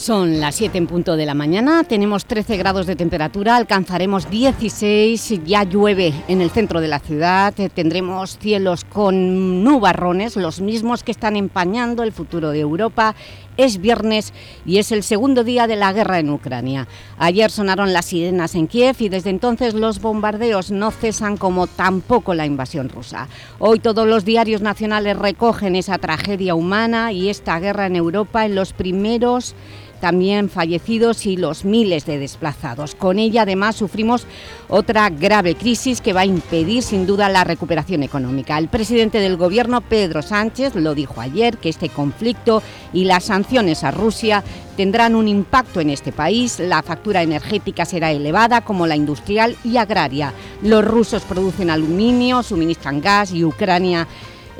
Son las 7 en punto de la mañana, tenemos 13 grados de temperatura, alcanzaremos 16, ya llueve en el centro de la ciudad, eh, tendremos cielos con nubarrones, los mismos que están empañando el futuro de Europa. Es viernes y es el segundo día de la guerra en Ucrania. Ayer sonaron las sirenas en Kiev y desde entonces los bombardeos no cesan como tampoco la invasión rusa. Hoy todos los diarios nacionales recogen esa tragedia humana y esta guerra en Europa en los primeros también fallecidos y los miles de desplazados. Con ella, además, sufrimos otra grave crisis que va a impedir, sin duda, la recuperación económica. El presidente del Gobierno, Pedro Sánchez, lo dijo ayer, que este conflicto y las sanciones a Rusia tendrán un impacto en este país. La factura energética será elevada, como la industrial y agraria. Los rusos producen aluminio, suministran gas y Ucrania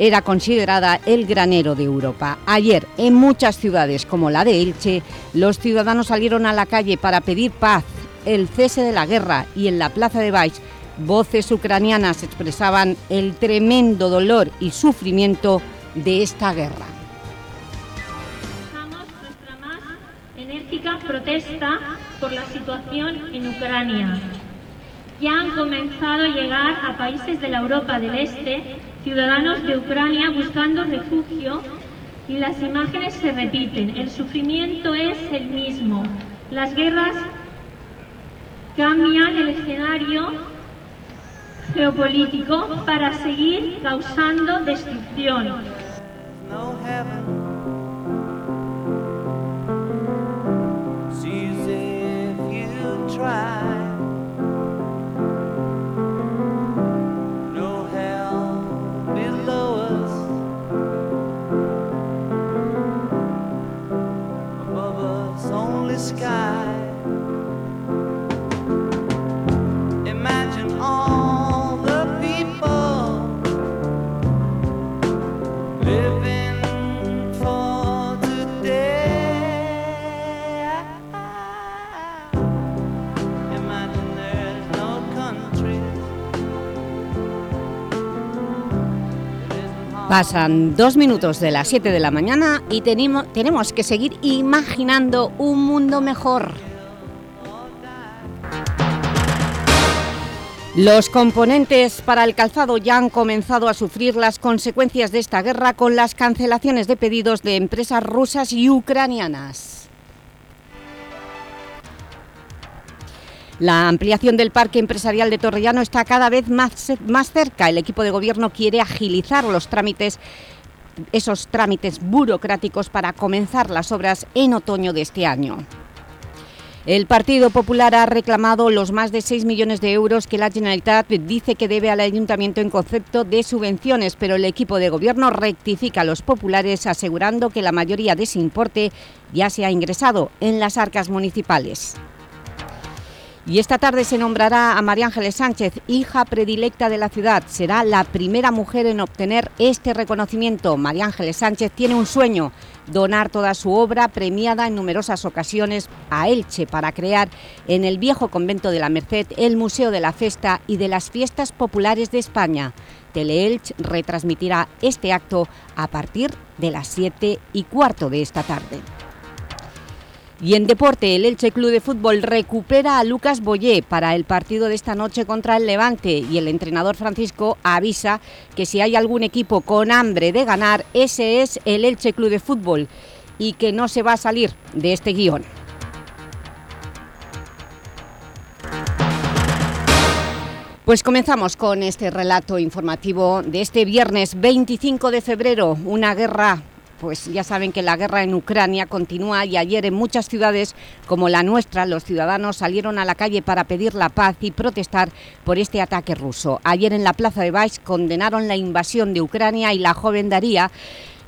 era considerada el granero de Europa. Ayer, en muchas ciudades como la de Elche, los ciudadanos salieron a la calle para pedir paz, el cese de la guerra y en la plaza de Baix, voces ucranianas expresaban el tremendo dolor y sufrimiento de esta guerra. nuestra más enérgica protesta por la situación en Ucrania. Ya han comenzado a llegar a países de la Europa del Este ciudadanos de Ucrania buscando refugio y las imágenes se repiten. El sufrimiento es el mismo. Las guerras cambian el escenario geopolítico para seguir causando destrucción. sky. Pasan dos minutos de las 7 de la mañana y tenemos, tenemos que seguir imaginando un mundo mejor. Los componentes para el calzado ya han comenzado a sufrir las consecuencias de esta guerra con las cancelaciones de pedidos de empresas rusas y ucranianas. La ampliación del parque empresarial de Torrellano está cada vez más, más cerca. El equipo de gobierno quiere agilizar los trámites esos trámites burocráticos para comenzar las obras en otoño de este año. El Partido Popular ha reclamado los más de 6 millones de euros que la Generalitat dice que debe al Ayuntamiento en concepto de subvenciones, pero el equipo de gobierno rectifica a los populares asegurando que la mayoría de ese importe ya se ha ingresado en las arcas municipales. Y esta tarde se nombrará a María Ángeles Sánchez, hija predilecta de la ciudad. Será la primera mujer en obtener este reconocimiento. María Ángeles Sánchez tiene un sueño, donar toda su obra, premiada en numerosas ocasiones, a Elche para crear en el viejo convento de la Merced el Museo de la Festa y de las Fiestas Populares de España. Teleelch retransmitirá este acto a partir de las 7 y cuarto de esta tarde. Y en deporte, el Elche Club de Fútbol recupera a Lucas Boyé para el partido de esta noche contra el Levante. Y el entrenador Francisco avisa que si hay algún equipo con hambre de ganar, ese es el Elche Club de Fútbol. Y que no se va a salir de este guion. Pues comenzamos con este relato informativo de este viernes 25 de febrero, una guerra pues ya saben que la guerra en Ucrania continúa y ayer en muchas ciudades como la nuestra los ciudadanos salieron a la calle para pedir la paz y protestar por este ataque ruso. Ayer en la Plaza de Baix condenaron la invasión de Ucrania y la joven Daría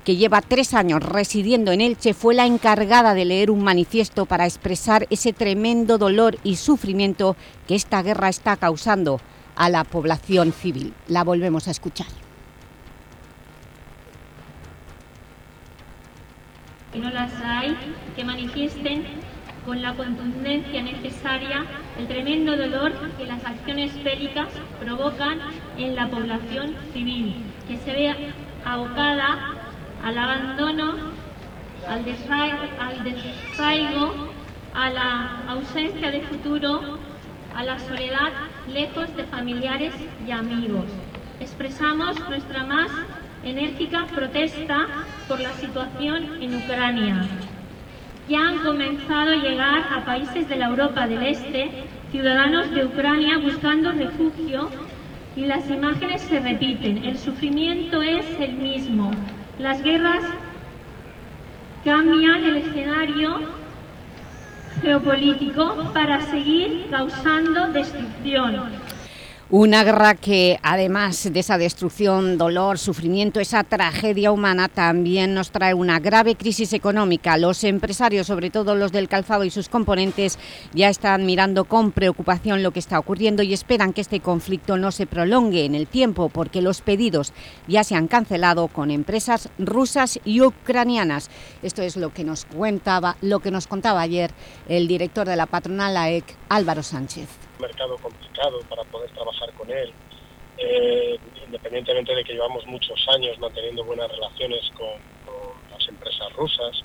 que lleva tres años residiendo en Elche, fue la encargada de leer un manifiesto para expresar ese tremendo dolor y sufrimiento que esta guerra está causando a la población civil. La volvemos a escuchar. Y no las hay, que manifiesten con la contundencia necesaria el tremendo dolor que las acciones bélicas provocan en la población civil, que se ve abocada al abandono, al desarraigo, a la ausencia de futuro, a la soledad lejos de familiares y amigos. Expresamos nuestra más enérgica protesta por la situación en Ucrania. Ya han comenzado a llegar a países de la Europa del Este ciudadanos de Ucrania buscando refugio y las imágenes se repiten. El sufrimiento es el mismo. Las guerras cambian el escenario geopolítico para seguir causando destrucción. Una guerra que, además de esa destrucción, dolor, sufrimiento, esa tragedia humana, también nos trae una grave crisis económica. Los empresarios, sobre todo los del calzado y sus componentes, ya están mirando con preocupación lo que está ocurriendo y esperan que este conflicto no se prolongue en el tiempo, porque los pedidos ya se han cancelado con empresas rusas y ucranianas. Esto es lo que nos, lo que nos contaba ayer el director de la patronal AEC, Álvaro Sánchez mercado complicado para poder trabajar con él, eh, independientemente de que llevamos muchos años manteniendo buenas relaciones con, las empresas rusas,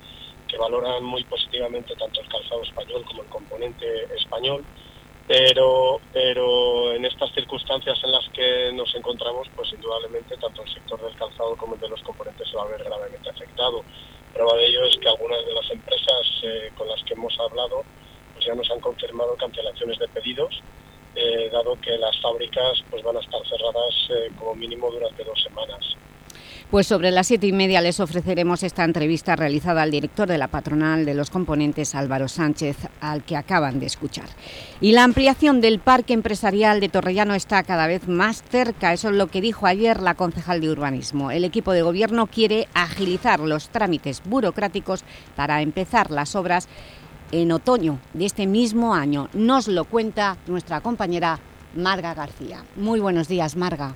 que valoran muy positivamente tanto el calzado español como el componente español, pero, pero en estas circunstancias en las que nos encontramos, pues indudablemente tanto el sector del calzado como el de los componentes se va a ver gravemente afectado. Prueba de ello es que algunas de las empresas eh, con las que hemos hablado pues ya nos han confirmado cancelaciones de pedidos, eh, dado que las fábricas pues van a estar cerradas eh, como mínimo durante dos semanas. Pues sobre las siete y media les ofreceremos esta entrevista realizada al director de la patronal de los componentes, Álvaro Sánchez, al que acaban de escuchar. Y la ampliación del parque empresarial de Torrellano está cada vez más cerca, eso es lo que dijo ayer la concejal de urbanismo. El equipo de gobierno quiere agilizar los trámites burocráticos para empezar las obras en otoño de este mismo año. Nos lo cuenta nuestra compañera Marga García. Muy buenos días, Marga.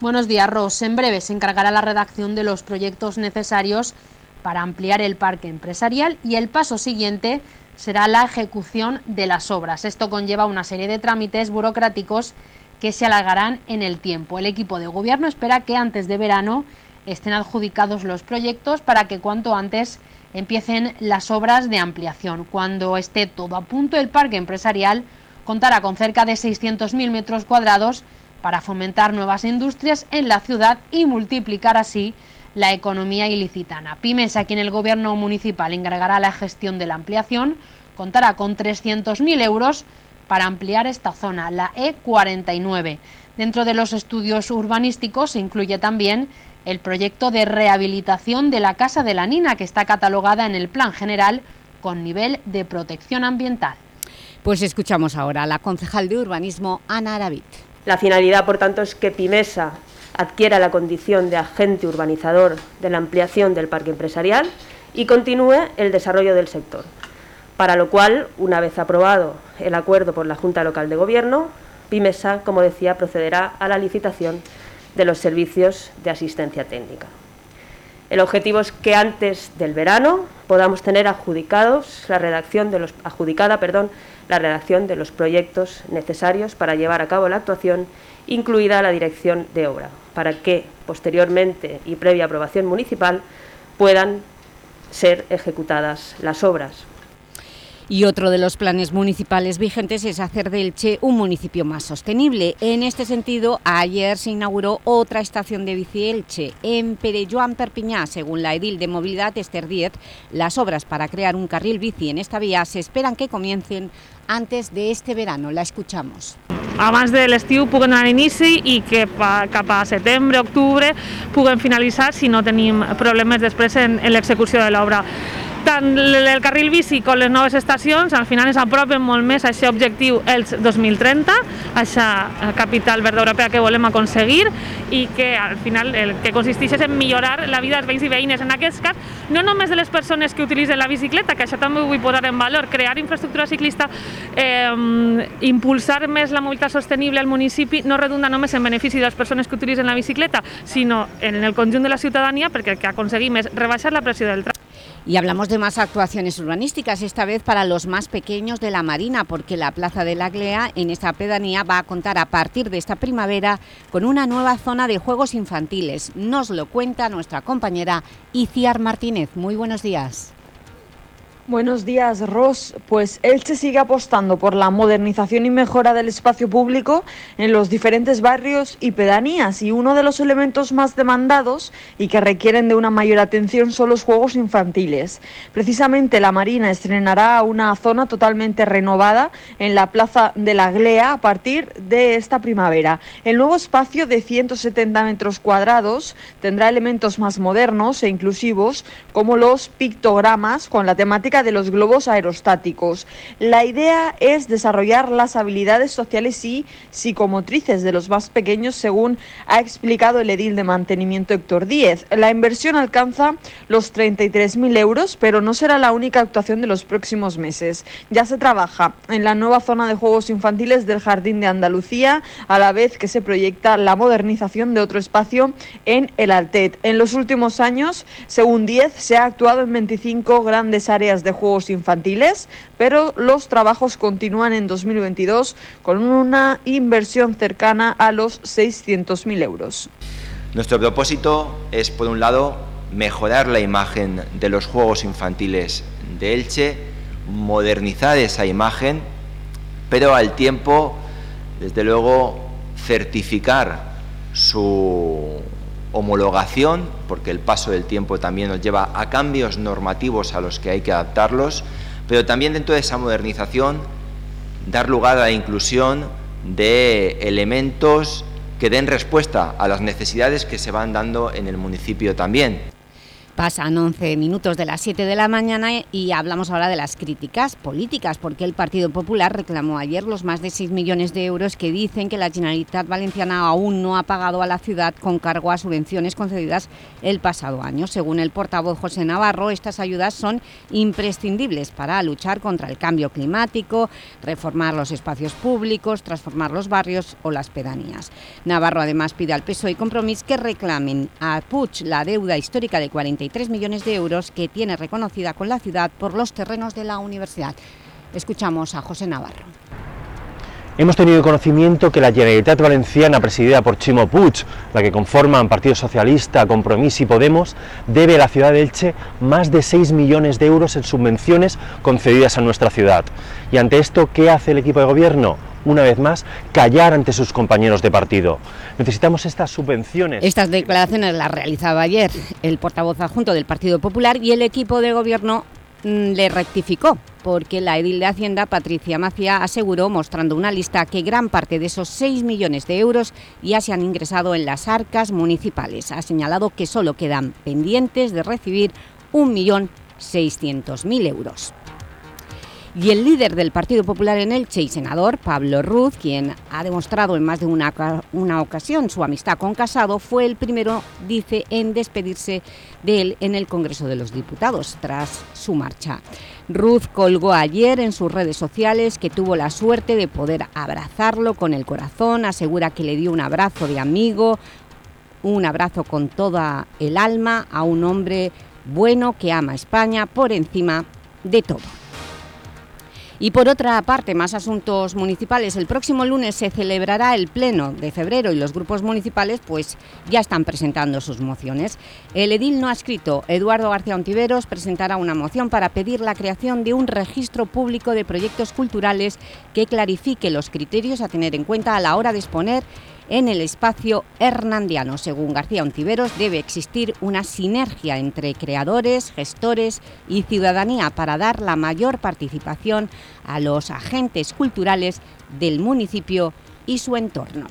Buenos días, Ros. En breve se encargará la redacción de los proyectos necesarios para ampliar el parque empresarial y el paso siguiente será la ejecución de las obras. Esto conlleva una serie de trámites burocráticos que se alargarán en el tiempo. El equipo de gobierno espera que antes de verano estén adjudicados los proyectos para que cuanto antes empiecen las obras de ampliación. Cuando esté todo a punto, el parque empresarial contará con cerca de 600.000 metros cuadrados para fomentar nuevas industrias en la ciudad y multiplicar así la economía ilicitana. Pymes, a quien el gobierno municipal encargará la gestión de la ampliación, contará con 300.000 euros para ampliar esta zona, la E49. Dentro de los estudios urbanísticos se incluye también el proyecto de rehabilitación de la Casa de la Nina, que está catalogada en el Plan General con nivel de protección ambiental. Pues escuchamos ahora a la concejal de urbanismo, Ana Aravit. La finalidad, por tanto, es que Pimesa adquiera la condición de agente urbanizador de la ampliación del parque empresarial y continúe el desarrollo del sector, para lo cual, una vez aprobado el acuerdo por la Junta Local de Gobierno, Pimesa, como decía, procederá a la licitación de los servicios de asistencia técnica. El objetivo es que antes del verano podamos tener adjudicados la redacción de los, adjudicada perdón, la redacción de los proyectos necesarios para llevar a cabo la actuación, incluida la dirección de obra, para que posteriormente y previa aprobación municipal puedan ser ejecutadas las obras. Y otro de los planes municipales vigentes es hacer de Elche un municipio más sostenible. En este sentido, ayer se inauguró otra estación de bici Elche. En Perelloan Perpiñá, según la edil de movilidad Esther Díez, las obras para crear un carril bici en esta vía se esperan que comiencen antes de este verano. La escuchamos. abans de l'estiu puguen anar a inici i que cap a setembre, octubre puguen finalitzar si no tenim problemes després en, en l'execució de l'obra tant el carril bici com les noves estacions al final ens apropen molt més a aquest objectiu els 2030, a aquesta capital verda europea que volem aconseguir i que al final el que consisteix és en millorar la vida dels veïns i veïnes. En aquest cas, no només de les persones que utilitzen la bicicleta, que això també ho vull posar en valor, crear infraestructura ciclista, eh, impulsar més la mobilitat sostenible al municipi no redunda només en benefici de les persones que utilitzen la bicicleta, sinó en el conjunt de la ciutadania perquè el que aconseguim és rebaixar la pressió del tràfic Y hablamos de más actuaciones urbanísticas, esta vez para los más pequeños de la Marina, porque la Plaza de la Glea en esta pedanía va a contar a partir de esta primavera con una nueva zona de juegos infantiles. Nos lo cuenta nuestra compañera Iciar Martínez. Muy buenos días. Buenos días, Ross. Pues Elche sigue apostando por la modernización y mejora del espacio público en los diferentes barrios y pedanías y uno de los elementos más demandados y que requieren de una mayor atención son los juegos infantiles. Precisamente la Marina estrenará una zona totalmente renovada en la Plaza de la Glea a partir de esta primavera. El nuevo espacio de 170 metros cuadrados tendrá elementos más modernos e inclusivos como los pictogramas con la temática de los globos aerostáticos. La idea es desarrollar las habilidades sociales y psicomotrices de los más pequeños, según ha explicado el edil de mantenimiento Héctor Díez. La inversión alcanza los 33.000 euros, pero no será la única actuación de los próximos meses. Ya se trabaja en la nueva zona de juegos infantiles del Jardín de Andalucía, a la vez que se proyecta la modernización de otro espacio en el Altet. En los últimos años, según Díez, se ha actuado en 25 grandes áreas de juegos infantiles, pero los trabajos continúan en 2022 con una inversión cercana a los 600.000 euros. Nuestro propósito es, por un lado, mejorar la imagen de los juegos infantiles de Elche, modernizar esa imagen, pero al tiempo, desde luego, certificar su homologación, porque el paso del tiempo también nos lleva a cambios normativos a los que hay que adaptarlos, pero también dentro de esa modernización dar lugar a la inclusión de elementos que den respuesta a las necesidades que se van dando en el municipio también. Pasan 11 minutos de las 7 de la mañana y hablamos ahora de las críticas políticas, porque el Partido Popular reclamó ayer los más de 6 millones de euros que dicen que la Generalitat Valenciana aún no ha pagado a la ciudad con cargo a subvenciones concedidas el pasado año. Según el portavoz José Navarro, estas ayudas son imprescindibles para luchar contra el cambio climático, reformar los espacios públicos, transformar los barrios o las pedanías. Navarro además pide al PSOE y Compromís que reclamen a Puig la deuda histórica de 40 3 millones de euros que tiene reconocida con la ciudad por los terrenos de la universidad. Escuchamos a José Navarro. Hemos tenido conocimiento que la Generalitat Valenciana, presidida por Chimo Puig, la que conforman Partido Socialista, Compromís y Podemos, debe a la ciudad de Elche más de 6 millones de euros en subvenciones concedidas a nuestra ciudad. Y ante esto, ¿qué hace el equipo de gobierno? Una vez más, callar ante sus compañeros de partido. Necesitamos estas subvenciones. Estas declaraciones las realizaba ayer el portavoz adjunto del Partido Popular y el equipo de gobierno mm, le rectificó, porque la edil de Hacienda, Patricia Macía, aseguró, mostrando una lista, que gran parte de esos 6 millones de euros ya se han ingresado en las arcas municipales. Ha señalado que solo quedan pendientes de recibir 1.600.000 euros. Y el líder del Partido Popular en Elche y senador, Pablo Ruz, quien ha demostrado en más de una, ocasión su amistad con Casado, fue el primero, dice, en despedirse de él en el Congreso de los Diputados, tras su marcha. Ruz colgó ayer en sus redes sociales que tuvo la suerte de poder abrazarlo con el corazón, asegura que le dio un abrazo de amigo, un abrazo con toda el alma a un hombre bueno que ama España por encima de todo. Y por otra parte, más asuntos municipales. El próximo lunes se celebrará el Pleno de febrero y los grupos municipales pues ya están presentando sus mociones. El edil no ha escrito, Eduardo García Ontiveros, presentará una moción para pedir la creación de un registro público de proyectos culturales que clarifique los criterios a tener en cuenta a la hora de exponer en el espacio hernandiano. Según García Ontiveros, debe existir una sinergia entre creadores, gestores y ciudadanía para dar la mayor participación a los agentes culturales del municipio y su entorno.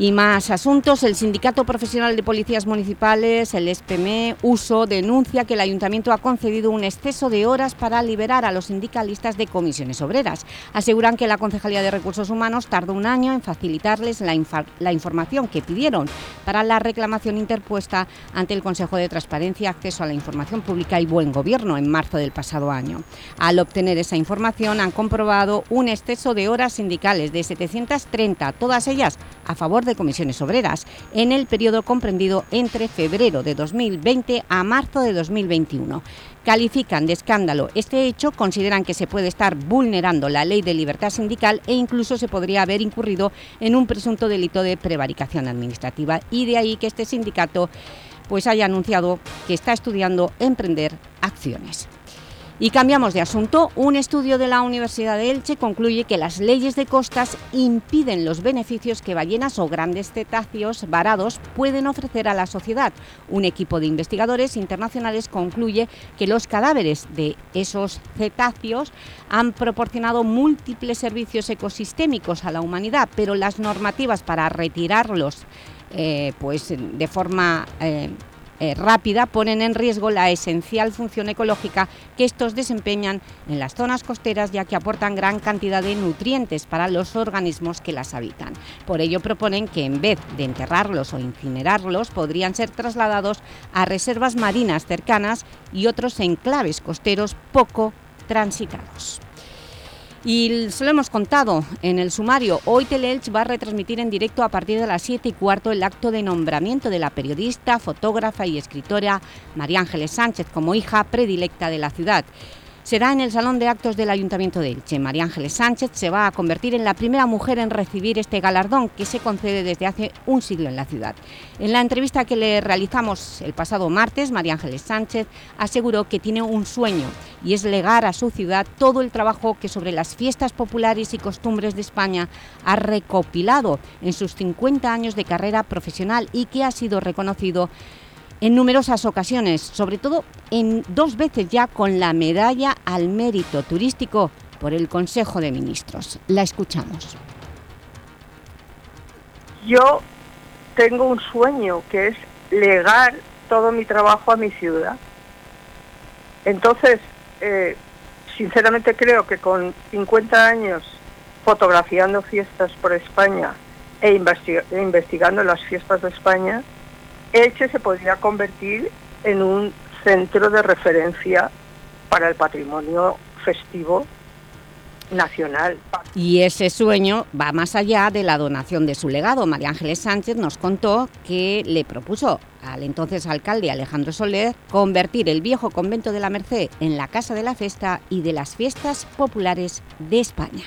Y más asuntos, el Sindicato Profesional de Policías Municipales, el SPME, USO, denuncia que el Ayuntamiento ha concedido un exceso de horas para liberar a los sindicalistas de comisiones obreras. Aseguran que la Concejalía de Recursos Humanos tardó un año en facilitarles la, la información que pidieron para la reclamación interpuesta ante el Consejo de Transparencia, Acceso a la Información Pública y Buen Gobierno en marzo del pasado año. Al obtener esa información han comprobado un exceso de horas sindicales de 730, todas ellas a favor de comisiones obreras en el periodo comprendido entre febrero de 2020 a marzo de 2021. Califican de escándalo este hecho, consideran que se puede estar vulnerando la ley de libertad sindical e incluso se podría haber incurrido en un presunto delito de prevaricación administrativa y de ahí que este sindicato pues haya anunciado que está estudiando emprender acciones. Y cambiamos de asunto. Un estudio de la Universidad de Elche concluye que las leyes de costas impiden los beneficios que ballenas o grandes cetáceos varados pueden ofrecer a la sociedad. Un equipo de investigadores internacionales concluye que los cadáveres de esos cetáceos han proporcionado múltiples servicios ecosistémicos a la humanidad, pero las normativas para retirarlos eh, pues, de forma eh, eh, rápida ponen en riesgo la esencial función ecológica que estos desempeñan en las zonas costeras ya que aportan gran cantidad de nutrientes para los organismos que las habitan. Por ello proponen que en vez de enterrarlos o incinerarlos podrían ser trasladados a reservas marinas cercanas y otros enclaves costeros poco transitados. Y se lo hemos contado en el sumario, hoy Teleelch va a retransmitir en directo a partir de las 7 y cuarto el acto de nombramiento de la periodista, fotógrafa y escritora María Ángeles Sánchez como hija predilecta de la ciudad será en el Salón de Actos del Ayuntamiento de Elche. María Ángeles Sánchez se va a convertir en la primera mujer en recibir este galardón que se concede desde hace un siglo en la ciudad. En la entrevista que le realizamos el pasado martes, María Ángeles Sánchez aseguró que tiene un sueño y es legar a su ciudad todo el trabajo que sobre las fiestas populares y costumbres de España ha recopilado en sus 50 años de carrera profesional y que ha sido reconocido en numerosas ocasiones, sobre todo en dos veces ya con la medalla al mérito turístico por el Consejo de Ministros. La escuchamos. Yo tengo un sueño que es legar todo mi trabajo a mi ciudad. Entonces, eh, sinceramente creo que con 50 años fotografiando fiestas por España e investigando las fiestas de España, Elche se podría convertir en un centro de referencia para el patrimonio festivo nacional. Y ese sueño va más allá de la donación de su legado. María Ángeles Sánchez nos contó que le propuso al entonces alcalde Alejandro Soler convertir el viejo convento de la Merced en la Casa de la Festa y de las Fiestas Populares de España.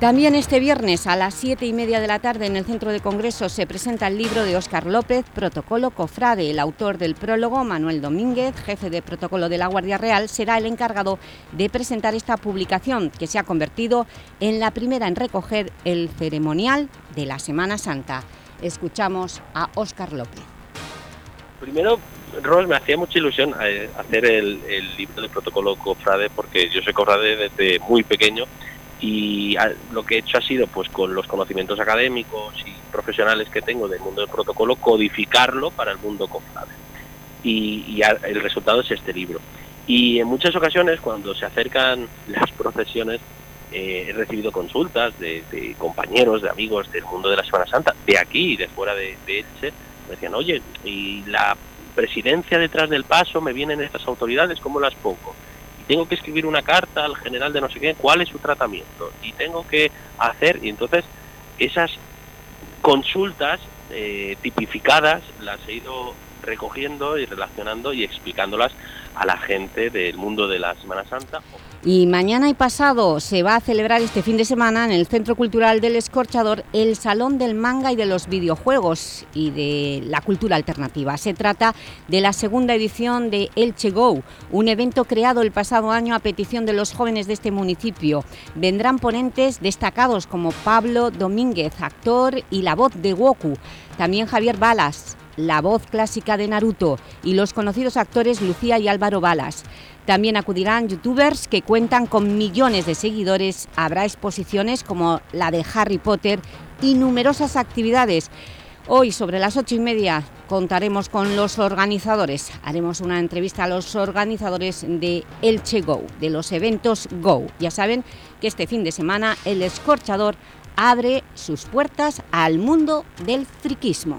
También este viernes a las siete y media de la tarde en el Centro de Congresos se presenta el libro de Óscar López, Protocolo Cofrade. El autor del prólogo, Manuel Domínguez, jefe de protocolo de la Guardia Real, será el encargado de presentar esta publicación que se ha convertido en la primera en recoger el ceremonial de la Semana Santa. Escuchamos a Óscar López. Primero, Ros, me hacía mucha ilusión eh, hacer el, el libro de Protocolo Cofrade porque yo soy cofrade desde muy pequeño y lo que he hecho ha sido pues con los conocimientos académicos y profesionales que tengo del mundo del protocolo codificarlo para el mundo conflave y, el resultado es este libro. Y en muchas ocasiones cuando se acercan las procesiones eh, he recibido consultas de, compañeros de amigos del mundo de la Semana Santa de aquí y de fuera de, de Elche me decían oye y la presidencia detrás del paso me vienen estas autoridades cómo las pongo tengo que escribir una carta al general de no sé qué, cuál es su tratamiento, y tengo que hacer, y entonces esas consultas eh, tipificadas las he ido recogiendo y relacionando y explicándolas a la gente del mundo de la Semana Santa. Y mañana y pasado se va a celebrar este fin de semana en el Centro Cultural del Escorchador el Salón del Manga y de los Videojuegos y de la Cultura Alternativa. Se trata de la segunda edición de Elche Go, un evento creado el pasado año a petición de los jóvenes de este municipio. Vendrán ponentes destacados como Pablo Domínguez, actor y la voz de Goku, también Javier Balas, la voz clásica de Naruto y los conocidos actores Lucía y Álvaro Balas. También acudirán youtubers que cuentan con millones de seguidores, habrá exposiciones como la de Harry Potter y numerosas actividades. Hoy, sobre las ocho y media, contaremos con los organizadores. Haremos una entrevista a los organizadores de Elche Go, de los eventos Go. Ya saben que este fin de semana el Escorchador abre sus puertas al mundo del friquismo.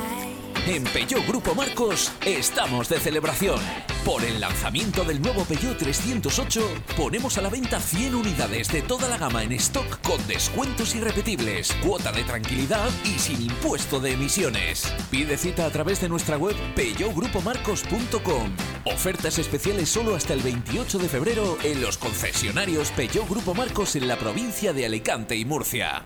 En Peugeot Grupo Marcos estamos de celebración. Por el lanzamiento del nuevo Peugeot 308 ponemos a la venta 100 unidades de toda la gama en stock con descuentos irrepetibles, cuota de tranquilidad y sin impuesto de emisiones. Pide cita a través de nuestra web peugeotgrupomarcos.com. Ofertas especiales solo hasta el 28 de febrero en los concesionarios Peugeot Grupo Marcos en la provincia de Alicante y Murcia.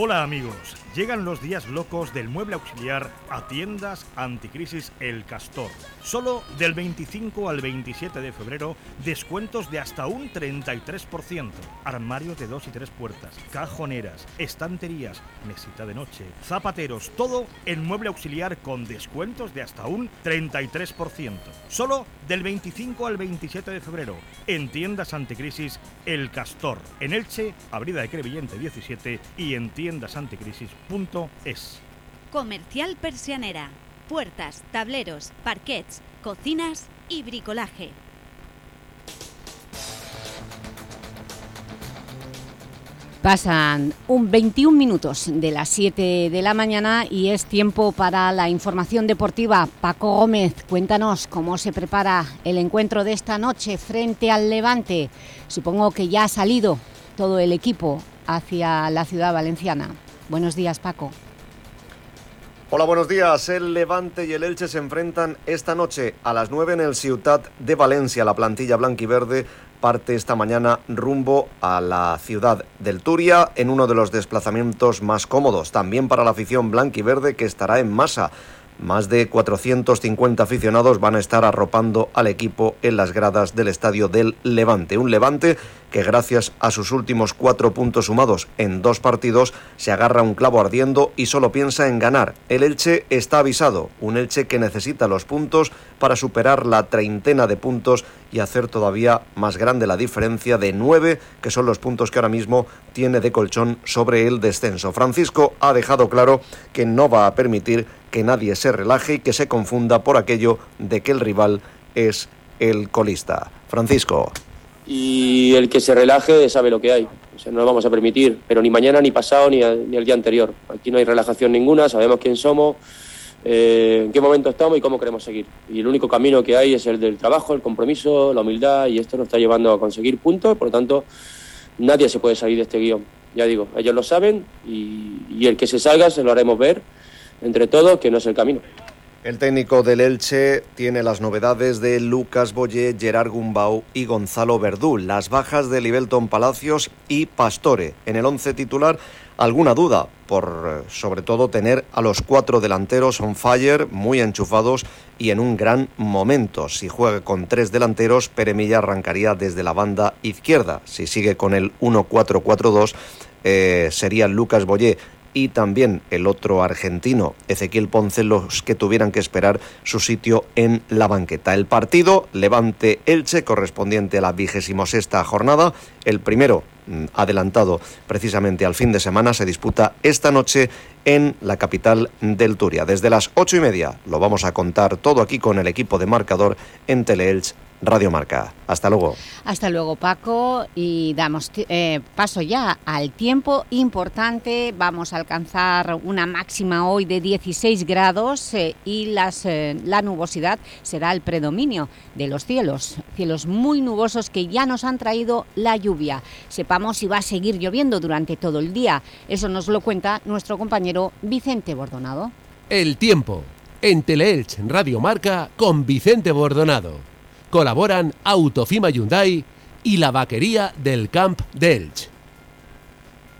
Hola amigos, llegan los días locos del mueble auxiliar a tiendas anticrisis El Castor. Solo del 25 al 27 de febrero, descuentos de hasta un 33%. Armarios de dos y tres puertas, cajoneras, estanterías, mesita de noche, zapateros, todo en mueble auxiliar con descuentos de hasta un 33%. Solo del 25 al 27 de febrero, en tiendas anticrisis El Castor. En Elche, Abrida de 17 y en tiendasanticrisis.es. Comercial Persianera. Puertas, tableros, parquets, cocinas y bricolaje. Pasan un 21 minutos de las 7 de la mañana y es tiempo para la información deportiva. Paco Gómez, cuéntanos cómo se prepara el encuentro de esta noche frente al Levante. Supongo que ya ha salido todo el equipo hacia la ciudad valenciana. Buenos días, Paco. Hola, buenos días. El Levante y el Elche se enfrentan esta noche a las 9 en el Ciutat de Valencia. La plantilla blanquiverde parte esta mañana rumbo a la ciudad del Turia en uno de los desplazamientos más cómodos. También para la afición blanquiverde que estará en masa. Más de 450 aficionados van a estar arropando al equipo en las gradas del estadio del Levante. Un Levante que gracias a sus últimos cuatro puntos sumados en dos partidos se agarra un clavo ardiendo y solo piensa en ganar. El Elche está avisado, un Elche que necesita los puntos para superar la treintena de puntos y hacer todavía más grande la diferencia de nueve, que son los puntos que ahora mismo tiene de colchón sobre el descenso. Francisco ha dejado claro que no va a permitir que nadie se relaje y que se confunda por aquello de que el rival es el colista. Francisco y el que se relaje sabe lo que hay. O sea, no lo vamos a permitir, pero ni mañana, ni pasado, ni, ni el día anterior. Aquí no hay relajación ninguna, sabemos quién somos, eh, en qué momento estamos y cómo queremos seguir. Y el único camino que hay es el del trabajo, el compromiso, la humildad, y esto nos está llevando a conseguir puntos, por lo tanto, nadie se puede salir de este guion. Ya digo, ellos lo saben y, y el que se salga se lo haremos ver entre todos que no es el camino. El técnico del Elche tiene las novedades de Lucas Boyé, Gerard Gumbau y Gonzalo Verdú, las bajas de Libelton Palacios y Pastore. En el once titular, alguna duda por sobre todo tener a los cuatro delanteros on fire, muy enchufados y en un gran momento. Si juega con tres delanteros, Peremilla arrancaría desde la banda izquierda. Si sigue con el 1-4-4-2, eh, sería Lucas Boyé y también el otro argentino, Ezequiel Ponce, los que tuvieran que esperar su sitio en la banqueta. El partido Levante Elche, correspondiente a la vigésimo sexta jornada, el primero mm, adelantado precisamente al fin de semana, se disputa esta noche en la capital del Turia. Desde las ocho y media lo vamos a contar todo aquí con el equipo de marcador en Teleelch Radio Marca. Hasta luego. Hasta luego, Paco. Y damos eh, paso ya al tiempo importante. Vamos a alcanzar una máxima hoy de 16 grados eh, y las, eh, la nubosidad será el predominio de los cielos. Cielos muy nubosos que ya nos han traído la lluvia. Sepamos si va a seguir lloviendo durante todo el día. Eso nos lo cuenta nuestro compañero Vicente Bordonado. El tiempo. En Teleelch Radio Marca con Vicente Bordonado. Colaboran Autofima Hyundai y la vaquería del Camp.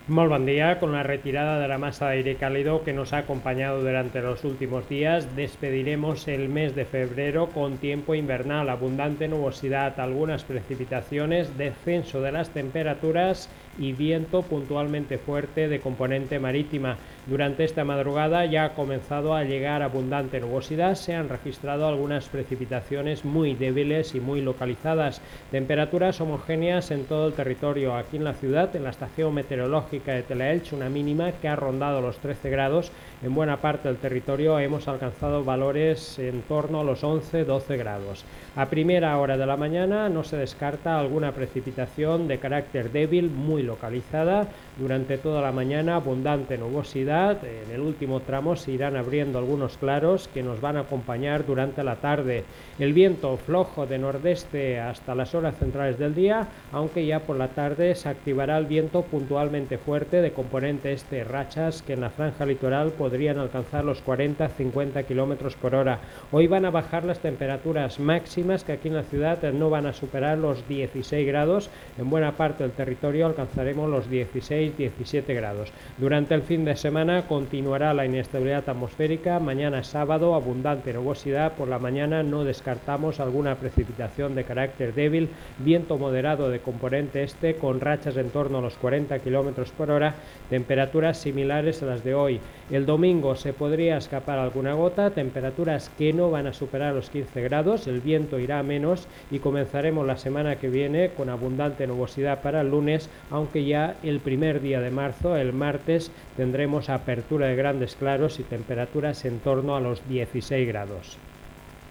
Muy buen día. Con la retirada de la masa de aire cálido que nos ha acompañado durante los últimos días, despediremos el mes de febrero con tiempo invernal, abundante nubosidad, algunas precipitaciones, descenso de las temperaturas viento puntualmente fuerte de componente marítima. Durante esta madrugada ya ha comenzado a llegar abundante nubosidad, se han registrado algunas precipitaciones muy débiles y muy localizadas, temperaturas homogéneas en todo el territorio, aquí en la ciudad, en la estación meteorológica de Telaelch, una mínima que ha rondado los 13 grados, en buena parte del territorio hemos alcanzado valores en torno a los 11-12 grados. A primera hora de la mañana no se descarta alguna precipitación de carácter débil muy localizada. Durante toda la mañana abundante nubosidad. En el último tramo se irán abriendo algunos claros que nos van a acompañar durante la tarde. El viento flojo de nordeste hasta las horas centrales del día, aunque ya por la tarde se activará el viento puntualmente fuerte de componente este, rachas que en la franja litoral podrían alcanzar los 40-50 kilómetros por hora. Hoy van a bajar las temperaturas máximas que aquí en la ciudad no van a superar los 16 grados. En buena parte del territorio alcanzaremos los 16-17 grados. Durante el fin de semana continuará la inestabilidad atmosférica. Mañana sábado abundante nubosidad. Por la mañana no descartamos alguna precipitación de carácter débil. Viento moderado de componente este con rachas en torno a los 40 kilómetros por hora. Temperaturas similares a las de hoy. El domingo se podría escapar alguna gota. Temperaturas que no van a superar los 15 grados. El viento irá a menos y comenzaremos la semana que viene con abundante nubosidad para el lunes, aunque ya el primer día de marzo, el martes, tendremos apertura de grandes claros y temperaturas en torno a los 16 grados.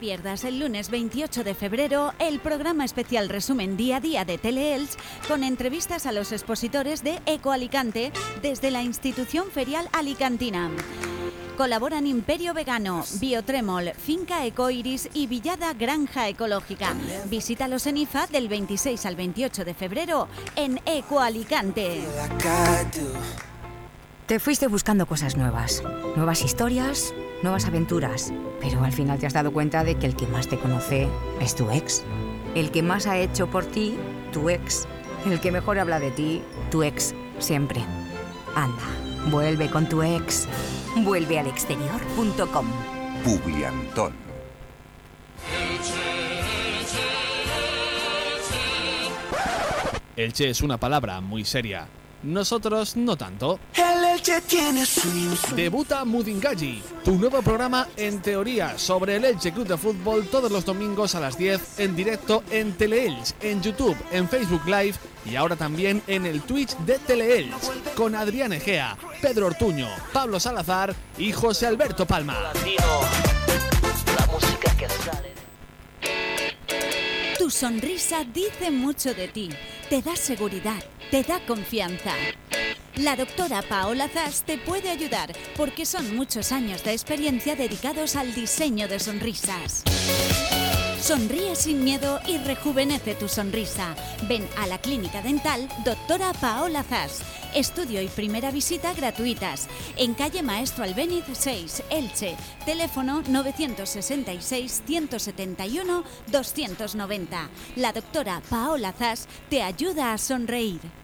pierdas el lunes 28 de febrero el programa especial resumen día a día de Teleelch con entrevistas a los expositores de Eco Alicante desde la institución ferial alicantina. Colaboran Imperio Vegano, Biotremol, Finca Ecoiris y Villada Granja Ecológica. Visítalos en IFA del 26 al 28 de febrero en Eco Alicante. Te fuiste buscando cosas nuevas, nuevas historias, nuevas aventuras, pero al final te has dado cuenta de que el que más te conoce es tu ex. El que más ha hecho por ti, tu ex. El que mejor habla de ti, tu ex, siempre. Anda, vuelve con tu ex. Vuelve al exterior.com. Publiantón. Elche es una palabra muy seria. Nosotros no tanto. El Elche tiene swing, swing. Debuta Mudingalli, tu nuevo programa en teoría sobre el Elche Club de Fútbol todos los domingos a las 10 en directo en Teleelch, en YouTube, en Facebook Live y ahora también en el Twitch de Teleelch con Adrián Egea, Pedro Ortuño, Pablo Salazar y José Alberto Palma. Tu sonrisa dice mucho de ti, te da seguridad, te da confianza. La doctora Paola Zas te puede ayudar porque son muchos años de experiencia dedicados al diseño de sonrisas. Sonríe sin miedo y rejuvenece tu sonrisa. Ven a la clínica dental Doctora Paola Zas. Estudio y primera visita gratuitas. En calle Maestro Albéniz 6, Elche. Teléfono 965-171-290. La doctora Paola Zas te ayuda a sonreír.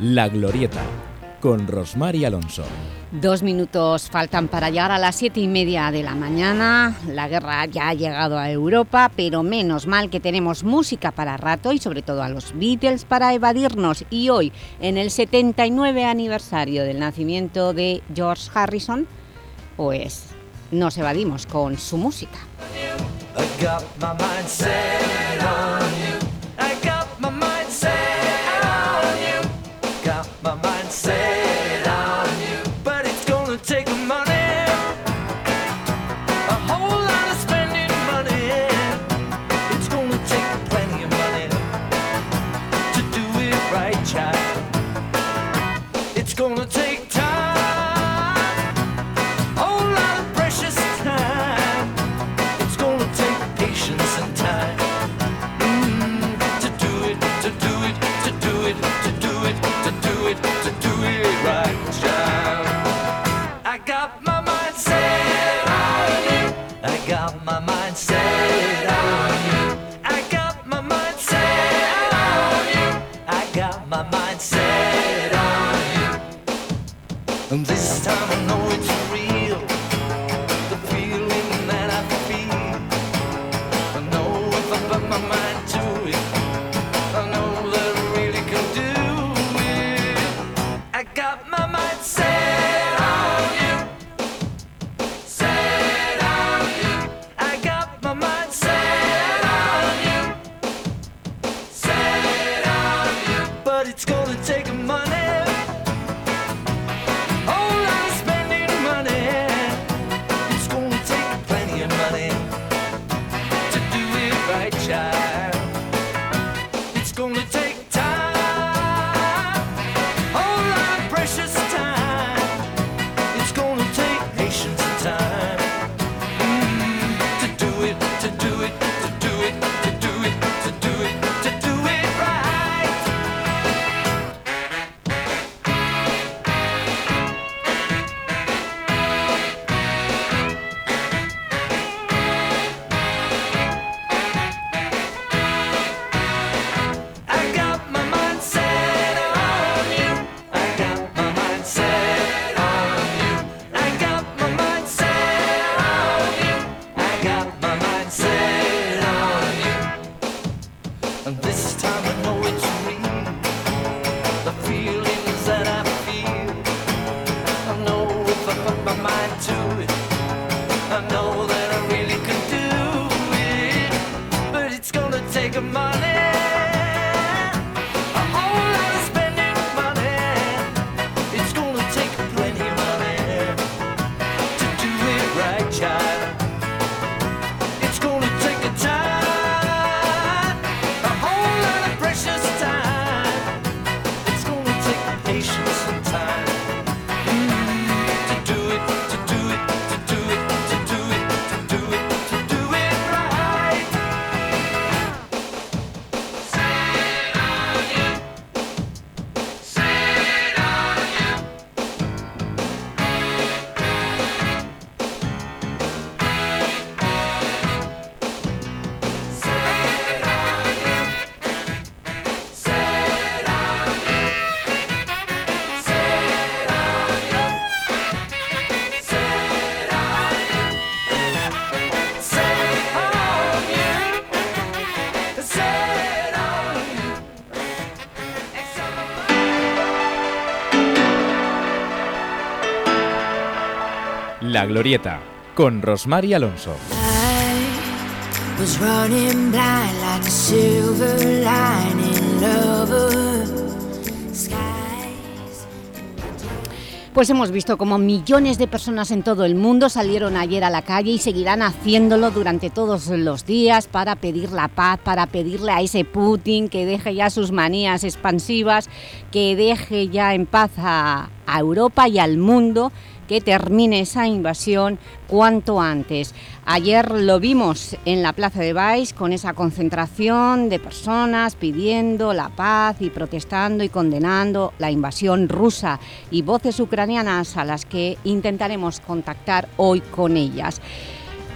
La Glorieta, con Rosmar y Alonso. Dos minutos faltan para llegar a las siete y media de la mañana. La guerra ya ha llegado a Europa, pero menos mal que tenemos música para rato y sobre todo a los Beatles para evadirnos. Y hoy, en el 79 aniversario del nacimiento de George Harrison, pues nos evadimos con su música. I got my mind set on you. And this time La Glorieta, con Rosmar y Alonso. Pues hemos visto como millones de personas en todo el mundo salieron ayer a la calle y seguirán haciéndolo durante todos los días para pedir la paz, para pedirle a ese Putin que deje ya sus manías expansivas, que deje ya en paz a, a Europa y al mundo, que termine esa invasión cuanto antes. Ayer lo vimos en la Plaza de Baix con esa concentración de personas pidiendo la paz y protestando y condenando la invasión rusa y voces ucranianas a las que intentaremos contactar hoy con ellas.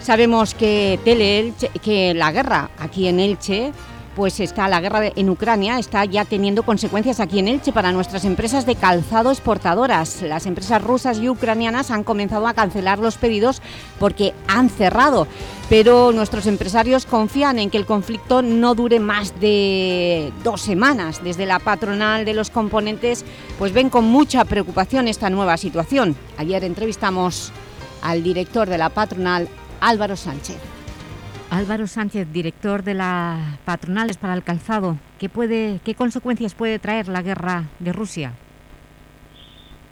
Sabemos que, Teleelche, que la guerra aquí en Elche pues está la guerra en Ucrania está ya teniendo consecuencias aquí en Elche para nuestras empresas de calzado exportadoras. Las empresas rusas y ucranianas han comenzado a cancelar los pedidos porque han cerrado, pero nuestros empresarios confían en que el conflicto no dure más de dos semanas. Desde la patronal de los componentes pues ven con mucha preocupación esta nueva situación. Ayer entrevistamos al director de la patronal, Álvaro Sánchez. Álvaro Sánchez, director de la Patronales para el Calzado, ¿qué, puede, ¿qué consecuencias puede traer la guerra de Rusia?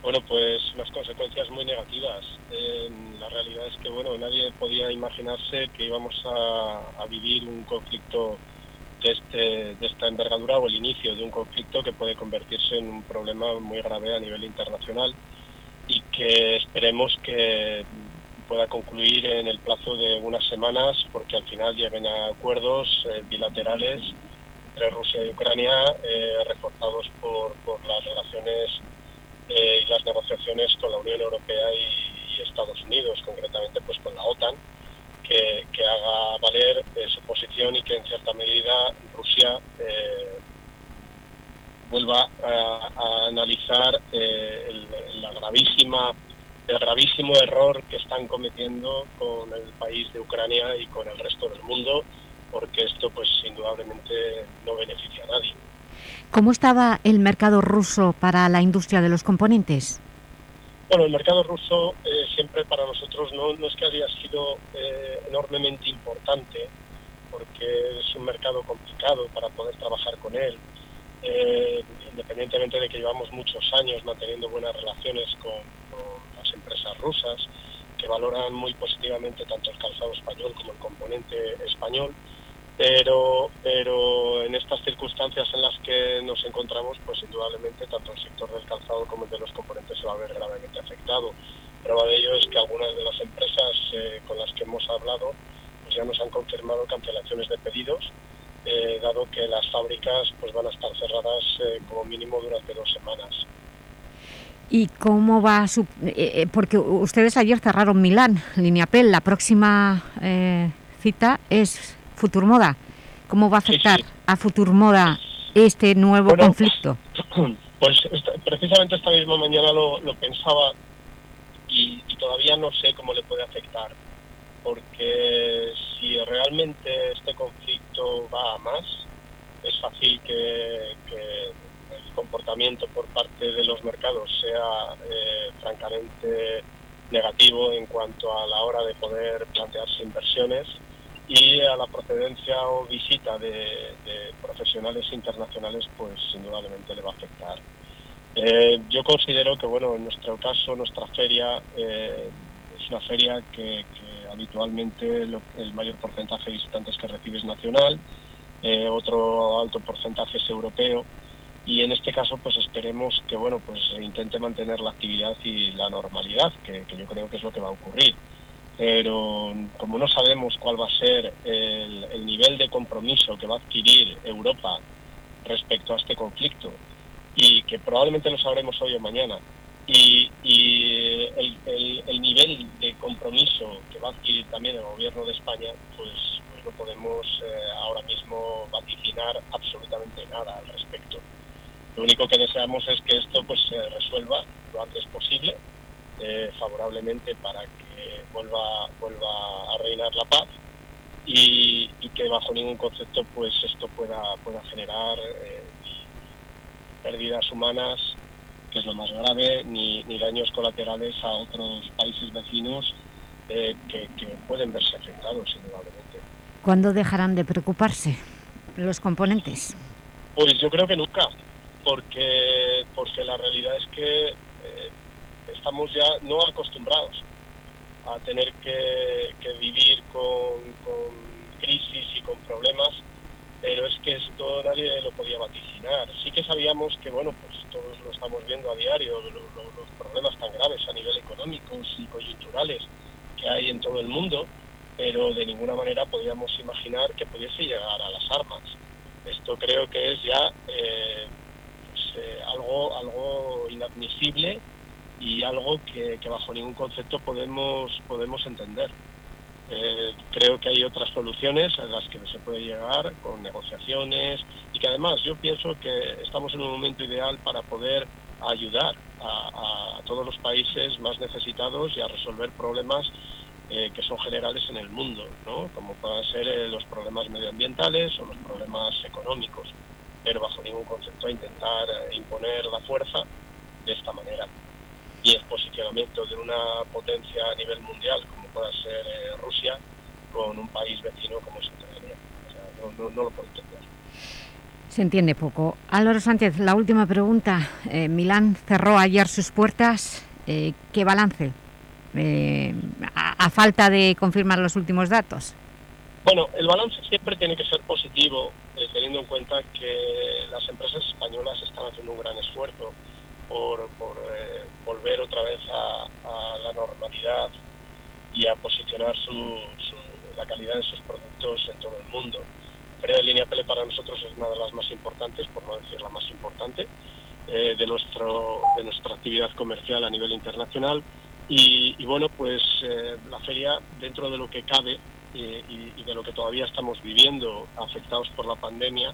Bueno, pues unas consecuencias muy negativas. Eh, la realidad es que bueno, nadie podía imaginarse que íbamos a, vivir un conflicto este, de esta envergadura o el inicio de un conflicto que puede convertirse en un problema muy grave a nivel internacional y que esperemos que pueda concluir en el plazo de unas semanas porque al final lleguen a acuerdos eh, bilaterales entre Rusia y Ucrania eh, reforzados por, las relaciones eh, y las negociaciones con la Unión Europea y, Estados Unidos, concretamente pues con la OTAN, que, haga valer su posición y que en cierta medida Rusia vuelva a, analizar la gravísima, el gravísimo error que están cometiendo con el país de Ucrania y con el resto del mundo, porque esto pues indudablemente no beneficia a nadie. ¿Cómo estaba el mercado ruso para la industria de los componentes? Bueno, el mercado ruso eh, siempre para nosotros no, no es que haya sido eh, enormemente importante, porque es un mercado complicado para poder trabajar con él, eh, independientemente de que llevamos muchos años manteniendo buenas relaciones con, empresas rusas, que valoran muy positivamente tanto el calzado español como el componente español, pero, pero en estas circunstancias en las que nos encontramos, pues indudablemente tanto el sector del calzado como el de los componentes se va a ver gravemente afectado. Prueba de ello es que algunas de las empresas eh, con las que hemos hablado pues ya nos han confirmado cancelaciones de pedidos, eh, dado que las fábricas pues van a estar cerradas eh, como mínimo durante dos semanas. ¿Y cómo va su...? eh, eh, porque ustedes ayer cerraron Milán, Lineapel, la próxima eh, cita es Futurmoda. ¿Cómo va a afectar a Futurmoda este nuevo Bueno, conflicto? Pues esta- precisamente esta misma mañana lo, lo pensaba y, y todavía no sé cómo le puede afectar, porque si realmente este conflicto va a más, es fácil que, comportamiento por parte de los mercados sea eh, francamente negativo en cuanto a la hora de poder plantearse inversiones y a la procedencia o visita de, profesionales internacionales, pues indudablemente le va a afectar. Eh, yo considero que, bueno, en nuestro caso, nuestra feria eh, es una feria que, habitualmente el mayor porcentaje de visitantes que recibe es nacional, otro alto porcentaje es europeo y en este caso pues esperemos que bueno pues intente mantener la actividad y la normalidad que, yo creo que es lo que va a ocurrir. Pero como no sabemos cuál va a ser el, el nivel de compromiso que va a adquirir Europa respecto a este conflicto y que probablemente lo sabremos hoy o mañana y, el nivel de compromiso que va a adquirir también el gobierno de España pues, pues no podemos eh, ahora mismo vaticinar absolutamente nada al respecto lo único que deseamos es que esto pues se resuelva lo antes posible eh, favorablemente para que vuelva vuelva a reinar la paz y, y que bajo ningún concepto pues esto pueda pueda generar eh, pérdidas humanas que es lo más grave ni, ni daños colaterales a otros países vecinos eh, que, que pueden verse afectados indudablemente ¿Cuándo dejarán de preocuparse los componentes? Pues yo creo que nunca, porque, porque la realidad es que eh, estamos ya no acostumbrados a tener que, vivir con, crisis y con problemas, pero es que esto nadie lo podía vaticinar. Sí que sabíamos que, bueno, pues todos lo estamos viendo a diario, lo- lo- los problemas tan graves a nivel económico y coyunturales que hay en todo el mundo, pero de ninguna manera podíamos imaginar que pudiese llegar a las armas. Esto creo que es ya eh, eh, algo, algo inadmisible y algo que, bajo ningún concepto podemos, podemos entender. Eh, creo que hay otras soluciones a las que se puede llegar con negociaciones y que además yo pienso que estamos en un momento ideal para poder ayudar a, todos los países más necesitados y a resolver problemas eh, que son generales en el mundo, ¿no? como puedan ser los problemas medioambientales o los problemas económicos, pero bajo ningún concepto a intentar eh, imponer la fuerza de esta manera. Y el posicionamiento de una potencia a nivel mundial, como pueda ser eh, Rusia, con un país vecino como es Ucrania. O sea, no, no, lo puedo entender. Se entiende poco. Álvaro Sánchez, la última pregunta. Eh, Milán cerró ayer sus puertas. Eh, ¿Qué balance? A falta de confirmar los últimos datos. Bueno, el balance siempre tiene que ser positivo, eh, teniendo en cuenta que las empresas españolas están haciendo un gran esfuerzo por, eh, volver otra vez a, la normalidad y a posicionar su, su- la calidad de sus productos en todo el mundo. Feria de Línea Pele para nosotros es una de las más importantes, por no decir la más importante, eh, de, nuestro, de nuestra actividad comercial a nivel internacional. Y, y bueno, pues la feria, dentro de lo que cabe y, de lo que todavía estamos viviendo afectados por la pandemia,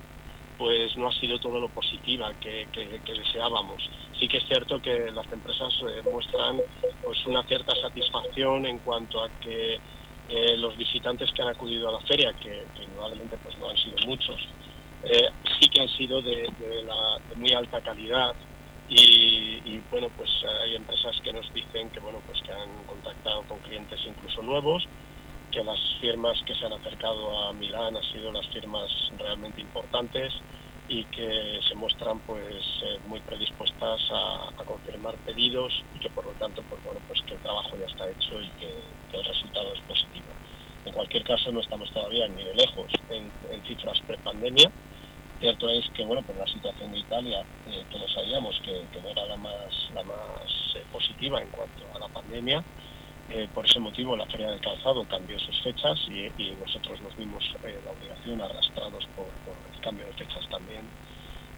pues no ha sido todo lo positiva que, deseábamos. Sí que es cierto que las empresas eh, muestran pues una cierta satisfacción en cuanto a que eh, los visitantes que han acudido a la feria, que, que pues no han sido muchos, eh, sí que han sido de muy alta calidad y, y, bueno pues hay empresas que nos dicen que bueno pues que han contactado con clientes incluso nuevos que las firmas que se han acercado a Milán han sido las firmas realmente importantes y que se muestran pues eh, muy predispuestas a, confirmar pedidos y que por lo tanto pues bueno pues que el trabajo ya está hecho y que, el resultado es positivo. En cualquier caso no estamos todavía ni de lejos en, en cifras prepandemia. Cierto es que bueno pues la situación de Italia eh, todos sabíamos que, que no era la más la más eh, positiva en cuanto a la pandemia. Eh, por ese motivo la Feria del Calzado cambió sus fechas y, nosotros nos vimos eh, la obligación arrastrados por, por el cambio de fechas también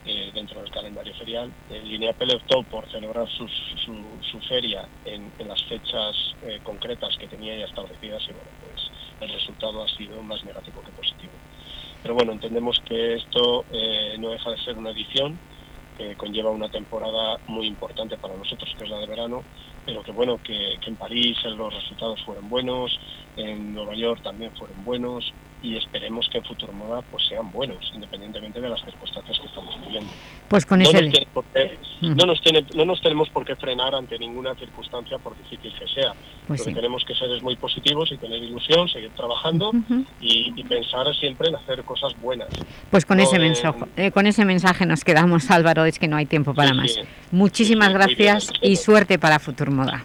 eh, dentro del calendario ferial. Eh, Lineapel optó por celebrar su, feria en, en las fechas concretas que tenía ya establecidas y bueno, pues el resultado ha sido más negativo que positivo. Pero bueno, entendemos que esto no deja de ser una edición que conlleva una temporada muy importante para nosotros, que es la de verano, pero que bueno, que, que en París los resultados fueron buenos, en Nueva York también fueron buenos y esperemos que en Futuro Moda pues sean buenos, independientemente de las circunstancias que estamos viviendo. Pues con no, nos por qué- no, nos tiene- no nos tenemos por qué frenar ante ninguna circunstancia, por difícil que sea. Pues Lo que sí. tenemos que ser es muy positivos y tener ilusión, seguir trabajando y, y pensar siempre en hacer cosas buenas. Pues con No ese, en- mensaje, eh, con ese mensaje nos quedamos, Álvaro, es que no hay tiempo para Sí, más. sí. Muchísimas bien, gracias y suerte para Futurmoda.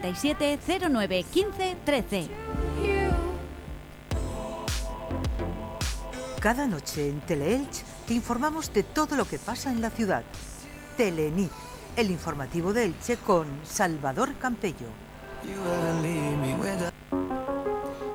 637 09 15 13. Cada noche en Teleelch te informamos de todo lo que pasa en la ciudad. Telenit, el informativo de Elche con Salvador Campello.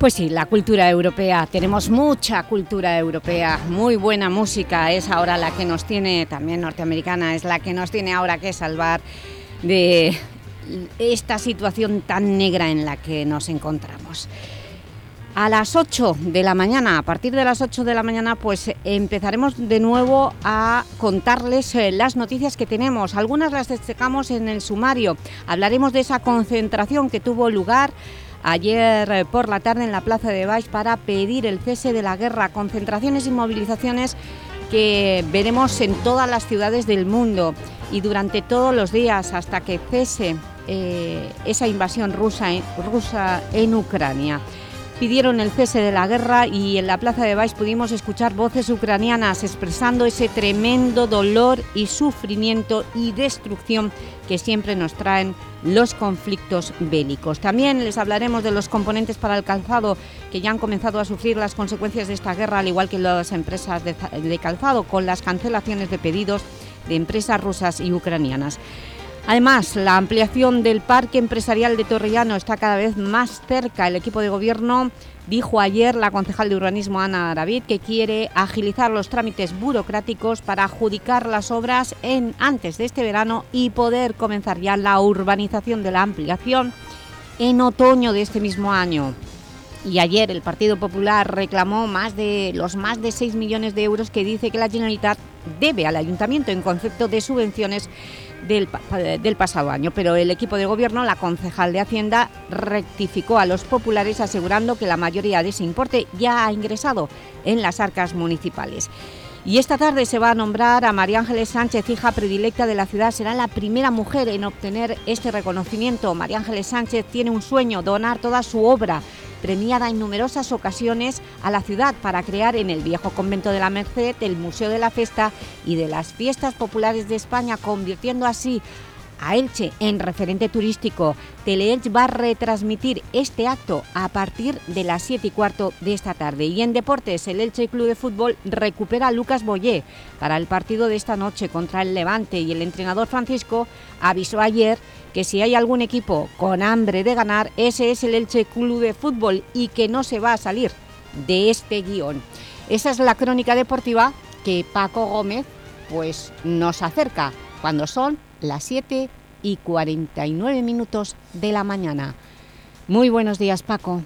Pues sí, la cultura europea, tenemos mucha cultura europea, muy buena música, es ahora la que nos tiene, también norteamericana, es la que nos tiene ahora que salvar de esta situación tan negra en la que nos encontramos. A las 8 de la mañana, a partir de las 8 de la mañana, pues empezaremos de nuevo a contarles eh, las noticias que tenemos. Algunas las destacamos en el sumario. Hablaremos de esa concentración que tuvo lugar ayer eh, por la tarde en la Plaza de Baix para pedir el cese de la guerra. Concentraciones y movilizaciones que veremos en todas las ciudades del mundo y durante todos los días hasta que cese eh, esa invasión rusa en, rusa en Ucrania pidieron el cese de la guerra y en la Plaza de Baix pudimos escuchar voces ucranianas expresando ese tremendo dolor y sufrimiento y destrucción que siempre nos traen los conflictos bélicos. También les hablaremos de los componentes para el calzado que ya han comenzado a sufrir las consecuencias de esta guerra, al igual que las empresas de, de calzado, con las cancelaciones de pedidos de empresas rusas y ucranianas. Además, la ampliación del parque empresarial de Torrellano está cada vez más cerca. El equipo de gobierno dijo ayer la concejal de urbanismo Ana David que quiere agilizar los trámites burocráticos para adjudicar las obras en, antes de este verano y poder comenzar ya la urbanización de la ampliación en otoño de este mismo año. Y ayer el Partido Popular reclamó más de los más de 6 millones de euros que dice que la Generalitat debe al Ayuntamiento en concepto de subvenciones del, pasado año, pero el equipo de gobierno, la concejal de Hacienda, rectificó a los populares asegurando que la mayoría de ese importe ya ha ingresado en las arcas municipales. Y esta tarde se va a nombrar a María Ángeles Sánchez, hija predilecta de la ciudad. Será la primera mujer en obtener este reconocimiento. María Ángeles Sánchez tiene un sueño, donar toda su obra premiada en numerosas ocasiones a la ciudad para crear en el viejo convento de la Merced el Museo de la Festa y de las Fiestas Populares de España, convirtiendo así a Elche en referente turístico. Teleelch va a retransmitir este acto a partir de las 7 y cuarto de esta tarde. Y en deportes, el Elche Club de Fútbol recupera a Lucas Boyé para el partido de esta noche contra el Levante y el entrenador Francisco avisó ayer que si hay algún equipo con hambre de ganar, ese es el Elche Club de Fútbol y que no se va a salir de este guion. Esa es la crónica deportiva que Paco Gómez pues, nos acerca cuando son las 7 y 49 minutos de la mañana. Muy buenos días, Paco.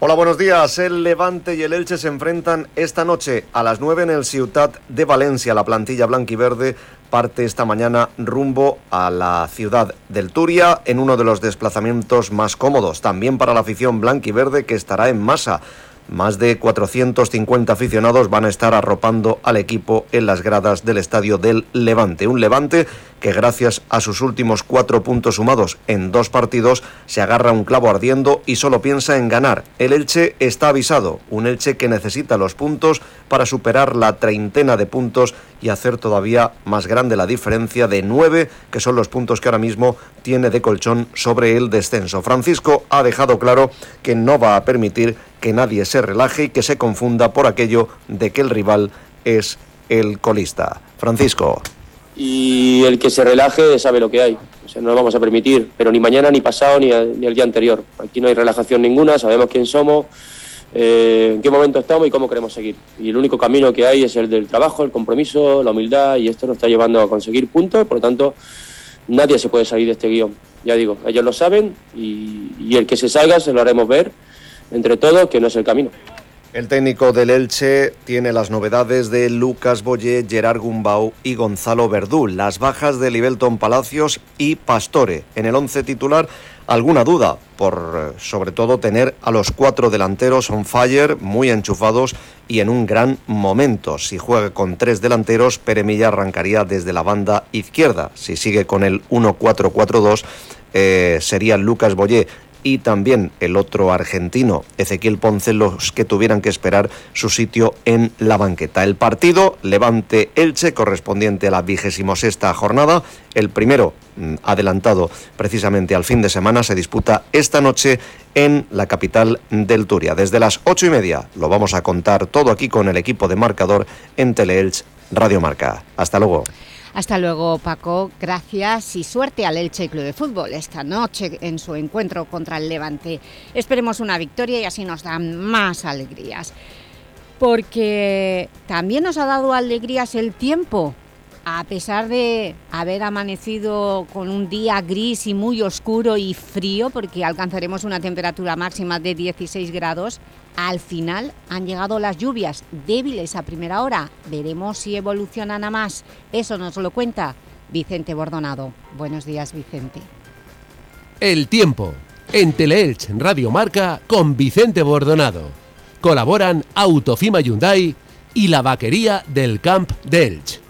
Hola, buenos días. El Levante y el Elche se enfrentan esta noche a las 9 en el Ciutat de Valencia. La plantilla blanquiverde parte esta mañana rumbo a la ciudad del Turia en uno de los desplazamientos más cómodos. También para la afición blanquiverde que estará en masa. Más de 450 aficionados van a estar arropando al equipo en las gradas del estadio del Levante. Un Levante que gracias a sus últimos cuatro puntos sumados en dos partidos se agarra un clavo ardiendo y solo piensa en ganar. El Elche está avisado, un Elche que necesita los puntos para superar la treintena de puntos y hacer todavía más grande la diferencia de 9, que son los puntos que ahora mismo tiene de colchón sobre el descenso. Francisco ha dejado claro que no va a permitir que nadie se relaje y que se confunda por aquello de que el rival es el colista. Francisco. Y el que se relaje sabe lo que hay. O sea, no lo vamos a permitir, pero ni mañana, ni pasado, ni, ni el día anterior. Aquí no hay relajación ninguna, sabemos quién somos, eh, en qué momento estamos y cómo queremos seguir. Y el único camino que hay es el del trabajo, el compromiso, la humildad, y esto nos está llevando a conseguir puntos, por lo tanto, nadie se puede salir de este guion. Ya digo, ellos lo saben y, el que se salga se lo haremos ver entre todos que no es el camino. El técnico del Elche tiene las novedades de Lucas Boyé, Gerard Gumbau y Gonzalo Verdú, las bajas de Libelton Palacios y Pastore. En el once titular, alguna duda por eh, sobre todo tener a los cuatro delanteros on fire, muy enchufados y en un gran momento. Si juega con tres delanteros, Pere Milla arrancaría desde la banda izquierda. Si sigue con el 1-4-4-2, eh, sería Lucas Boyé y también el otro argentino, Ezequiel Ponce, los que tuvieran que esperar su sitio en la banqueta. El partido Levante Elche, correspondiente a la vigésimo sexta jornada, el primero mm, adelantado precisamente al fin de semana, se disputa esta noche en la capital del Turia. Desde las ocho y media lo vamos a contar todo aquí con el equipo de marcador en Teleelch Radio Marca. Hasta luego. Hasta luego, Paco. Gracias y suerte al Elche Club de Fútbol esta noche en su encuentro contra el Levante. Esperemos una victoria y así nos dan más alegrías. Porque también nos ha dado alegrías el tiempo. A pesar de haber amanecido con un día gris y muy oscuro y frío, porque alcanzaremos una temperatura máxima de 16 grados, al final han llegado las lluvias débiles a primera hora. Veremos si evolucionan a más. Eso nos lo cuenta Vicente Bordonado. Buenos días, Vicente. El tiempo. En Teleelch Radio Marca con Vicente Bordonado. Colaboran Autofima Hyundai y la vaquería del Camp de Elch.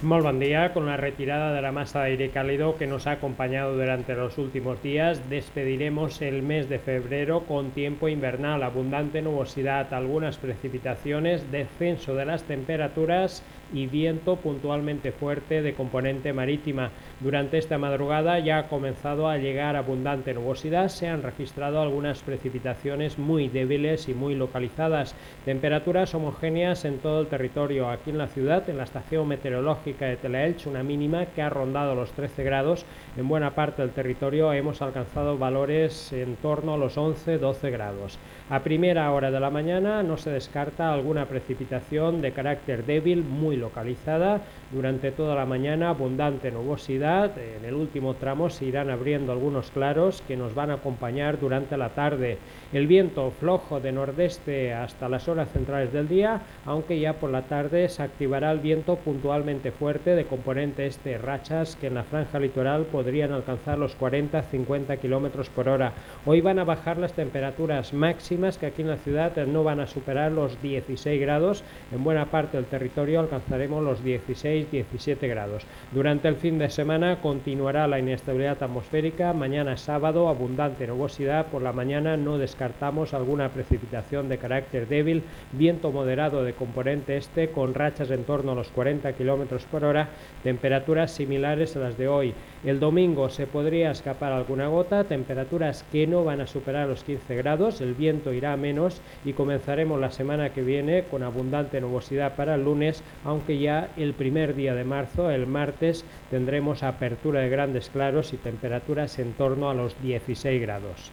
Molt bon dia. Con la retirada de la masa de aire cálido que nos ha acompañado durante los últimos días, despediremos el mes de febrero con tiempo invernal, abundante nubosidad, algunas precipitaciones, descenso de las temperaturas y viento puntualmente fuerte de componente marítima. Durante esta madrugada ya ha comenzado a llegar abundante nubosidad, se han registrado algunas precipitaciones muy débiles y muy localizadas, temperaturas homogéneas en todo el territorio, aquí en la ciudad, en la estación meteorológica de Teleelch, una mínima que ha rondado los 13 grados, en buena parte del territorio hemos alcanzado valores en torno a los 11-12 grados. A primera hora de la mañana no se descarta alguna precipitación de carácter débil muy localizada. Durante toda la mañana abundante nubosidad. En el último tramo se irán abriendo algunos claros que nos van a acompañar durante la tarde. El viento flojo de nordeste hasta las horas centrales del día, aunque ya por la tarde se activará el viento puntualmente fuerte de componente este, rachas que en la franja litoral podrían alcanzar los 40-50 kilómetros por hora. Hoy van a bajar las temperaturas máximas que aquí en la ciudad no van a superar los 16 grados. En buena parte del territorio alcanzaremos los 16-17 grados. Durante el fin de semana continuará la inestabilidad atmosférica. Mañana sábado abundante nubosidad. Por la mañana no descartamos alguna precipitación de carácter débil. Viento moderado de componente este con rachas en torno a los 40 kilómetros por hora. Temperaturas similares a las de hoy. El domingo se podría escapar alguna gota, temperaturas que no van a superar los 15 grados, el viento irá menos y comenzaremos la semana que viene con abundante nubosidad para el lunes, aunque ya el primer día de marzo, el martes, tendremos apertura de grandes claros y temperaturas en torno a los 16 grados.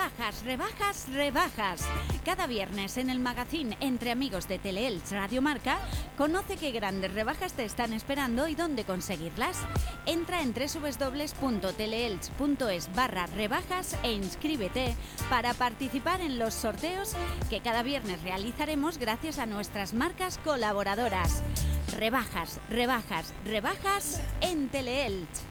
Rebajas, rebajas, rebajas. Cada viernes en el magazine Entre Amigos de Teleelch Radio Marca, conoce qué grandes rebajas te están esperando y dónde conseguirlas. Entra en www.teleelch.es barra rebajas e inscríbete para participar en los sorteos que cada viernes realizaremos gracias a nuestras marcas colaboradoras. Rebajas, rebajas, rebajas en Teleelch.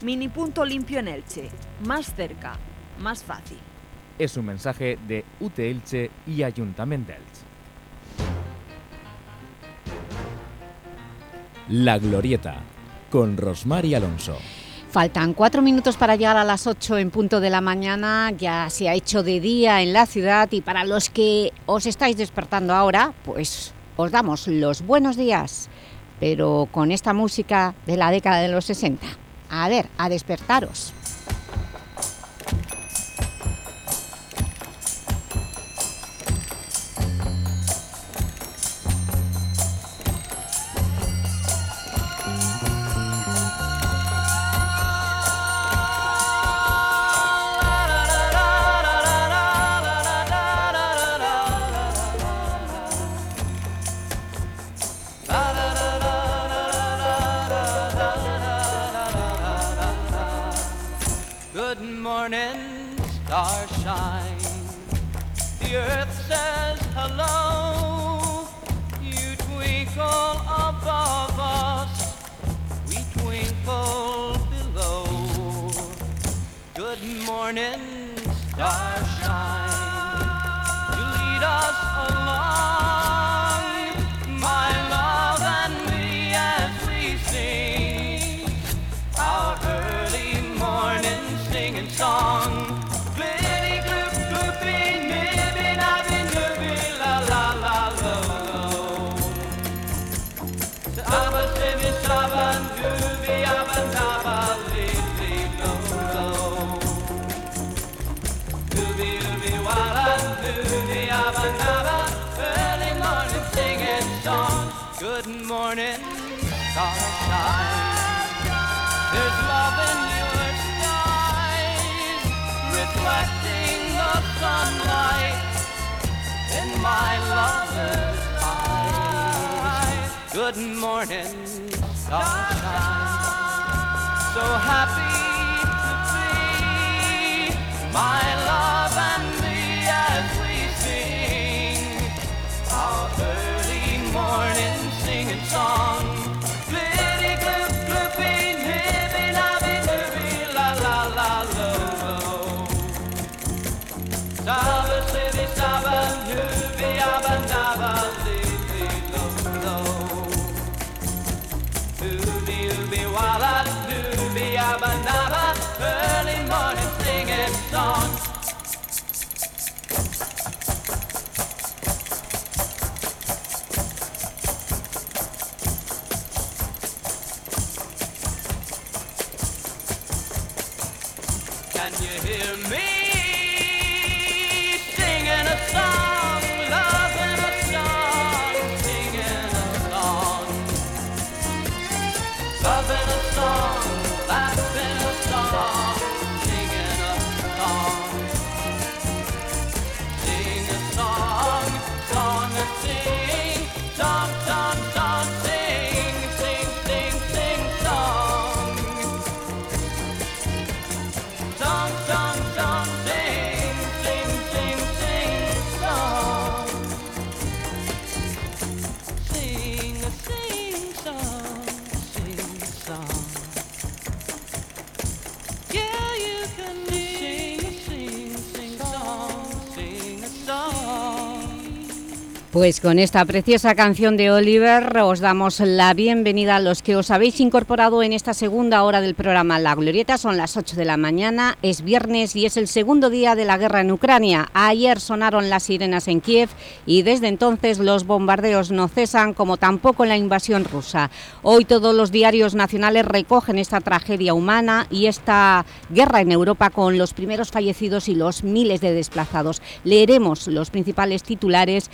Mini punto limpio en Elche. Más cerca, más fácil. Es un mensaje de UT Elche y Ayuntamiento de Elche. La Glorieta, con Rosmar y Alonso. Faltan cuatro minutos para llegar a las 8 en punto de la mañana, ya se ha hecho de día en la ciudad y para los que os estáis despertando ahora, pues os damos los buenos días, pero con esta música de la década de los 60. A ver, a despertaros. Good morning, starshine. The earth says hello. You twinkle above us, we twinkle below. Good morning, starshine. You lead us along, morning, starshine. There's love in your skies, reflecting the sunlight in my lover's eyes. Good morning, sunshine. So happy to be my love song. Pues con esta preciosa canción de Oliver os damos la bienvenida a los que os habéis incorporado en esta segunda hora del programa La Glorieta. Son las 8 de la mañana, es viernes y es el segundo día de la guerra en Ucrania. Ayer sonaron las sirenas en Kiev y desde entonces los bombardeos no cesan, como tampoco la invasión rusa. Hoy todos los diarios nacionales recogen esta tragedia humana y esta guerra en Europa con los primeros fallecidos y los miles de desplazados. Leeremos los principales titulares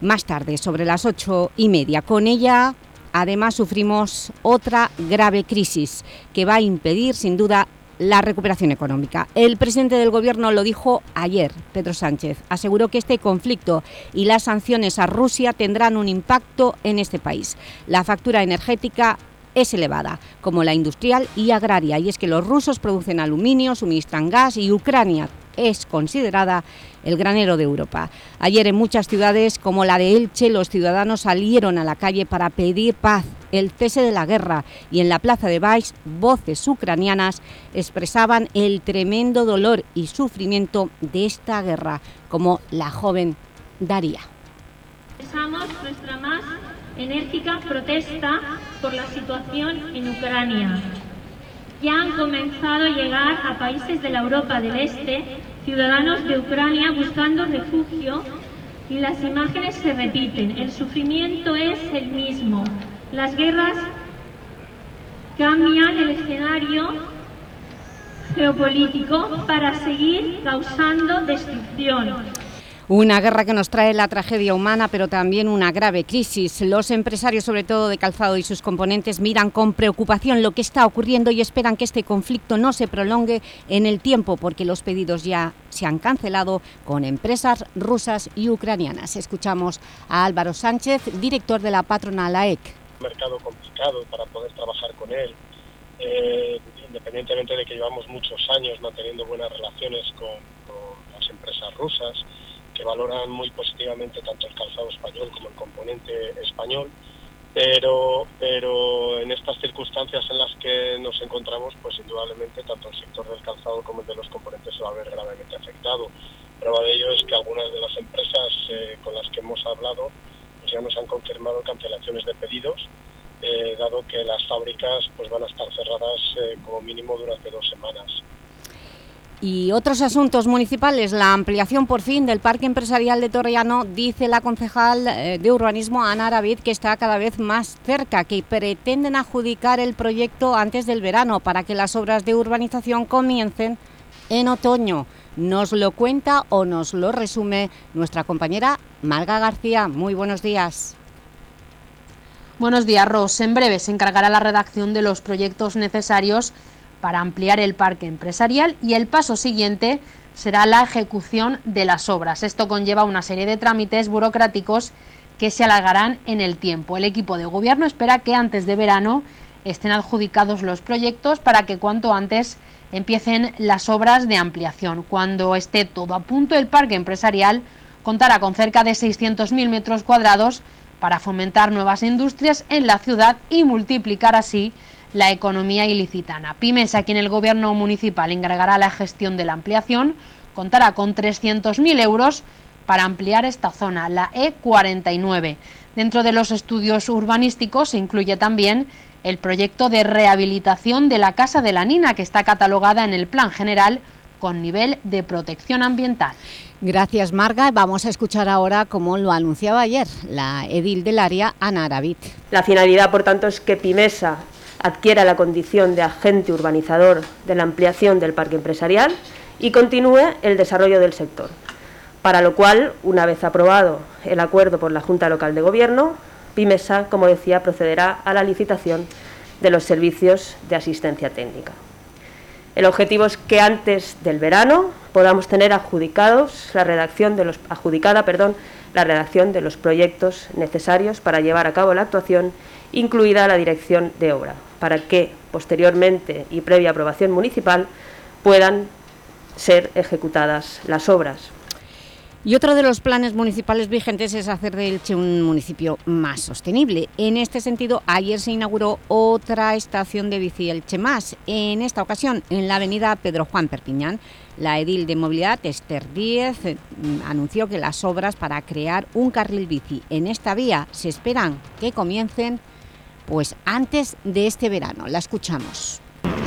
más tarde, sobre las ocho y media. Con ella, además, sufrimos otra grave crisis que va a impedir, sin duda, la recuperación económica. El presidente del Gobierno lo dijo ayer, Pedro Sánchez. Aseguró que este conflicto y las sanciones a Rusia tendrán un impacto en este país. La factura energética es elevada, como la industrial y agraria, y es que los rusos producen aluminio, suministran gas y Ucrania es considerada el granero de Europa. Ayer en muchas ciudades como la de Elche los ciudadanos salieron a la calle para pedir paz, el cese de la guerra y en la plaza de Baix voces ucranianas expresaban el tremendo dolor y sufrimiento de esta guerra, como la joven Daría. Expresamos nuestra más enérgica protesta por la situación en Ucrania. Ya han comenzado a llegar a países de la Europa del Este ciudadanos de Ucrania buscando refugio y las imágenes se repiten. El sufrimiento es el mismo. Las guerras cambian el escenario geopolítico para seguir causando destrucción. Una guerra que nos trae la tragedia humana, pero también una grave crisis. Los empresarios, sobre todo de calzado y sus componentes, miran con preocupación lo que está ocurriendo y esperan que este conflicto no se prolongue en el tiempo, porque los pedidos ya se han cancelado con empresas rusas y ucranianas. Escuchamos a Álvaro Sánchez, director de la patronal AEC. Un mercado complicado para poder trabajar con él, eh, independientemente de que llevamos muchos años manteniendo buenas relaciones con, con las empresas rusas, que valoran muy positivamente tanto el calzado español como el componente español, pero, pero en estas circunstancias en las que nos encontramos, pues indudablemente tanto el sector del calzado como el de los componentes se va a ver gravemente afectado. Prueba de ello es que algunas de las empresas eh, con las que hemos hablado pues ya nos han confirmado cancelaciones de pedidos, eh, dado que las fábricas pues van a estar cerradas eh, como mínimo durante dos semanas. Y otros asuntos municipales, la ampliación por fin del Parque Empresarial de Torrellano, dice la concejal eh, de urbanismo Ana Aravid que está cada vez más cerca, que pretenden adjudicar el proyecto antes del verano para que las obras de urbanización comiencen en otoño. Nos lo cuenta o nos lo resume nuestra compañera Marga García. Muy buenos días. Buenos días, Ros. En breve se encargará la redacción de los proyectos necesarios para ampliar el parque empresarial y el paso siguiente será la ejecución de las obras. Esto conlleva una serie de trámites burocráticos que se alargarán en el tiempo. El equipo de gobierno espera que antes de verano estén adjudicados los proyectos para que cuanto antes empiecen las obras de ampliación. Cuando esté todo a punto, el parque empresarial contará con cerca de 600.000 metros cuadrados para fomentar nuevas industrias en la ciudad y multiplicar así la economía ilicitana. Pymes, a quien el gobierno municipal encargará la gestión de la ampliación, contará con 300.000 euros para ampliar esta zona, la E49. Dentro de los estudios urbanísticos se incluye también el proyecto de rehabilitación de la Casa de la Nina, que está catalogada en el Plan General con nivel de protección ambiental. Gracias, Marga. Vamos a escuchar ahora, como lo anunciaba ayer, la edil del área, Ana Aravit. La finalidad, por tanto, es que Pimesa adquiera la condición de agente urbanizador de la ampliación del parque empresarial y continúe el desarrollo del sector. Para lo cual, una vez aprobado el acuerdo por la Junta Local de Gobierno, Pimesa, como decía, procederá a la licitación de los servicios de asistencia técnica. El objetivo es que antes del verano podamos tener adjudicados la redacción de los, adjudicada perdón, la redacción de los proyectos necesarios para llevar a cabo la actuación, incluida la dirección de obra, para que posteriormente y previa aprobación municipal puedan ser ejecutadas las obras. Y otro de los planes municipales vigentes es hacer de Elche un municipio más sostenible. En este sentido, ayer se inauguró otra estación de bici Elche Más, en esta ocasión en la avenida Pedro Juan Perpiñán. La edil de movilidad, Esther Díez, eh, anunció que las obras para crear un carril bici en esta vía se esperan que comiencen pues, antes de este verano. La escuchamos.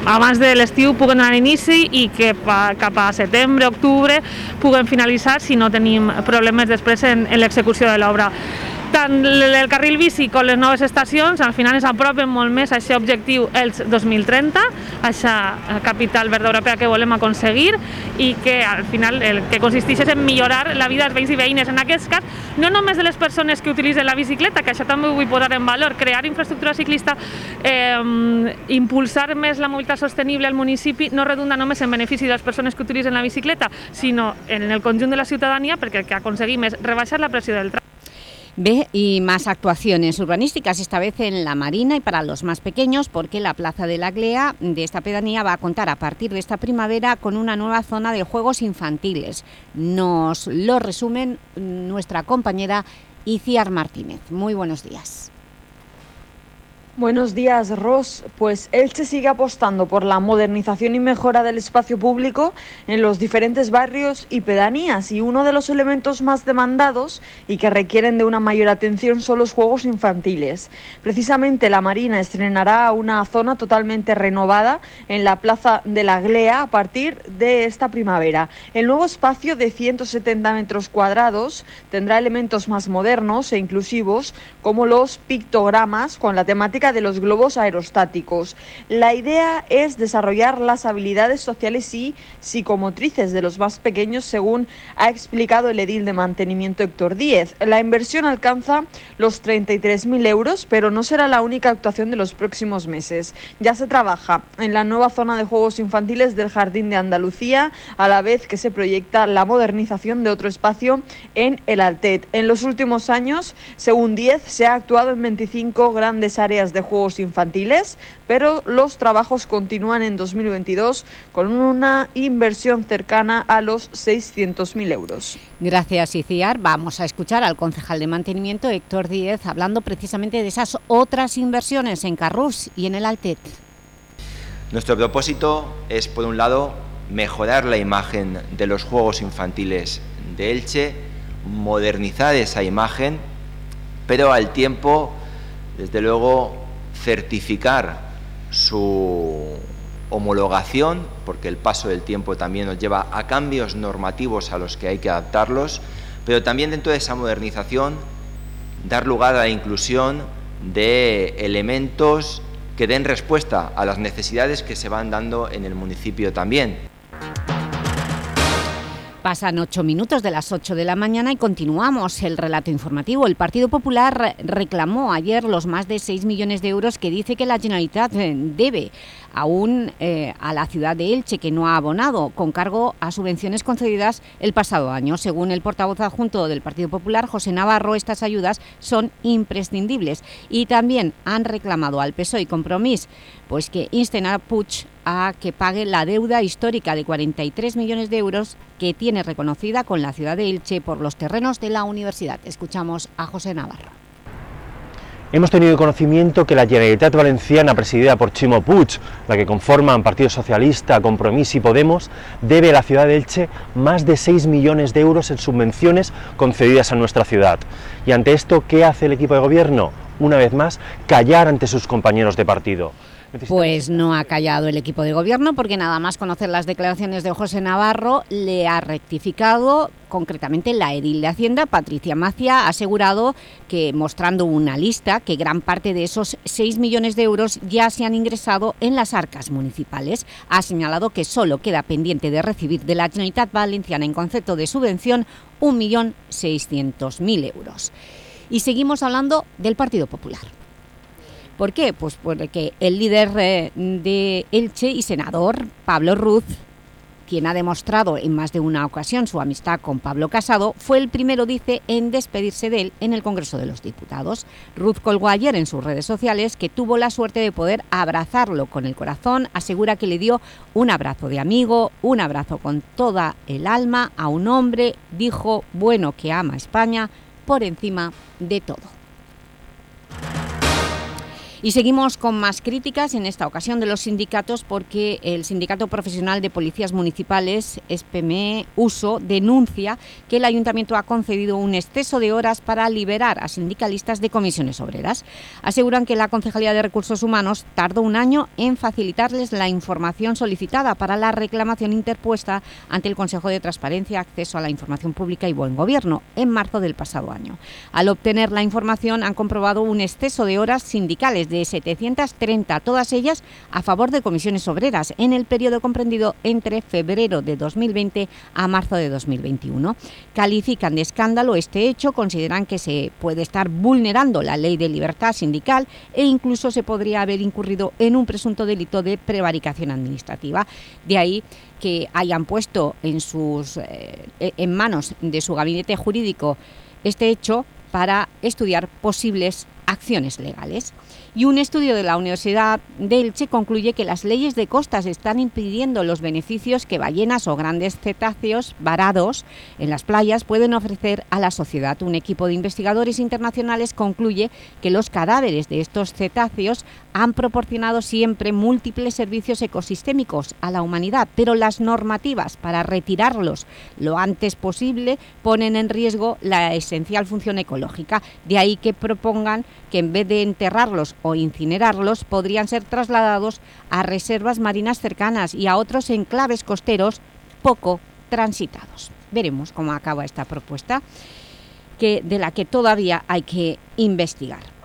abans de l'estiu puguen a inici i que cap a setembre, octubre puguen finalitzar si no tenim problemes després en, en l'execució de l'obra. Tant el carril bici com les noves estacions al final ens apropen molt més a aquest objectiu els 2030, a aquesta capital verda europea que volem aconseguir i que al final el que consisteix és en millorar la vida dels veïns i veïnes. En aquest cas, no només de les persones que utilitzen la bicicleta, que això també ho vull posar en valor, crear infraestructura ciclista, eh, impulsar més la mobilitat sostenible al municipi no redunda només en benefici de les persones que utilitzen la bicicleta, sinó en el conjunt de la ciutadania perquè el que aconseguim és rebaixar la pressió del tràfic Ve, y más actuaciones urbanísticas, esta vez en La Marina y para los más pequeños, porque la Plaza de la Glea de esta pedanía va a contar a partir de esta primavera con una nueva zona de juegos infantiles. Nos lo resumen nuestra compañera Iciar Martínez. Muy buenos días. Buenos días, Ros. Pues Elche sigue apostando por la modernización y mejora del espacio público en los diferentes barrios y pedanías y uno de los elementos más demandados y que requieren de una mayor atención son los juegos infantiles. Precisamente la Marina estrenará una zona totalmente renovada en la Plaza de la Glea a partir de esta primavera. El nuevo espacio de 170 metros cuadrados tendrá elementos más modernos e inclusivos como los pictogramas con la temática de los globos aerostáticos. La idea es desarrollar las habilidades sociales y psicomotrices de los más pequeños, según ha explicado el edil de mantenimiento Héctor Díez. La inversión alcanza los 33.000 euros, pero no será la única actuación de los próximos meses. Ya se trabaja en la nueva zona de juegos infantiles del Jardín de Andalucía, a la vez que se proyecta la modernización de otro espacio en el Altet. En los últimos años, según Díez, se ha actuado en 25 grandes áreas de juegos infantiles, pero los trabajos continúan en 2022 con una inversión cercana a los 600.000 euros. Gracias, Iciar. Vamos a escuchar al concejal de mantenimiento, Héctor Díez, hablando precisamente de esas otras inversiones en Carrús y en el Altet. Nuestro propósito es, por un lado, mejorar la imagen de los Juegos Infantiles de Elche, modernizar esa imagen, pero al tiempo, desde luego, certificar su homologación, porque el paso del tiempo también nos lleva a cambios normativos a los que hay que adaptarlos, pero también dentro de esa modernización dar lugar a la inclusión de elementos que den respuesta a las necesidades que se van dando en el municipio también. Pasan ocho minutos de las 8 de la mañana y continuamos el relato informativo. El Partido Popular reclamó ayer los más de 6 millones de euros que dice que la Generalitat eh, debe aún eh, a la ciudad de Elche, que no ha abonado, con cargo a subvenciones concedidas el pasado año. Según el portavoz adjunto del Partido Popular, José Navarro, estas ayudas son imprescindibles. Y también han reclamado al PSOE y Compromís pues que insten a Puig a que pague la deuda histórica de 43 millones de euros que tiene reconocida con la ciudad de Elche por los terrenos de la universidad. Escuchamos a José Navarro. Hemos tenido conocimiento que la Generalitat Valenciana, presidida por Chimo Puig, la que conforman Partido Socialista, Compromís y Podemos, debe a la ciudad de Elche más de 6 millones de euros en subvenciones concedidas a nuestra ciudad. Y ante esto, ¿qué hace el equipo de gobierno? Una vez más, callar ante sus compañeros de partido. Pues no ha callado el equipo de gobierno porque nada más conocer las declaraciones de José Navarro le ha rectificado concretamente la edil de Hacienda, Patricia Macia, ha asegurado que mostrando una lista que gran parte de esos 6 millones de euros ya se han ingresado en las arcas municipales. Ha señalado que solo queda pendiente de recibir de la Generalitat Valenciana en concepto de subvención 1.600.000 euros. Y seguimos hablando del Partido Popular. ¿Por qué? Pues porque el líder eh, de Elche y senador, Pablo Ruz, quien ha demostrado en más de una ocasión su amistad con Pablo Casado, fue el primero, dice, en despedirse de él en el Congreso de los Diputados. Ruth colgó ayer en sus redes sociales que tuvo la suerte de poder abrazarlo con el corazón, asegura que le dio un abrazo de amigo, un abrazo con toda el alma a un hombre, dijo, bueno, que ama España por encima de todo. Y seguimos con más críticas, en esta ocasión de los sindicatos, porque el Sindicato Profesional de Policías Municipales, SPME Uso, denuncia que el Ayuntamiento ha concedido un exceso de horas para liberar a sindicalistas de comisiones obreras. Aseguran que la Concejalía de Recursos Humanos tardó un año en facilitarles la información solicitada para la reclamación interpuesta ante el Consejo de Transparencia, Acceso a la Información Pública y Buen Gobierno, en marzo del pasado año. Al obtener la información han comprobado un exceso de horas sindicales de 730, todas ellas a favor de comisiones obreras, en el periodo comprendido entre febrero de 2020 a marzo de 2021. Califican de escándalo este hecho, consideran que se puede estar vulnerando la ley de libertad sindical e incluso se podría haber incurrido en un presunto delito de prevaricación administrativa. De ahí que hayan puesto en, sus, eh, en manos de su gabinete jurídico este hecho para estudiar posibles acciones legales. Y un estudio de la Universidad de Elche concluye que las leyes de costas están impidiendo los beneficios que ballenas o grandes cetáceos varados en las playas pueden ofrecer a la sociedad. Un equipo de investigadores internacionales concluye que los cadáveres de estos cetáceos han proporcionado siempre múltiples servicios ecosistémicos a la humanidad, pero las normativas para retirarlos lo antes posible ponen en riesgo la esencial función ecológica. De ahí que propongan que en vez de enterrarlos o incinerarlos, podrían ser trasladados a reservas marinas cercanas y a otros enclaves costeros poco transitados. Veremos cómo acaba esta propuesta, que, de la que todavía hay que investigar.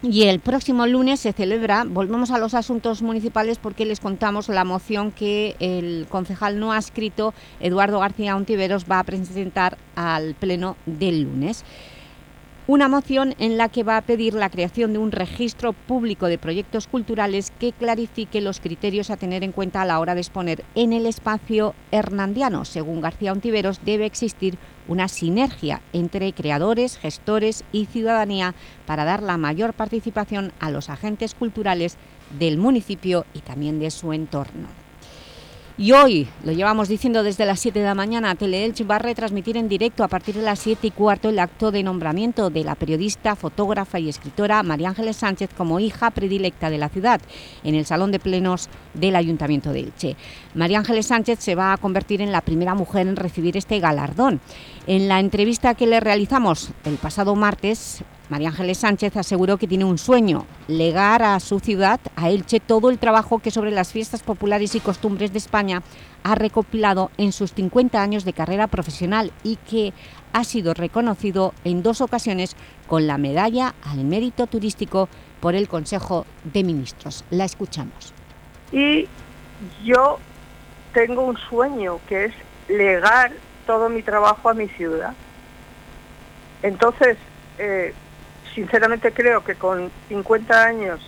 Y el próximo lunes se celebra, volvemos a los asuntos municipales porque les contamos la moción que el concejal no ha escrito, Eduardo García Ontiveros, va a presentar al pleno del lunes. Una moción en la que va a pedir la creación de un registro público de proyectos culturales que clarifique los criterios a tener en cuenta a la hora de exponer en el espacio hernandiano. Según García Ontiveros, debe existir una sinergia entre creadores, gestores y ciudadanía para dar la mayor participación a los agentes culturales del municipio y también de su entorno. Y hoy, lo llevamos diciendo desde las 7 de la mañana, Teleelch va a retransmitir en directo a partir de las 7 y cuarto el acto de nombramiento de la periodista, fotógrafa y escritora María Ángeles Sánchez como hija predilecta de la ciudad en el Salón de Plenos del Ayuntamiento de Elche. María Ángeles Sánchez se va a convertir en la primera mujer en recibir este galardón. En la entrevista que le realizamos el pasado martes, María Ángeles Sánchez aseguró que tiene un sueño, legar a su ciudad, a Elche, todo el trabajo que sobre las fiestas populares y costumbres de España ha recopilado en sus 50 años de carrera profesional y que ha sido reconocido en dos ocasiones con la medalla al mérito turístico por el Consejo de Ministros. La escuchamos. Y yo tengo un sueño que es legar todo mi trabajo a mi ciudad. Entonces, eh, sinceramente creo que con 50 años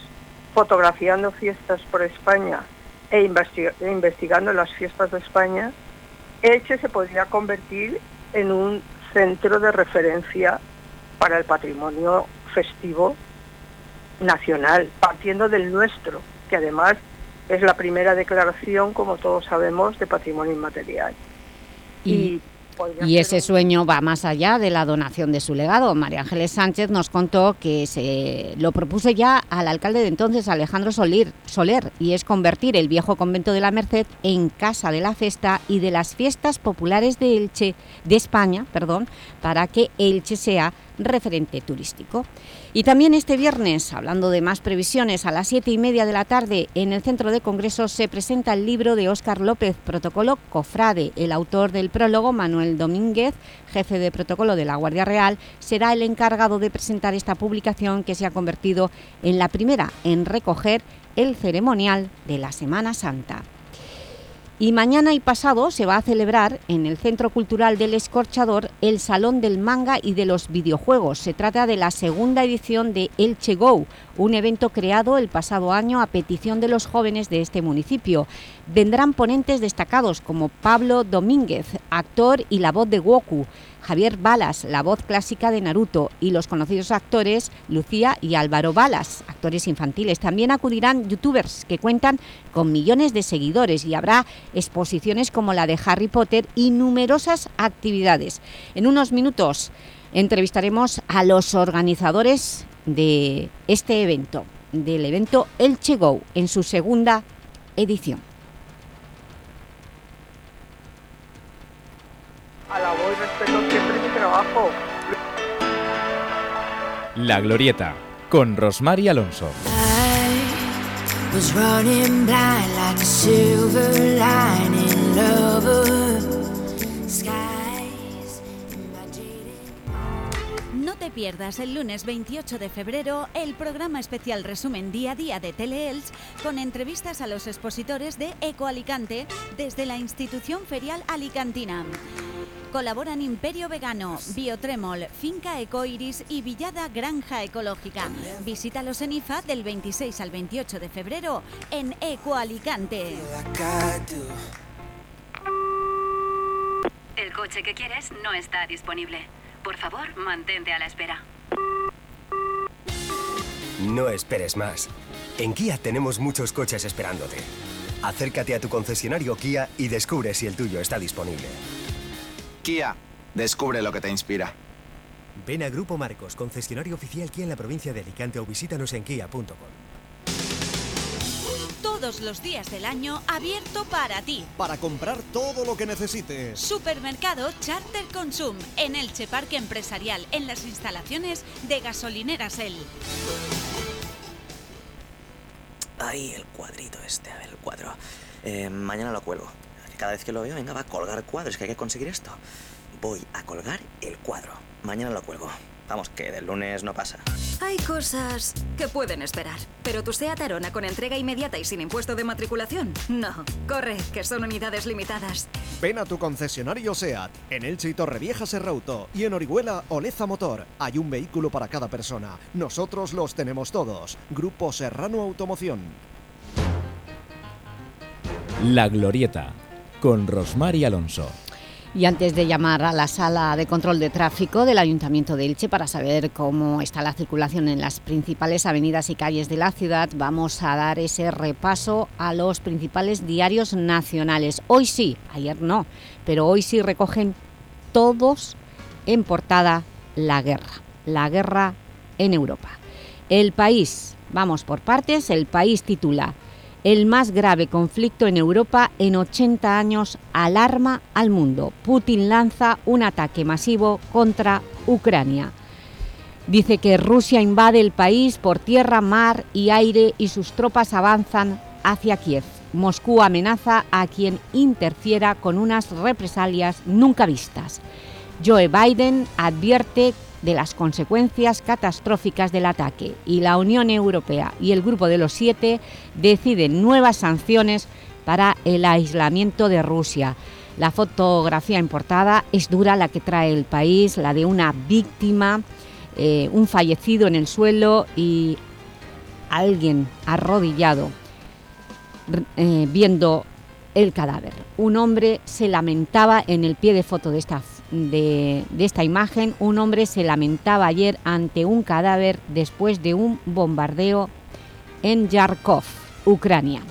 fotografiando fiestas por España e, investiga- e investigando las fiestas de España, Elche se podría convertir en un centro de referencia para el patrimonio festivo nacional, partiendo del nuestro, que además es la primera declaración, como todos sabemos, de patrimonio inmaterial. Y, y ese sueño va más allá de la donación de su legado. María Ángeles Sánchez nos contó que se lo propuso ya al alcalde de entonces, Alejandro Soler, y es convertir el viejo convento de la Merced en casa de la festa y de las fiestas populares de Elche, de España, perdón, para que Elche sea referente turístico. Y también este viernes, hablando de más previsiones, a las siete y media de la tarde en el Centro de Congresos se presenta el libro de Óscar López, Protocolo Cofrade. El autor del prólogo, Manuel Domínguez, jefe de protocolo de la Guardia Real, será el encargado de presentar esta publicación que se ha convertido en la primera en recoger el ceremonial de la Semana Santa. Y mañana y pasado se va a celebrar en el Centro Cultural del Escorchador el Salón del Manga y de los Videojuegos. Se trata de la segunda edición de Elche Go, un evento creado el pasado año a petición de los jóvenes de este municipio. Vendrán ponentes destacados como Pablo Domínguez, actor y la voz de Goku, Javier Balas, la voz clásica de Naruto, y los conocidos actores Lucía y Álvaro Balas, actores infantiles. También acudirán youtubers que cuentan con millones de seguidores y habrá exposiciones como la de Harry Potter y numerosas actividades. En unos minutos entrevistaremos a los organizadores de este evento, del evento Elche Go, en su segunda edición. Alabo y respeto siempre mi trabajo. La Glorieta, con Rosmar y Alonso. was running blind like a silver lining lover. Skies No te pierdas el lunes 28 de febrero el programa especial resumen día a día de Teleelch con entrevistas a los expositores de Eco Alicante desde la institución ferial alicantina. Colaboran Imperio Vegano, Biotremol, Finca Ecoiris y Villada Granja Ecológica. Visítalos en IFA del 26 al 28 de febrero en Eco Alicante. El coche que quieres no está disponible. Por favor, mantente a la espera. No esperes más. En Kia tenemos muchos coches esperándote. Acércate a tu concesionario Kia y descubre si el tuyo está disponible. Kia, descubre lo que te inspira. Ven a Grupo Marcos, concesionario oficial Kia en la provincia de Alicante o visítanos en kia.com. Todos los días del año abierto para ti. Para comprar todo lo que necesites. Supermercado Charter Consum en Elche Parque Empresarial en las instalaciones de Gasolineras El. Ahí, el cuadrito este, a ver, el cuadro. Eh, mañana lo cuelgo. Cada vez que lo veo, venga, va a colgar cuadros, que hay que conseguir esto. Voy a colgar el cuadro. Mañana lo cuelgo. Vamos, que del lunes no pasa. Hay cosas que pueden esperar, pero tu SEAT Arona con entrega inmediata y sin impuesto de matriculación, no. Corre, que son unidades limitadas. Ven a tu concesionario SEAT, en Elche y Torrevieja Serrauto y en Orihuela Oleza Motor. Hay un vehículo para cada persona. Nosotros los tenemos todos. Grupo Serrano Automoción. La Glorieta, con Rosmar y Alonso. Y antes de llamar a la sala de control de tráfico del Ayuntamiento de Elche para saber cómo está la circulación en las principales avenidas y calles de la ciudad, vamos a dar ese repaso a los principales diarios nacionales. Hoy sí, ayer no, pero hoy sí recogen todos en portada la guerra, la guerra en Europa. El país, vamos por partes, el país titula el más grave conflicto en Europa en 80 años alarma al mundo. Putin lanza un ataque masivo contra Ucrania. Dice que Rusia invade el país por tierra, mar y aire y sus tropas avanzan hacia Kiev. Moscú amenaza a quien interfiera con unas represalias nunca vistas. Joe Biden advierte de las consecuencias catastróficas del ataque y la Unión Europea y el Grupo de los Siete deciden nuevas sanciones para el aislamiento de Rusia. La fotografía importada es dura la que trae el país, la de una víctima, eh, un fallecido en el suelo y alguien arrodillado eh, viendo el cadáver. Un hombre se lamentaba en el pie de foto de esta, de, esta imagen, un hombre se lamentaba ayer ante un cadáver después de un bombardeo en Yarkov, Ucrania.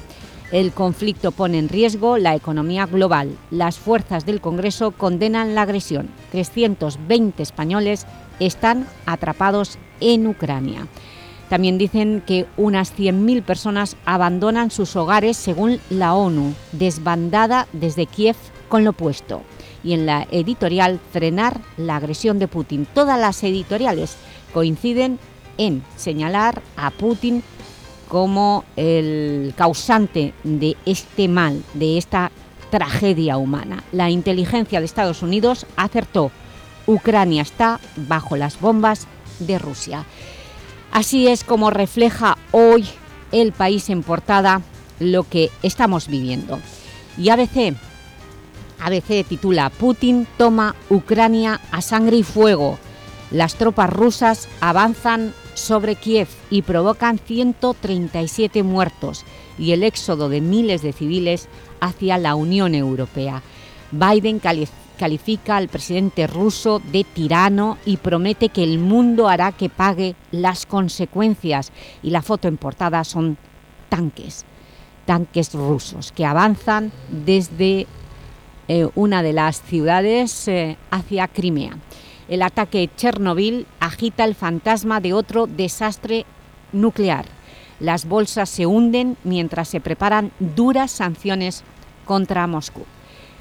El conflicto pone en riesgo la economía global. Las fuerzas del Congreso condenan la agresión. 320 españoles están atrapados en Ucrania. También dicen que unas 100.000 personas abandonan sus hogares según la ONU, desbandada desde Kiev con lo opuesto. Y en la editorial Frenar la agresión de Putin. Todas las editoriales coinciden en señalar a Putin como el causante de este mal, de esta tragedia humana. La inteligencia de Estados Unidos acertó. Ucrania está bajo las bombas de Rusia. Así es como refleja hoy el país en portada lo que estamos viviendo. Y ABC, ABC titula Putin toma Ucrania a sangre y fuego. Las tropas rusas avanzan sobre Kiev y provocan 137 muertos y el éxodo de miles de civiles hacia la Unión Europea. Biden califica al presidente ruso de tirano y promete que el mundo hará que pague las consecuencias. Y la foto en portada son tanques, tanques rusos que avanzan desde eh, una de las ciudades eh, hacia Crimea. El ataque Chernobyl agita el fantasma de otro desastre nuclear. Las bolsas se hunden mientras se preparan duras sanciones contra Moscú.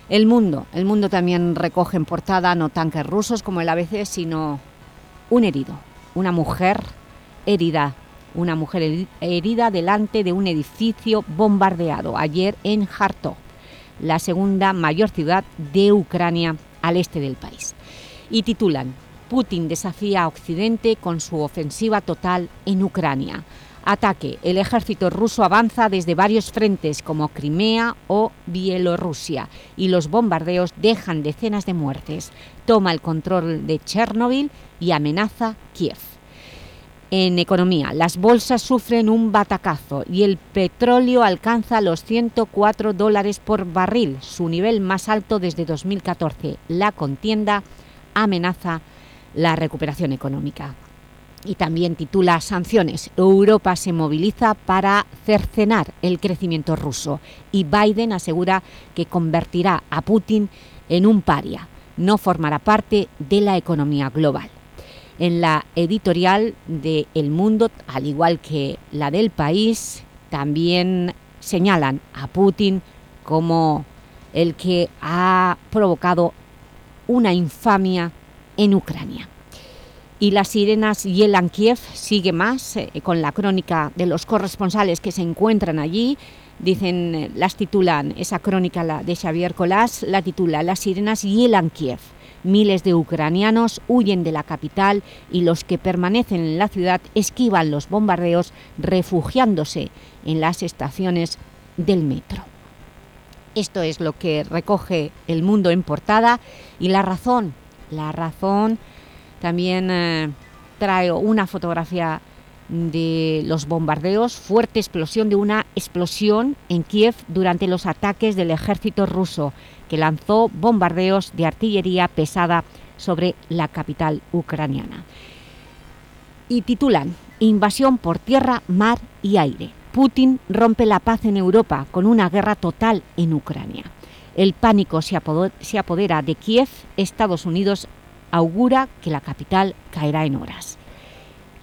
El mundo, el mundo también recoge en portada no tanques rusos como el ABC, sino un herido, una mujer herida, una mujer herida delante de un edificio bombardeado ayer en Kharkov la segunda mayor ciudad de Ucrania al este del país. Y titulan Putin desafía a Occidente con su ofensiva total en Ucrania. Ataque. El ejército ruso avanza desde varios frentes como Crimea o Bielorrusia y los bombardeos dejan decenas de muertes. Toma el control de Chernóbil y amenaza Kiev. En economía, las bolsas sufren un batacazo y el petróleo alcanza los 104 dólares por barril, su nivel más alto desde 2014. La contienda amenaza la recuperación económica. Y también titula Sanciones. Europa se moviliza para cercenar el crecimiento ruso y Biden asegura que convertirá a Putin en un paria. No formará parte de la economía global en la editorial de El Mundo, al igual que la del país, también señalan a Putin como el que ha provocado una infamia en Ucrania. Y las sirenas Yelan Kiev sigue más eh, con la crónica de los corresponsales que se encuentran allí. Dicen, eh, las titulan, esa crónica de Xavier Colás, la titula Las sirenas Yelan Kiev. Miles de ucranianos huyen de la capital y los que permanecen en la ciudad esquivan los bombardeos refugiándose en las estaciones del metro. Esto es lo que recoge El Mundo en portada y la razón, la razón también eh, trae una fotografía de los bombardeos, fuerte explosión de una explosión en Kiev durante los ataques del ejército ruso que lanzó bombardeos de artillería pesada sobre la capital ucraniana. Y titulan Invasión por tierra, mar y aire. Putin rompe la paz en Europa con una guerra total en Ucrania. El pánico se apodera de Kiev, Estados Unidos augura que la capital caerá en horas.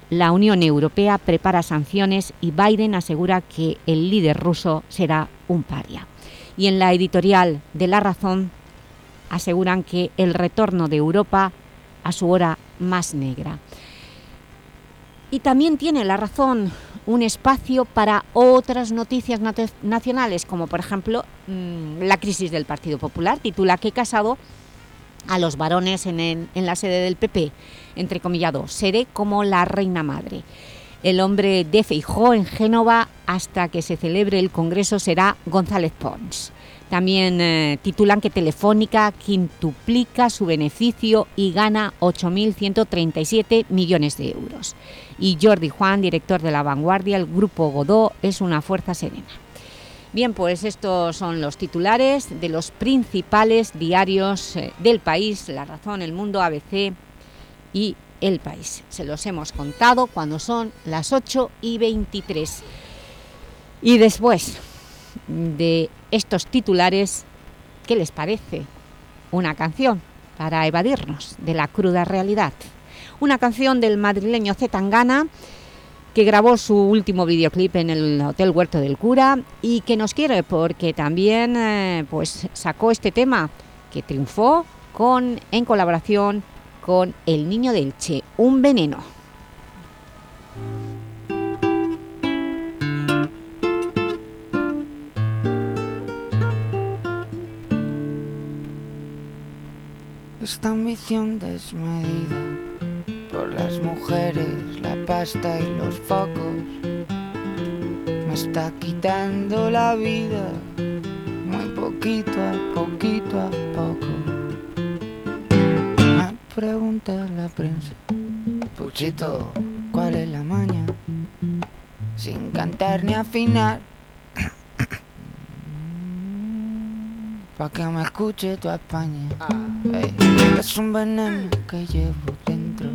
La Unión Europea prepara sanciones y Biden asegura que el líder ruso será un paria y en la editorial de La Razón aseguran que el retorno de Europa a su hora más negra. Y también tiene La Razón un espacio para otras noticias nacionales, como por ejemplo mm, la crisis del Partido Popular, titula que Casado a los varones en, en la sede del PP, entrecomillado, seré como la reina madre. El hombre de Feijó en Génova hasta que se celebre el Congreso será González Pons. También eh, titulan que Telefónica quintuplica su beneficio y gana 8.137 millones de euros. Y Jordi Juan, director de La Vanguardia, el Grupo Godó es una fuerza serena. Bien, pues estos son los titulares de los principales diarios eh, del país, La Razón, El Mundo, ABC y el país. Se los hemos contado cuando son las 8 y 23. Y después de estos titulares, ¿qué les parece? Una canción para evadirnos de la cruda realidad. Una canción del madrileño Zetangana que grabó su último videoclip en el Hotel Huerto del Cura y que nos quiere porque también eh, pues, sacó este tema que triunfó con, en colaboración con El Niño del Che, Un Veneno. Esta ambición desmedida por las mujeres, la pasta y los focos me está quitando la vida muy poquito a poquito a poco. Pregunta la prensa, Puchito, ¿cuál es la maña? Sin cantar ni afinar. Pa' que me escuche tu España. Ey, es un veneno que llevo dentro,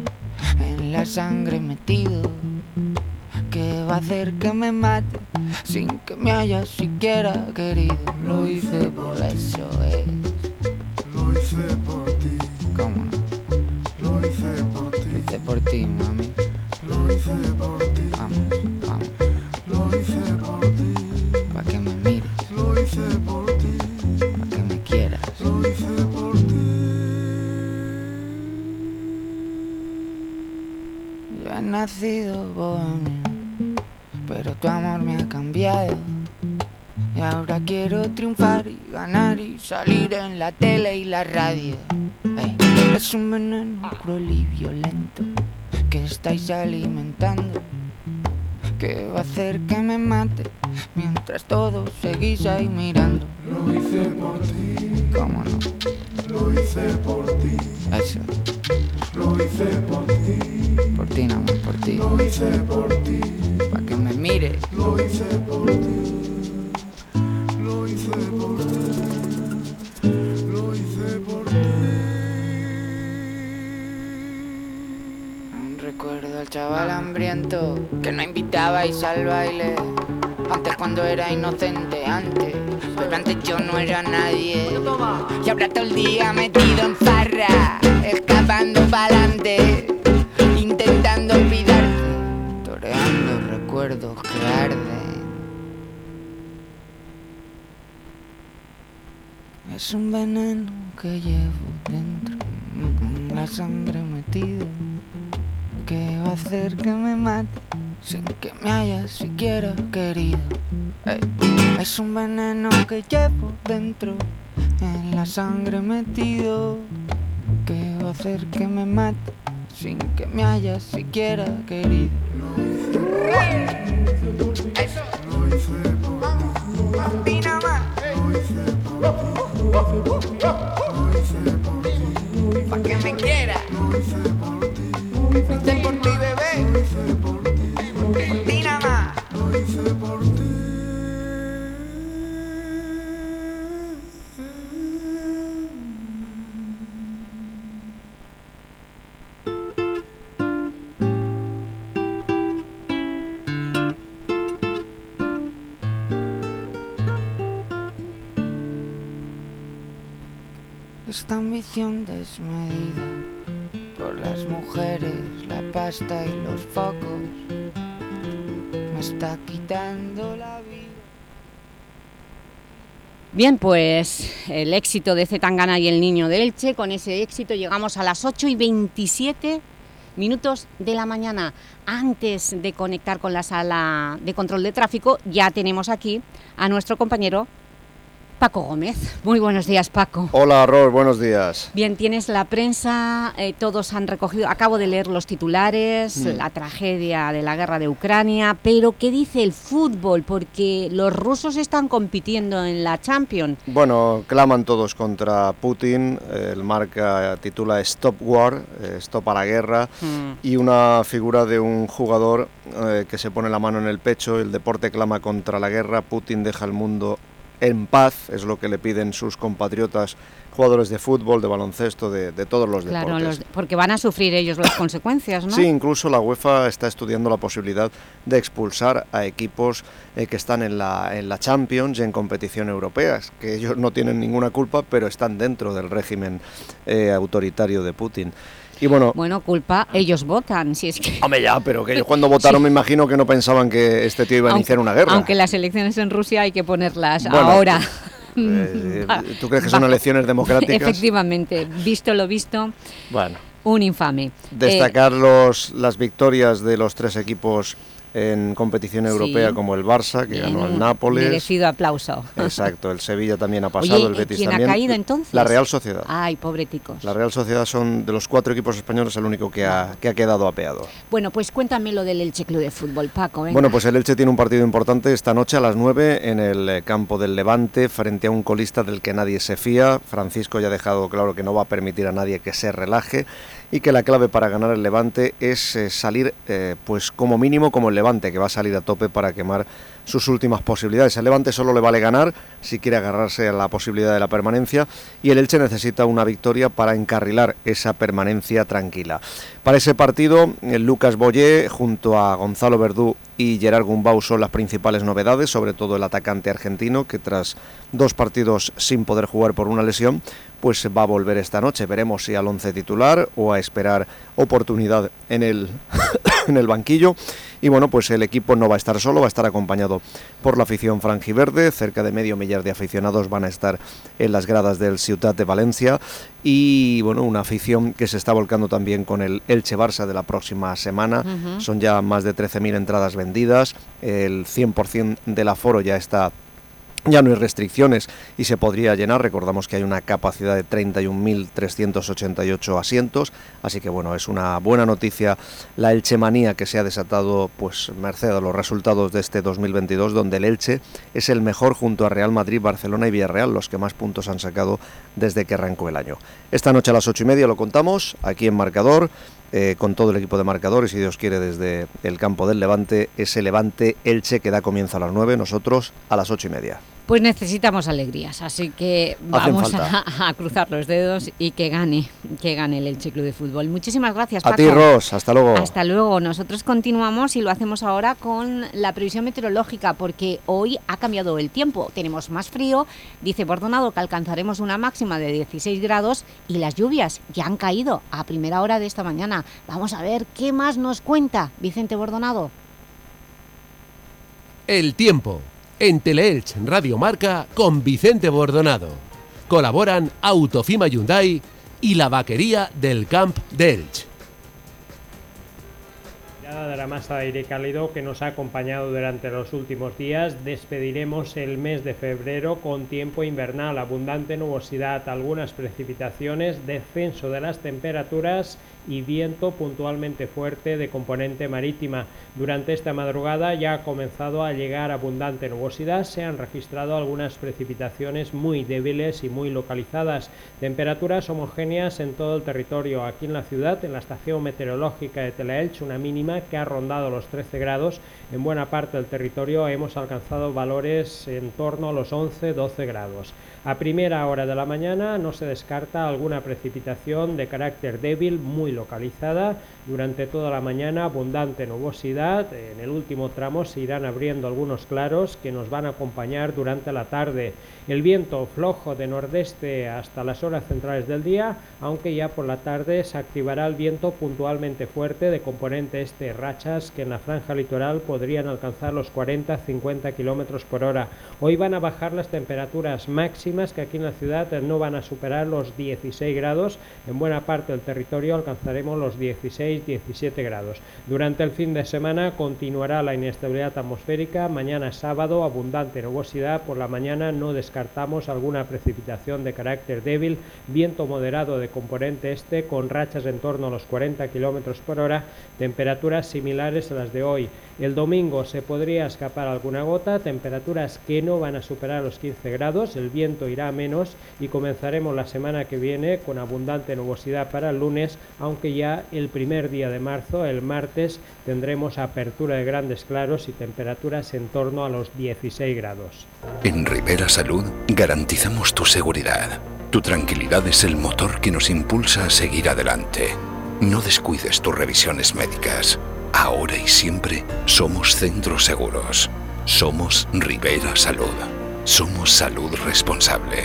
en la sangre metido, que va a hacer que me mate sin que me haya siquiera querido. Lo hice por eso, es. Lo hice por ti, ¿Cómo no? Lo hice por ti, Lo hice por ti, mami. lo hice por ti, Vamos, vamos. lo hice por ti, Pa' que me mires, lo hice por ti, pa' que me quieras. lo hice por ti. Yo he nacido bohemio, pero tu amor me ha cambiado. Y ahora quiero triunfar y ganar y salir en la tele y la radio. Ey, es un veneno cruel y violento que estáis alimentando. Que va a hacer que me mate mientras todos seguís ahí mirando. Lo hice por ti, ¿Cómo no? lo hice por ti, Eso, lo hice por ti, por ti más, por ti. lo hice por ti, Pa' que me mires. lo hice por ti, hice por ti, lo hice por Aún Recuerdo al chaval hambriento que no invitabais al baile. Antes cuando era inocente, antes. Pero antes yo no era nadie. Y ahora todo el día metido en farra, escapando pa'lante, Es un veneno que llevo dentro, en la sangre metido, que va a hacer que me mate sin que me haya siquiera querido. Es un veneno que llevo dentro, en la sangre metido, que va a hacer que me mate sin que me haya siquiera querido. Eso. Y nada más. Pa' que me quiera. Hice por ti, bebé. Por Esta ambición desmedida por las mujeres, la pasta y los focos me está quitando la vida. Bien, pues el éxito de Zetangana y el Niño de Elche, con ese éxito llegamos a las 8 y 27 minutos de la mañana. Antes de conectar con la sala de control de tráfico, ya tenemos aquí a nuestro compañero Paco Gómez. Muy buenos días, Paco. Hola, Ror, buenos días. Bien, tienes la prensa, eh, todos han recogido, acabo de leer los titulares, Mm. la tragedia de la guerra de Ucrania, pero ¿qué dice el fútbol? Porque los rusos están compitiendo en la Champions. Bueno, claman todos contra Putin, el marca titula Stop War, eh, Stop a la guerra, Mm. y una figura de un jugador eh, que se pone la mano en el pecho, el deporte clama contra la guerra, Putin deja el mundo en paz, es lo que le piden sus compatriotas jugadores de fútbol, de baloncesto, de, de todos los Claro, deportes. los- porque van a sufrir ellos las consecuencias, ¿no? Sí, incluso la UEFA está estudiando la posibilidad de expulsar a equipos eh, que están en la, en la Champions y en competición europeas, que ellos no tienen ninguna culpa, pero están dentro del régimen eh, autoritario de Putin. Y bueno, Bueno, culpa, ellos votan, si es que... hombre, ya, pero que ellos cuando votaron me imagino que no pensaban que este tío iba a iniciar una guerra. Aunque las elecciones en Rusia hay que ponerlas Bueno, ahora. Eh, ¿Tú crees que son elecciones democráticas? Efectivamente, visto lo visto, Bueno. un infame. Eh, Destacar los, las victorias de los tres equipos en competición Sí. europea como el Barça, que Bien, ganó al un Nápoles. Merecido aplauso. Exacto, el Sevilla también ha pasado, Oye, el Betis ¿quién también. ha caído entonces? La Real Sociedad. Ay, pobreticos. La Real Sociedad son de los cuatro equipos españoles el único que ha, que ha quedado apeado. Bueno, pues cuéntame lo del Elche Club de Fútbol, Paco. venga. Bueno, pues el Elche tiene un partido importante esta noche a las 9 en el eh, campo del Levante frente a un colista del que nadie se fía. Francisco ya ha dejado claro que no va a permitir a nadie que se relaje y que la clave para ganar el Levante es eh, salir, eh, pues como mínimo como el Levante, que va a salir a tope para quemar sus últimas posibilidades. El Levante solo le vale ganar si quiere agarrarse a la posibilidad de la permanencia y el Elche necesita una victoria para encarrilar esa permanencia tranquila. Para ese partido, el Lucas Boyé junto a Gonzalo Verdú y Gerard Gumbau son las principales novedades, sobre todo el atacante argentino que tras dos partidos sin poder jugar por una lesión, pues va a volver esta noche. Veremos si al once titular o a esperar oportunidad en el, en el banquillo. Y bueno, pues el equipo no va a estar solo, va a estar acompañado por la afición franjiverde. Cerca de medio millar de aficionados van a estar en las gradas del Ciutat de Valencia. Y bueno, una afición que se está volcando también con el Elche Barça de la próxima semana. Son ya más de 13.000 entradas vendidas. El 100% del aforo ya está ya no hay restricciones y se podría llenar. Recordamos que hay una capacidad de 31.388 asientos, así que bueno, es una buena noticia la Elchemanía que se ha desatado pues merced a los resultados de este 2022 donde el Elche es el mejor junto a Real Madrid, Barcelona y Villarreal, los que más puntos han sacado desde que arrancó el año. Esta noche a las ocho y media lo contamos aquí en Marcador. Eh, con todo el equipo de marcadores, si Dios quiere, desde el campo del Levante, ese Levante Elche que da comienzo a las 9, nosotros a las ocho y media. Pues necesitamos alegrías, así que vamos a, a cruzar los dedos y que gane, que gane el Elche Club de Fútbol. Muchísimas gracias, A Paco. ti, Ros, hasta luego. Hasta luego. Nosotros continuamos y lo hacemos ahora con la previsión meteorológica porque hoy ha cambiado el tiempo. Tenemos más frío, dice Bordonado que alcanzaremos una máxima de 16 grados y las lluvias ya han caído a primera hora de esta mañana. Vamos a ver qué más nos cuenta Vicente Bordonado. El tiempo. En Teleelch Radio Marca con Vicente Bordonado. Colaboran Autofima Hyundai y la vaquería del Camp de Elch. De la masa de aire cálido que nos ha acompañado durante los últimos días, despediremos el mes de febrero con tiempo invernal, abundante nubosidad, algunas precipitaciones, descenso de las temperaturas y viento puntualmente fuerte de componente marítima. Durante esta madrugada ya ha comenzado a llegar abundante nubosidad, se han registrado algunas precipitaciones muy débiles y muy localizadas, temperaturas homogéneas en todo el territorio. Aquí en la ciudad, en la estación meteorológica de Telaelch, una mínima que ha rondado los 13 grados. En buena parte del territorio hemos alcanzado valores en torno a los 11-12 grados. A primera hora de la mañana no se descarta alguna precipitación de carácter débil muy localizada. Durante toda la mañana abundante nubosidad. En el último tramo se irán abriendo algunos claros que nos van a acompañar durante la tarde. El viento flojo de nordeste hasta las horas centrales del día, aunque ya por la tarde se activará el viento puntualmente fuerte de componente este, rachas que en la franja litoral podrían alcanzar los 40-50 kilómetros por hora. Hoy van a bajar las temperaturas máximas que aquí en la ciudad no van a superar los 16 grados. En buena parte del territorio alcanzaremos los 16-17 grados. Durante el fin de semana continuará la inestabilidad atmosférica. Mañana sábado abundante nubosidad. Por la mañana no descartamos alguna precipitación de carácter débil. Viento moderado de componente este con rachas en torno a los 40 kilómetros por hora. Temperaturas similares a las de hoy. El domingo se podría escapar alguna gota. Temperaturas que no van a superar los 15 grados. El viento irá a menos y comenzaremos la semana que viene con abundante nubosidad para el lunes, aunque ya el primer día de marzo, el martes, tendremos apertura de grandes claros y temperaturas en torno a los 16 grados. En Rivera Salud garantizamos tu seguridad. Tu tranquilidad es el motor que nos impulsa a seguir adelante. No descuides tus revisiones médicas. Ahora y siempre somos centros seguros. Somos Rivera Salud. Somos salud responsable.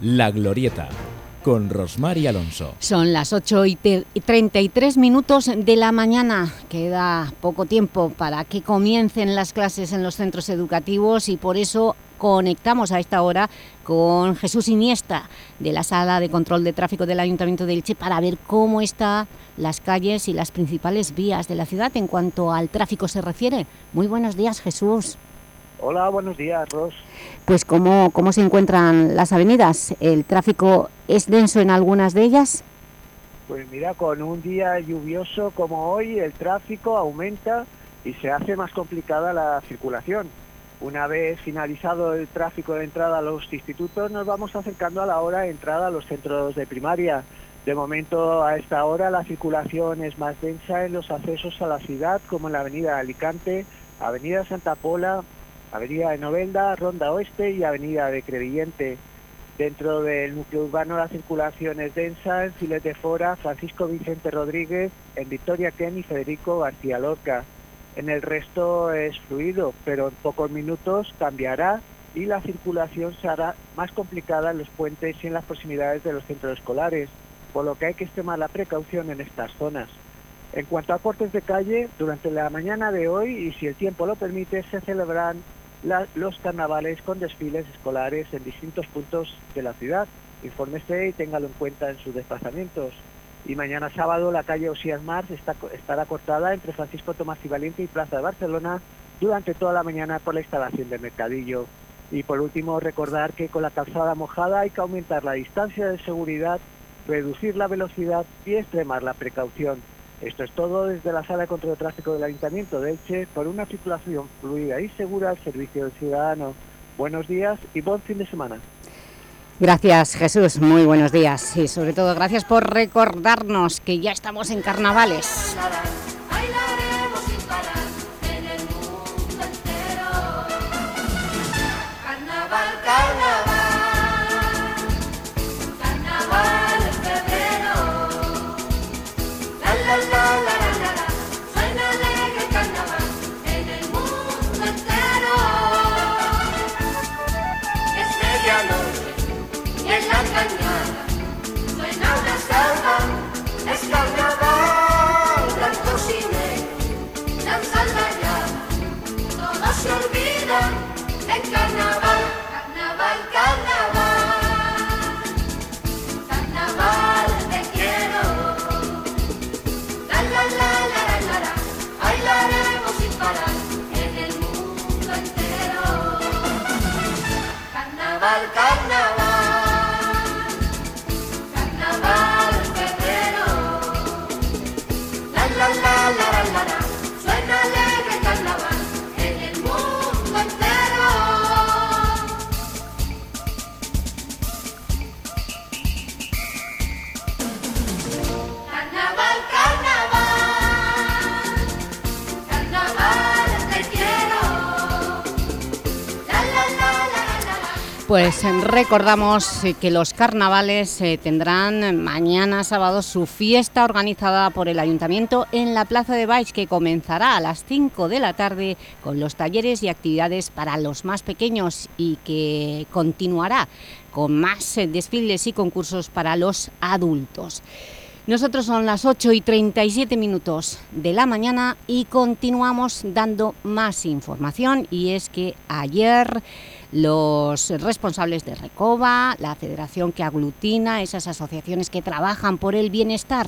La Glorieta, con Rosmar y Alonso. Son las 8 y te- y 33 minutos de la mañana. Queda poco tiempo para que comiencen las clases en los centros educativos y por eso conectamos a esta hora con Jesús Iniesta de la Sala de Control de Tráfico del Ayuntamiento de Elche para ver cómo están las calles y las principales vías de la ciudad en cuanto al tráfico se refiere. Muy buenos días, Jesús. Hola, buenos días, Ros. Pues ¿cómo, cómo se encuentran las avenidas? ¿El tráfico es denso en algunas de ellas? Pues mira, con un día lluvioso como hoy, el tráfico aumenta y se hace más complicada la circulación. Una vez finalizado el tráfico de entrada a los institutos, nos vamos acercando a la hora de entrada a los centros de primaria. De momento, a esta hora, la circulación es más densa en los accesos a la ciudad, como en la avenida Alicante, avenida Santa Pola, avenida de Novelda, Ronda Oeste y avenida de Crevillente. Dentro del núcleo urbano la circulación es densa en Filet de Fora, Francisco Vicente Rodríguez, en Victoria Ken y Federico García Lorca. En el resto es fluido, pero en pocos minutos cambiará y la circulación se hará más complicada en los puentes y en las proximidades de los centros escolares, por lo que hay que extremar la precaución en estas zonas. En cuanto a cortes de calle, durante la mañana de hoy, y si el tiempo lo permite, se celebrarán los carnavales con desfiles escolares en distintos puntos de la ciudad. Infórmese y téngalo en cuenta en sus desplazamientos. Y mañana sábado la calle Osías Mars está, estará cortada entre Francisco Tomás y Valiente y Plaza de Barcelona durante toda la mañana por la instalación del mercadillo. Y por último, recordar que con la calzada mojada hay que aumentar la distancia de seguridad, reducir la velocidad y extremar la precaución. Esto es todo desde la Sala Control de Tráfico del Ayuntamiento de Elche por una circulación fluida y segura al servicio del ciudadano. Buenos días y buen fin de semana. Gracias, Jesús. Muy buenos días. Y sobre todo, gracias por recordarnos que ya estamos en carnavales. Pues eh, recordamos eh, que los carnavales eh, tendrán mañana sábado su fiesta organizada por el Ayuntamiento en la Plaza de Baix que comenzará a las 5 de la tarde con los talleres y actividades para los más pequeños y que continuará con más desfiles y concursos para los adultos. Nosotros son las 8 y 37 minutos de la mañana y continuamos dando más información y es que ayer los responsables de Recoba, la federación que aglutina esas asociaciones que trabajan por el bienestar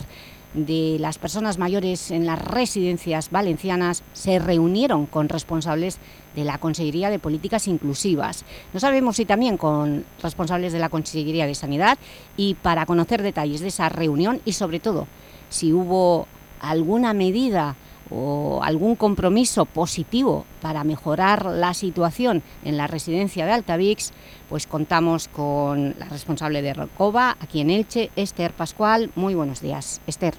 de las personas mayores en las residencias valencianas se reunieron con responsables de la Consejería de Políticas Inclusivas. No sabemos si también con responsables de la Consejería de Sanidad y para conocer detalles de esa reunión y sobre todo si hubo alguna medida o algún compromiso positivo para mejorar la situación en la residencia de Altavix, pues contamos con la responsable de Recoba, aquí en Elche, Esther Pascual. Muy buenos días, Esther.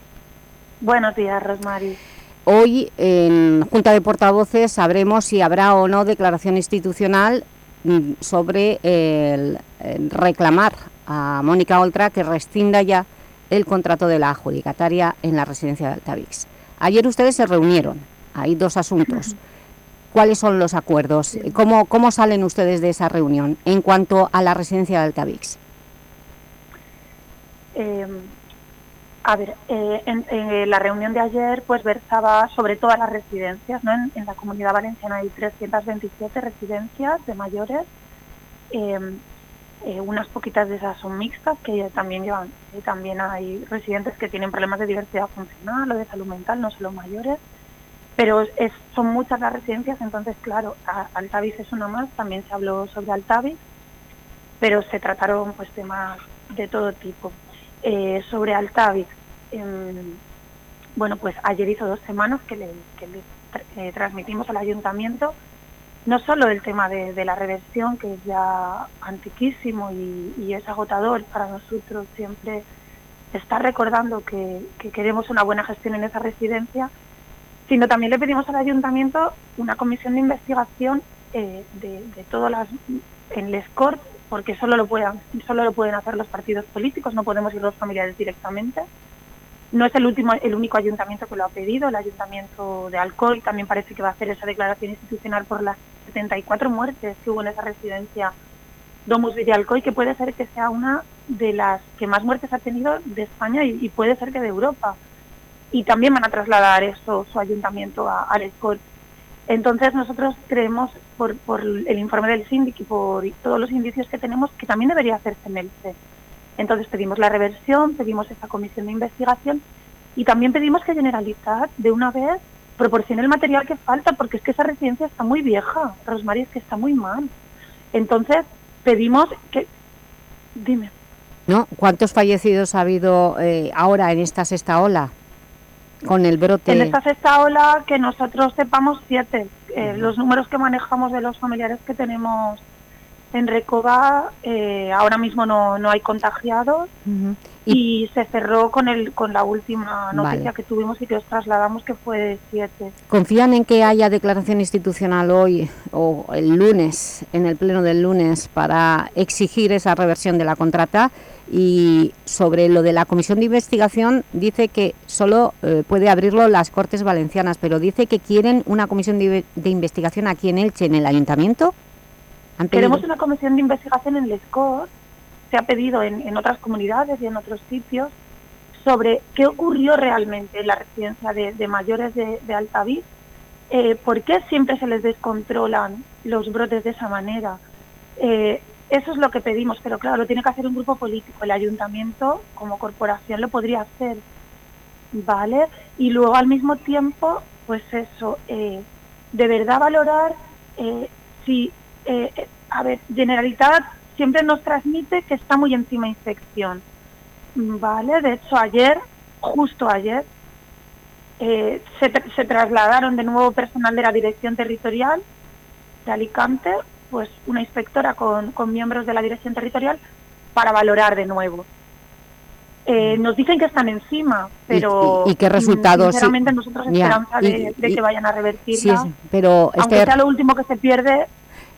Buenos días, Rosmary. Hoy en Junta de Portavoces sabremos si habrá o no declaración institucional mm, sobre el reclamar a Mónica Oltra que rescinda ya el contrato de la adjudicataria en la residencia de Altavix. Ayer ustedes se reunieron, hay dos asuntos. ¿Cuáles son los acuerdos? ¿Cómo, ¿Cómo salen ustedes de esa reunión en cuanto a la residencia de Altavix? Eh, a ver, eh, en, en la reunión de ayer pues versaba sobre todas las residencias, ¿no? En, la Comunidad Valenciana hay 327 residencias de mayores eh, eh, unas poquitas de esas son mixtas, que también llevan, también hay residentes que tienen problemas de diversidad funcional o de salud mental, no solo mayores, pero son muchas las residencias, entonces claro, Altavis es una más, también se habló sobre Altavis, pero se trataron pues temas de todo tipo. Eh, sobre Altavis, em, bueno, pues ayer hizo dos semanas que le, que le eh, transmitimos al ayuntamiento no solo el tema de, la reversión, que es ya antiquísimo y, es agotador para nosotros siempre estar recordando que, que queremos una buena gestión en esa residencia, sino también le pedimos al ayuntamiento una comisión de investigación eh, de, todas las en les Corts, porque solo lo puedan solo lo pueden hacer los partidos políticos, no podemos ir los familiares directamente. No es el último el único ayuntamiento que lo ha pedido, el ayuntamiento de Alcoy también parece que va a hacer esa declaración institucional por las 74 muertes que hubo en esa residencia Domus Villa Alcoy, que puede ser que sea una de las que más muertes ha tenido de España y, puede ser que de Europa. Y también van a trasladar eso, su ayuntamiento a, al Escort. Entonces nosotros creemos, por, el informe del síndic y por todos los indicios que tenemos, que también debería hacerse en el CE. Entonces pedimos la reversión, pedimos esa comisión de investigación y también pedimos que Generalitat de una vez proporcione el material que falta, porque es que esa residencia está muy vieja, Rosmary, es que está muy mal. Entonces pedimos que... Dime. ¿No? ¿Cuántos fallecidos ha habido eh, ahora en esta sexta ola con el brote? En esta sexta ola, que nosotros sepamos siete. Eh, Los números que manejamos de los familiares que tenemos en Recoba, eh, ahora mismo no, no hay contagiados y se cerró con el con la última noticia Vale. que tuvimos y que os trasladamos que fue de siete. ¿Confían en que haya declaración institucional hoy o el lunes, en el pleno del lunes, para exigir esa reversión de la contrata? Y sobre lo de la comisión de investigación, dice que solo eh, puede abrirlo las Cortes Valencianas, pero dice que quieren una comisión de, de investigación aquí en Elche, en el Ayuntamiento. Queremos una comisión de investigación en Lescot, se ha pedido en, otras comunidades y en otros sitios, sobre qué ocurrió realmente en la residencia de, mayores de, de Altaví, eh, por qué siempre se les descontrolan los brotes de esa manera. Eh, eso es lo que pedimos, pero claro, lo tiene que hacer un grupo político. El ayuntamiento, como corporación, lo podría hacer, ¿vale? Y luego al mismo tiempo, pues eso, eh, de verdad valorar si, eh, eh, a ver, Generalitat siempre nos transmite que está muy encima infección, ¿vale? De hecho, ayer, justo ayer, eh, se, tra- se trasladaron de nuevo personal de la Dirección Territorial de Alicante, pues una inspectora con, con miembros de la Dirección Territorial para valorar de nuevo. Eh, nos dicen que están encima, pero y- y qué mm, resultados? Sí. Sinceramente nosotros esperanza y- de, de y- que vayan a Sí, revertirla, es- pero aunque este- sea lo último que se pierde,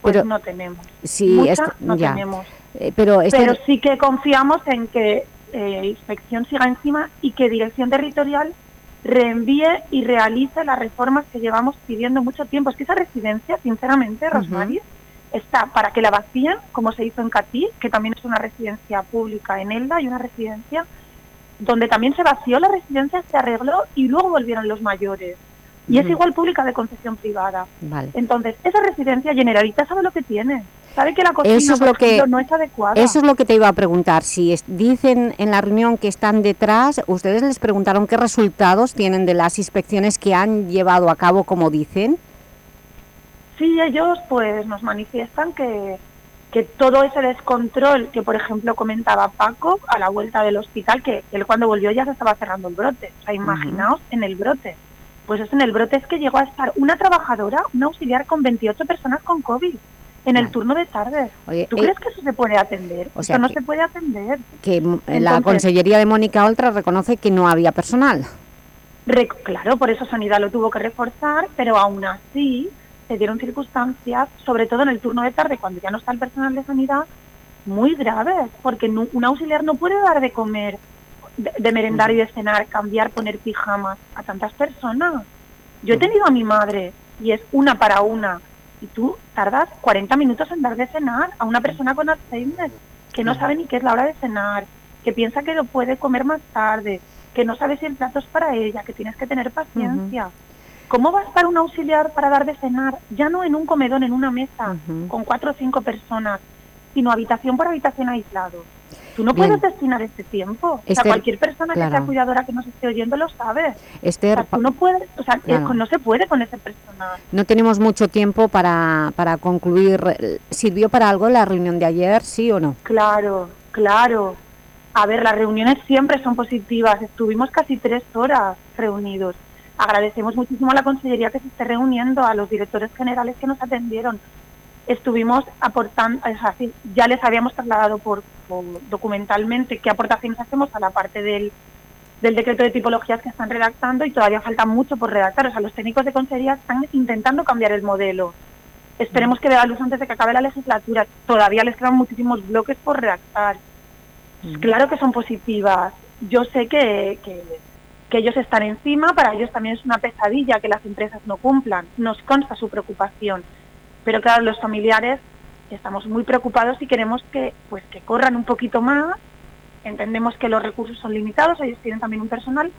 pues Pero- no tenemos. Sí, no ya. tenemos. Eh, pero este- Pero sí que confiamos en que eh, Inspección siga encima y que Dirección Territorial reenvíe y realice las reformas que llevamos pidiendo mucho tiempo. Es que esa residencia, sinceramente, Ujú. Rosmary, está para que la vacíen, como se hizo en Catí, que también es una residencia pública en Elda y una residencia donde también se vació la residencia, se arregló y luego volvieron los mayores. Y es Ujú. igual pública de concesión privada. Vale. Entonces, esa residencia generalita sabe lo que tiene. Sabe que la cocina, Eso es por lo que- ejemplo, no es adecuada. Eso es lo que te iba a preguntar. Si es- dicen en la reunión que están detrás, ustedes les preguntaron qué resultados tienen de las inspecciones que han llevado a cabo, como dicen. Sí, ellos pues nos manifiestan que, que todo ese descontrol que, por ejemplo, comentaba Paco a la vuelta del hospital, que él cuando volvió ya se estaba cerrando el brote. O sea, imaginaos en el brote. Pues eso en el brote es que llegó a estar una trabajadora, una auxiliar con 28 personas con COVID en el turno de tarde. Oye, ¿Tú eh, crees que eso se puede atender? o sea eso no que- se puede atender. Que la Consellería de Mónica Oltra reconoce que no había personal. Re- claro, por eso Sanidad lo tuvo que reforzar, pero aún así se dieron circunstancias, sobre todo en el turno de tarde, cuando ya no está el personal de Sanidad, muy graves, porque nu- un auxiliar no puede dar de comer, de, de merendar y de cenar, cambiar, poner pijamas a tantas personas. Yo he tenido a mi madre y es una para una, y tú tardas 40 minutos en dar de cenar a una persona con Alzheimer, que no sabe ni qué es la hora de cenar, que piensa que lo puede comer más tarde, que no sabe si el plato es para ella, que tienes que tener paciencia. ¿Cómo va a estar un auxiliar para dar de cenar? Ya no en un comedor, en una mesa, con cuatro o cinco personas, sino habitación por habitación aislado. Tú no Bien. puedes destinar este tiempo. o sea, Esther, cualquier persona que sea cuidadora que nos esté oyendo lo sabe. Esther, O sea, tú no puedes, o sea, Claro. no se puede con ese personal. No tenemos mucho tiempo para, para concluir. ¿Sirvió para algo la reunión de ayer, sí o no? Claro, claro. A ver, las reuniones siempre son positivas. Estuvimos casi tres horas reunidos. Agradecemos muchísimo a la Consellería que se esté reuniendo, a los directores generales que nos atendieron. Estuvimos aportando, o sea, ya les habíamos trasladado por, por documentalmente qué aportaciones hacemos a la parte del, del decreto de tipologías que están redactando y todavía falta mucho por redactar. O sea, los técnicos de Consellería están intentando cambiar el modelo. Esperemos que vea la luz antes de que acabe la legislatura. Todavía les quedan muchísimos bloques por redactar. Claro que son positivas. Yo sé que, que, que ellos están encima, para ellos también es una pesadilla que las empresas no cumplan. Nos consta su preocupación. Pero claro, los familiares estamos muy preocupados y queremos que, pues, que corran un poquito más. Entendemos que los recursos son limitados, ellos tienen también un personal,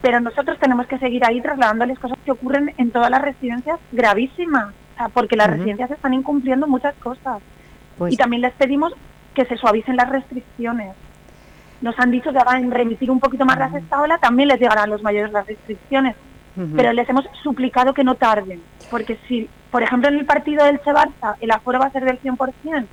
pero nosotros tenemos que seguir ahí trasladándoles cosas que ocurren en todas las residencias gravísimas, porque las residencias están incumpliendo muchas cosas. Pues- y también les pedimos que se suavicen las restricciones. Nos han dicho que van a remitir un poquito más las esta ola, también les llegarán a los mayores las restricciones, Pero les hemos suplicado que no tarden, porque si, por ejemplo, en el partido del Barça el aforo va a ser del 100%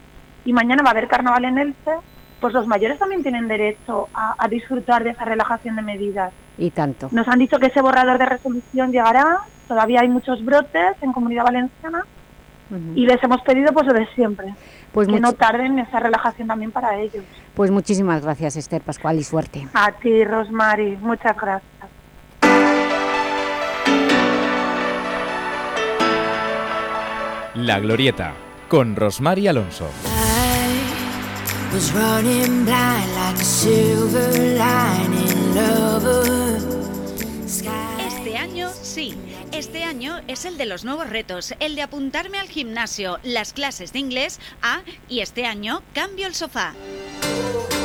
y mañana va a haber carnaval en Elche, pues los mayores también tienen derecho a, a disfrutar de esa relajación de medidas. Y tanto. Nos han dicho que ese borrador de resolución llegará, todavía hay muchos brotes en Comunidad Valenciana y les hemos pedido pues lo de siempre, Pues que no tarden en esa relajación también para ellos. Pues muchísimas gracias, Esther Pascual, y suerte. A ti, Rosmary, muchas gracias. La Glorieta, con Rosmar Alonso. A. Este año sí. Este año es el de los nuevos retos, el de apuntarme al gimnasio, las clases de inglés, ah, y este año cambio el sofá.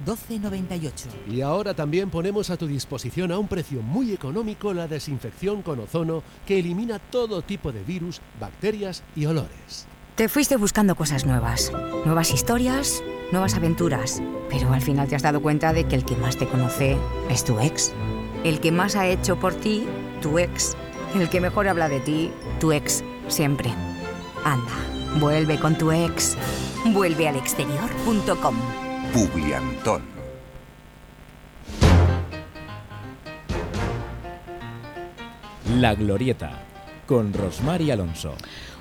1298. Y ahora también ponemos a tu disposición a un precio muy económico la desinfección con ozono que elimina todo tipo de virus, bacterias y olores. Te fuiste buscando cosas nuevas, nuevas historias, nuevas aventuras, pero al final te has dado cuenta de que el que más te conoce es tu ex. El que más ha hecho por ti, tu ex. El que mejor habla de ti, tu ex, siempre. Anda, vuelve con tu ex. Vuelve al exterior.com. Publiantón. La Glorieta, con Rosmar Alonso.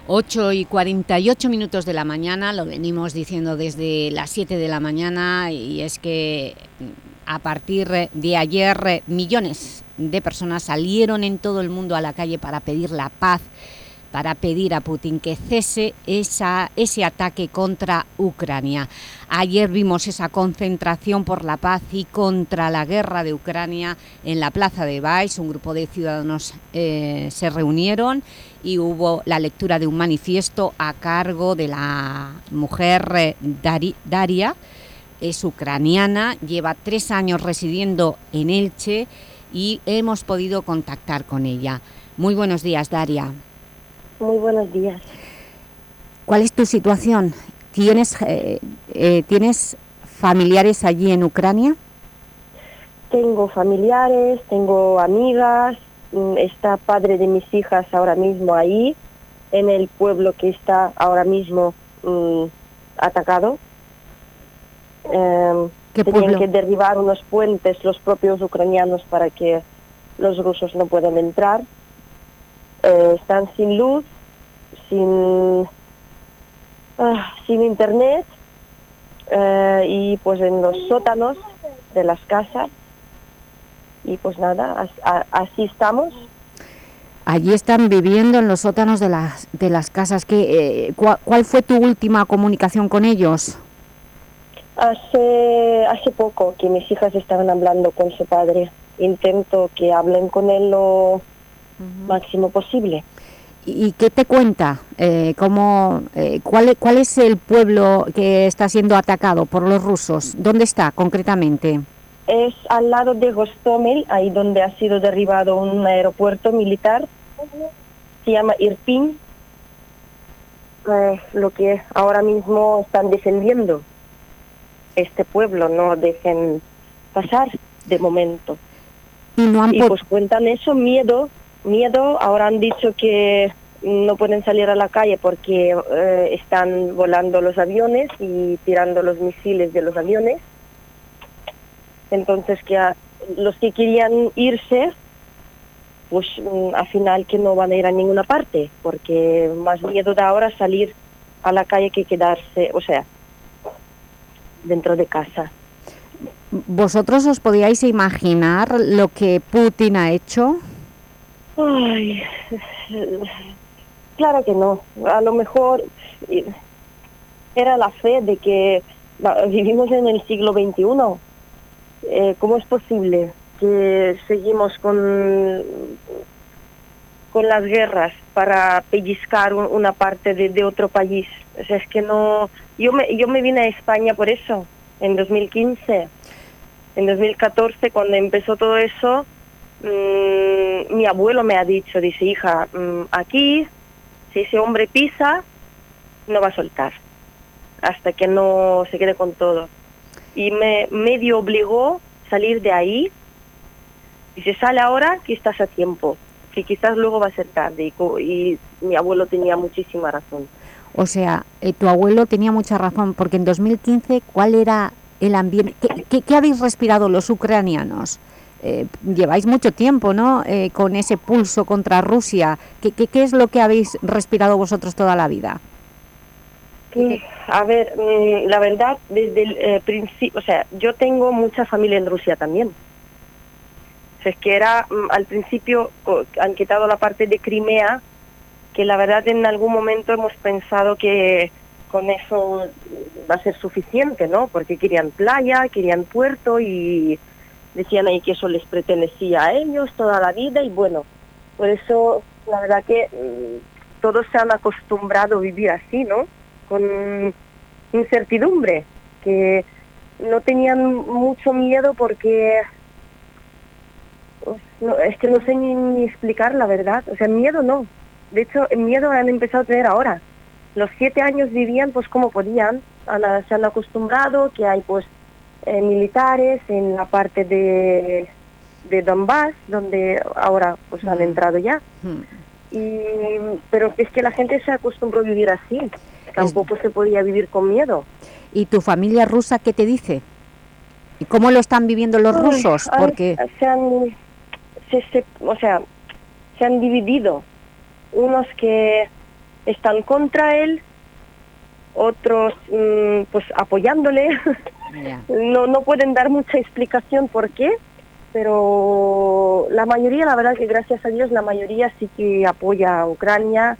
8 y 48 minutos de la mañana, lo venimos diciendo desde las 7 de la mañana y es que mm, a partir de ayer eh, millones de personas salieron en todo el mundo a la calle para pedir la paz, para pedir a Putin que cese ese ataque contra Ucrania. Ayer vimos esa concentración por la paz y contra la guerra de Ucrania en la plaza de Baix. Un grupo de ciudadanos eh, se reunieron y hubo la lectura de un manifiesto a cargo de la mujer eh, Dari- Daria, es ucraniana, lleva tres años residiendo en Elche y hemos podido contactar con ella. Muy buenos días, Daria. Muy buenos días. ¿Cuál es tu situación? ¿Tienes, eh, eh, ¿Tienes familiares allí en Ucrania? Tengo familiares, tengo amigas, mm, está padre de mis hijas ahora mismo ahí, en el pueblo que está ahora mismo mm, atacado. Eh, ¿Qué tenían pueblo? que derribar unos puentes los propios ucranianos para que los rusos no puedan entrar. Eh, están sin luz, sin, ah, sin internet eh, y pues en los sótanos de las casas. Y pues nada, as- a- así estamos. Allí están viviendo en los sótanos de las, de las casas. que eh, ¿Cuál fue tu última comunicación con ellos? Hace, hace poco que mis hijas estaban hablando con su padre. Intento que hablen con él lo máximo posible. ¿Y qué te cuenta? Eh, cómo, eh, cuál, e- ¿Cuál es el pueblo que está siendo atacado por los rusos? ¿Dónde está concretamente? Es al lado de Gostomel, ahí donde ha sido derribado un aeropuerto militar. Se llama Irpin. Eh, lo que ahora mismo están defendiendo este pueblo, no dejen pasar de momento. Y no han Y pues cuentan eso, miedo, miedo. Ahora han dicho que no pueden salir a la calle porque eh, están volando los aviones y tirando los misiles de los aviones. Entonces que los que querían irse, pues mm, al final que no van a ir a ninguna parte, porque más miedo da ahora salir a la calle que quedarse, o sea, dentro de casa. ¿Vosotros os podíais imaginar lo que Putin ha hecho? Ay, claro que no. A lo mejor eh, era la fe de que vivimos en el siglo XXI. Eh, ¿Cómo es posible que seguimos con, con las guerras para pellizcar un- una parte de, otro país? Es que no... Yo me, yo me vine a España por eso, en 2015. En 2014, cuando empezó todo eso, mm, mi abuelo me ha dicho, dice, hija, mm, aquí, si ese hombre pisa, no va a soltar, hasta que no se quede con todo. Y me medio obligó a salir de ahí. Y si sale ahora, que estás a tiempo, que quizás luego va a ser tarde. Y mi abuelo tenía muchísima razón. O sea, eh, tu abuelo tenía mucha razón, porque en 2015, ¿cuál era el ambiente? ¿Qué, qué- qué habéis respirado los ucranianos? Eh, lleváis mucho tiempo, ¿no?, eh, con ese pulso contra Rusia. ¿Qué, es lo que habéis respirado vosotros toda la vida? Que, a ver, mm, la verdad, desde el principio, o sea, yo tengo mucha familia en Rusia también. Es que era, mm, al principio, han quitado la parte de Crimea, que la verdad en algún momento hemos pensado que con eso va a ser suficiente, ¿no? Porque querían playa, querían puerto y decían ahí que eso les pertenecía a ellos toda la vida y bueno, por eso la verdad que mm, todos se han acostumbrado a vivir así, ¿no? Con incertidumbre, que no tenían mucho miedo porque pues, es que no sé ni, explicar la verdad, o sea, miedo no. De hecho, miedo han empezado a tener ahora. Los siete años vivían pues como podían, se han acostumbrado que hay pues eh, militares en la parte de, de Donbass, donde ahora pues han entrado ya. Y, pero es que la gente se acostumbró a vivir así, tampoco se podía vivir con miedo. ¿Y tu familia rusa qué te dice? ¿Y cómo lo están viviendo los rusos? Porque se han, se- se- o sea, se han dividido. Unos que están contra él, otros mm, pues apoyándole. no, no pueden dar mucha explicación por qué, pero la mayoría, la verdad que gracias a Dios, la mayoría sí que apoya a Ucrania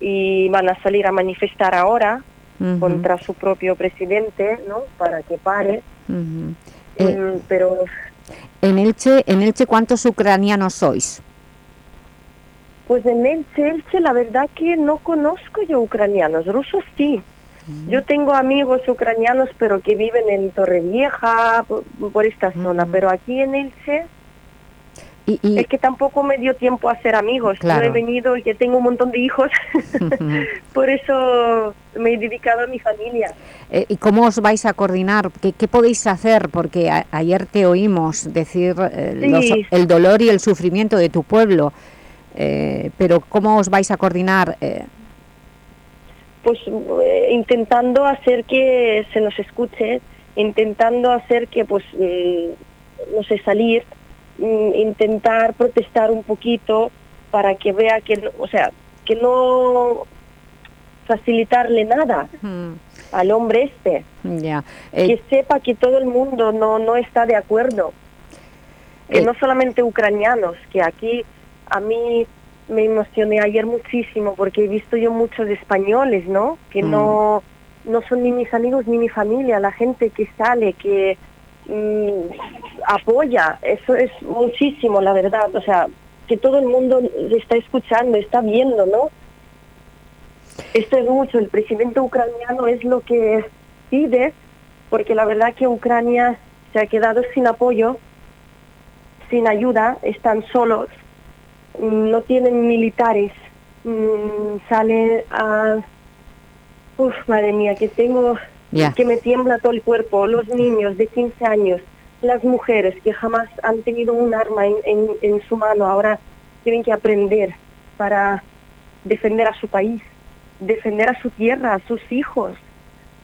y van a salir a manifestar ahora contra su propio presidente, ¿no? Para que pare. Ujú. Eh, Mm, pero en, Elche, en Elche, ¿cuántos ucranianos sois? Pues en Elche, Elche, la verdad que no conozco yo ucranianos, rusos sí. Yo tengo amigos ucranianos, pero que viven en Torrevieja, por, por esta zona, pero aquí en Elche es que tampoco me dio tiempo a hacer amigos. Claro. Yo he venido y que tengo un montón de hijos, por eso me he dedicado a mi familia. Eh, ¿Y cómo os vais a coordinar? ¿Qué, qué podéis hacer? Porque a- ayer te oímos decir eh, Sí. los- el dolor y el sufrimiento de tu pueblo, eh, pero ¿cómo os vais a coordinar? Eh, pues eh, intentando hacer que se nos escuche, intentando hacer que, pues, mm, no sé, salir, mm, intentar protestar un poquito para que vea que, no- o sea, que no facilitarle nada al hombre este. Que Eh, sepa que todo el mundo no, no está de acuerdo. Que Eh. no solamente ucranianos, que aquí a mí me emocioné ayer muchísimo porque he visto yo muchos españoles, ¿no? Que Mm. no, no son ni mis amigos ni mi familia, la gente que sale, que mm, apoya, eso es muchísimo, la verdad. O sea, que todo el mundo está escuchando, está viendo, ¿no? Esto es mucho, el presidente ucraniano es lo que pide, porque la verdad que Ucrania se ha quedado sin apoyo, sin ayuda, están solos, no tienen militares, mm, sale a... Uf, madre mía, que tengo... Que me tiembla todo el cuerpo, los niños de 15 años, las mujeres que jamás han tenido un arma en, en- en su mano, ahora tienen que aprender para defender a su país, defender a su tierra, a sus hijos,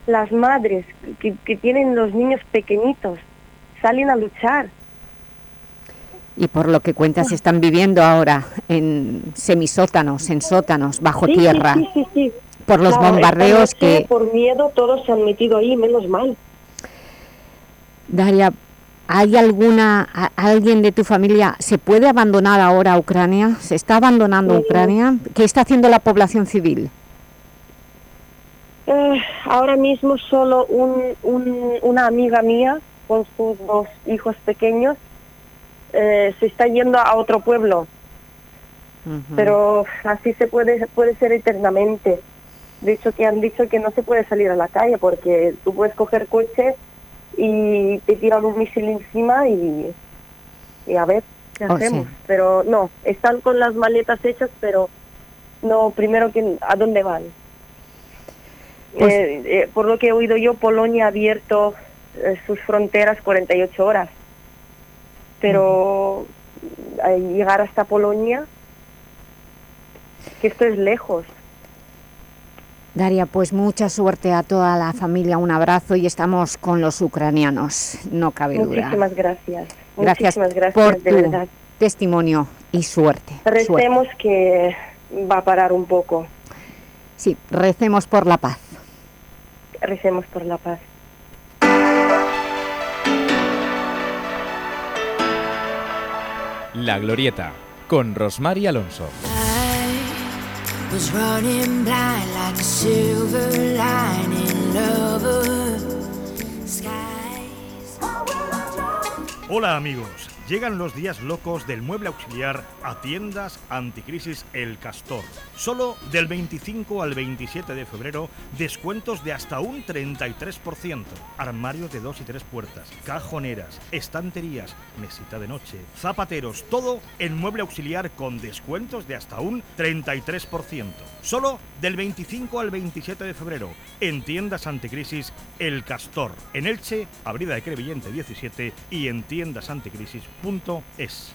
las madres que, que tienen los niños pequeñitos, salen a luchar. Y por lo que cuentas están viviendo ahora en semisótanos, en sótanos, bajo Sí, tierra, sí, sí, sí. por los Claro, bombardeos que... Por miedo todos se han metido ahí, menos mal. Daria, ¿hay alguna, a- alguien de tu familia, se puede abandonar ahora Ucrania? ¿Se está abandonando. Ucrania? ¿Qué está haciendo la población civil? Eh, ahora mismo solo un, un- una amiga mía con sus dos hijos pequeños eh, se está yendo a otro pueblo, pero así se puede puede ser eternamente. De hecho que han dicho que no se puede salir a la calle porque tú puedes coger coche y te tiran un misil encima y, y a ver qué Oh, sí. hacemos. Pero no, están con las maletas hechas, pero no, primero que a dónde van. Pues- Eh, eh, por lo que he oído yo, Polonia ha abierto eh, sus fronteras 48 horas. Pero llegar hasta Polonia, que esto es lejos. Daria, pues mucha suerte a toda la familia, un abrazo y estamos con los ucranianos, no cabe duda. Muchísimas gracias. Gracias, Muchísimas gracias, por de tu verdad. testimonio y suerte. suerte. Recemos que va a parar un poco. Sí, recemos por la paz. Recemos por la paz. La Glorieta, con Rosmar y Alonso. Hola amigos, llegan los días locos del mueble auxiliar a tiendas anticrisis El Castor. Solo del 25 al 27 de febrero, descuentos de hasta un 33%. Armarios de dos y tres puertas, cajoneras, estanterías, mesita de noche, zapateros, todo en mueble auxiliar con descuentos de hasta un 33%. Solo del 25 al 27 de febrero, en tiendas anticrisis El Castor. En Elche, Avenida de Crevillente 17 y en tiendasanticrisis.es.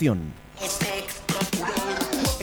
información. Este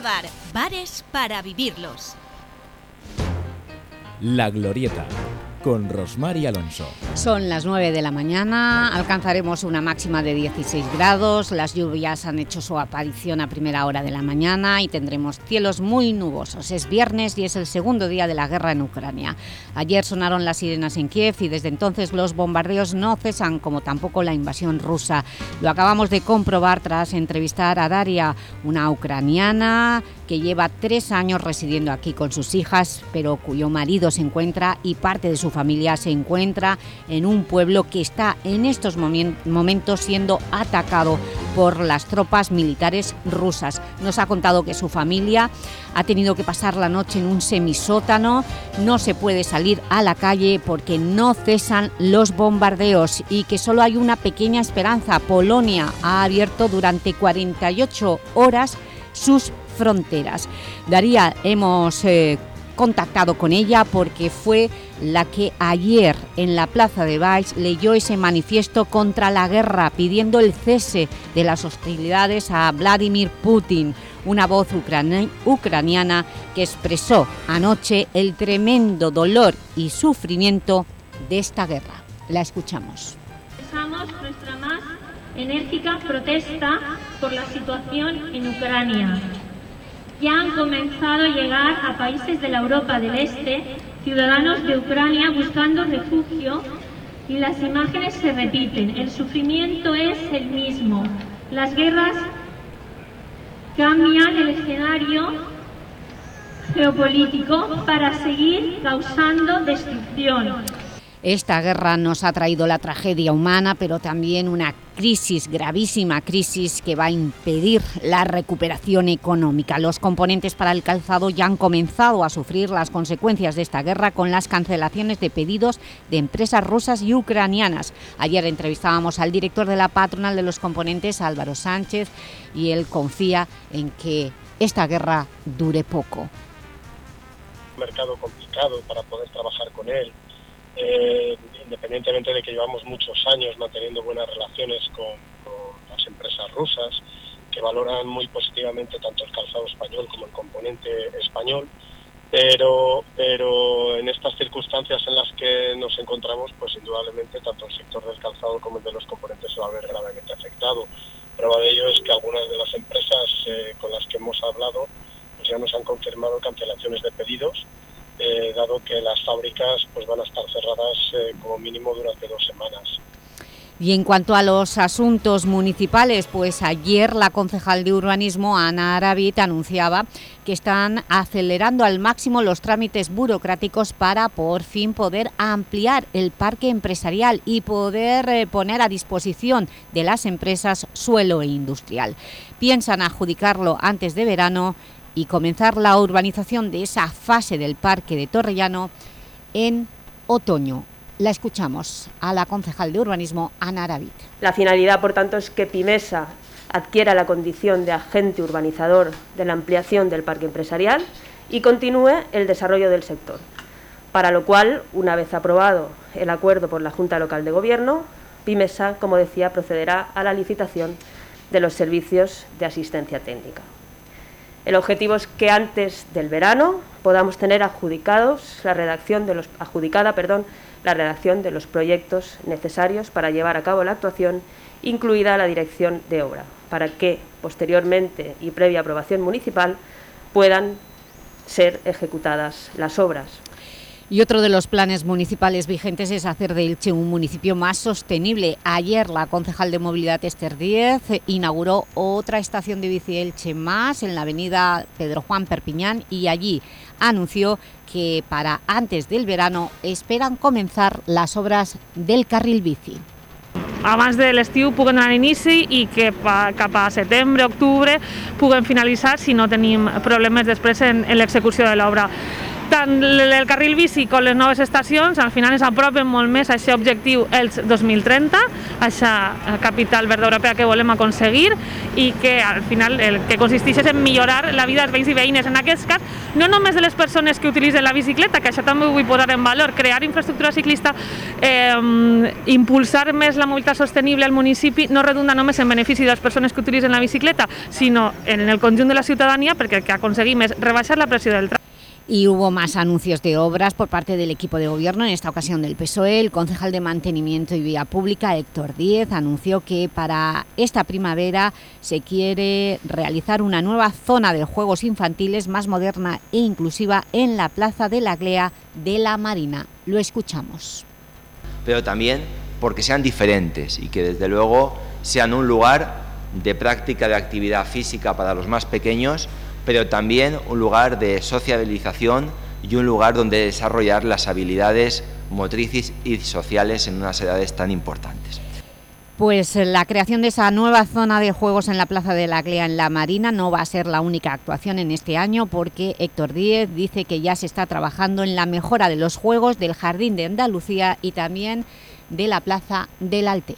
Bar, bares para vivirlos. La Glorieta, con Rosmar y Alonso. Son las 9 de la mañana, alcanzaremos una máxima de 16 grados, las lluvias han hecho su aparición a primera hora de la mañana y tendremos cielos muy nubosos. Es viernes y es el segundo día de la guerra en Ucrania. Ayer sonaron las sirenas en Kiev y desde entonces los bombardeos no cesan, como tampoco la invasión rusa. Lo acabamos de comprobar tras entrevistar a Daria, una ucraniana que lleva tres años residiendo aquí con sus hijas, pero cuyo marido se encuentra y parte de su familia se encuentra en un pueblo que está en estos momen- momentos siendo atacado por las tropas militares rusas. Nos ha contado que su familia ha tenido que pasar la noche en un semisótano, no se puede salir a la calle porque no cesan los bombardeos y que solo hay una pequeña esperanza. Polonia ha abierto durante 48 horas sus fronteras. Daría, hemos eh, contactado con ella porque fue la que ayer en la plaza de Valls leyó ese manifiesto contra la guerra pidiendo el cese de las hostilidades a Vladimir Putin, una voz ucrani- ucraniana que expresó anoche el tremendo dolor y sufrimiento de esta guerra. La escuchamos. Nuestra más enérgica protesta por la situación en Ucrania. Ya han comenzado a llegar a países de la Europa del Este ciudadanos de Ucrania buscando refugio y las imágenes se repiten. El sufrimiento es el mismo. Las guerras cambian el escenario geopolítico para seguir causando destrucción. Esta guerra nos ha traído la tragedia humana, pero también una crisis, gravísima crisis, que va a impedir la recuperación económica. Los componentes para el calzado ya han comenzado a sufrir las consecuencias de esta guerra con las cancelaciones de pedidos de empresas rusas y ucranianas. Ayer entrevistábamos al director de la patronal de los componentes, Álvaro Sánchez, y él confía en que esta guerra dure poco. un mercado complicado para poder trabajar con él, eh, independientemente de que llevamos muchos años manteniendo buenas relaciones con, las empresas rusas, que valoran muy positivamente tanto el calzado español como el componente español, pero, pero en estas circunstancias en las que nos encontramos, pues indudablemente tanto el sector del calzado como el de los componentes se va a ver gravemente afectado. Prueba de ello es que algunas de las empresas eh, con las que hemos hablado pues ya nos han confirmado cancelaciones de pedidos, eh, dado que las fábricas pues van a estar cerradas eh, como mínimo durante dos semanas. Y en cuanto a los asuntos municipales, pues ayer la concejal de urbanismo, Ana Aravit, anunciaba que están acelerando al máximo los trámites burocráticos para por fin poder ampliar el parque empresarial y poder eh, poner a disposición de las empresas suelo e industrial. Piensan adjudicarlo antes de verano y comenzar la urbanización de esa fase del parque de Torrellano en otoño. La escuchamos a la concejal de urbanismo, Ana Aravit. La finalidad, por tanto, es que Pimesa adquiera la condición de agente urbanizador de la ampliación del parque empresarial y continúe el desarrollo del sector. Para lo cual, una vez aprobado el acuerdo por la Junta Local de Gobierno, Pimesa, como decía, procederá a la licitación de los servicios de asistencia técnica. El objetivo es que antes del verano podamos tener adjudicados la redacción de los, adjudicada perdón, la redacción de los proyectos necesarios para llevar a cabo la actuación, incluida la dirección de obra, para que posteriormente y previa aprobación municipal, puedan ser ejecutadas las obras. Y otro de los planes municipales vigentes es hacer de Elche un municipio más sostenible. Ayer la concejal de movilidad Esther Díez inauguró otra estación de bici Elche más en la avenida Pedro Juan Perpiñán y allí anunció que para antes del verano esperan comenzar las obras del carril bici. abans de l'estiu puguen anar a inici i que cap a setembre, octubre puguen finalitzar si no tenim problemes després en, en l'execució de l'obra. Tant el carril bici com les noves estacions al final ens apropen molt més a aquest objectiu els 2030, a aquesta capital verda europea que volem aconseguir i que al final el que consisteix és en millorar la vida dels veïns i veïnes. En aquest cas, no només de les persones que utilitzen la bicicleta, que això també ho vull posar en valor, crear infraestructura ciclista, eh, impulsar més la mobilitat sostenible al municipi no redunda només en benefici de les persones que utilitzen la bicicleta, sinó en el conjunt de la ciutadania perquè el que aconseguim és rebaixar la pressió del tràfic Y hubo más anuncios de obras por parte del equipo de gobierno, en esta ocasión del PSOE. El concejal de Mantenimiento y Vía Pública, Héctor Díez, anunció que para esta primavera se quiere realizar una nueva zona de juegos infantiles más moderna e inclusiva en la Plaza de la Glea de la Marina. Lo escuchamos. pero también porque sean diferentes y que desde luego sean un lugar de práctica de actividad física para los más pequeños, pero también un lugar de sociabilización y un lugar donde desarrollar las habilidades motrices y sociales en unas edades tan importantes. Pues eh, la creación de esa nueva zona de juegos en la Plaza de la Glea en la Marina no va a ser la única actuación en este año porque Héctor Díez dice que ya se está trabajando en la mejora de los juegos del Jardín de Andalucía y también de la Plaza del Altec.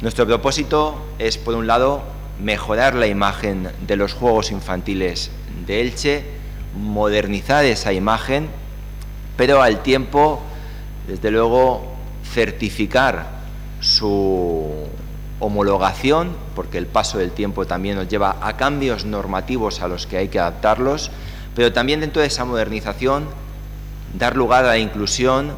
Nuestro propósito es, por un lado, mejorar la imagen de los Juegos Infantiles de Elche, modernizar esa imagen, pero al tiempo, desde luego, certificar su homologación, porque el paso del tiempo también nos lleva a cambios normativos a los que hay que adaptarlos, pero también dentro de esa modernización dar lugar a la inclusión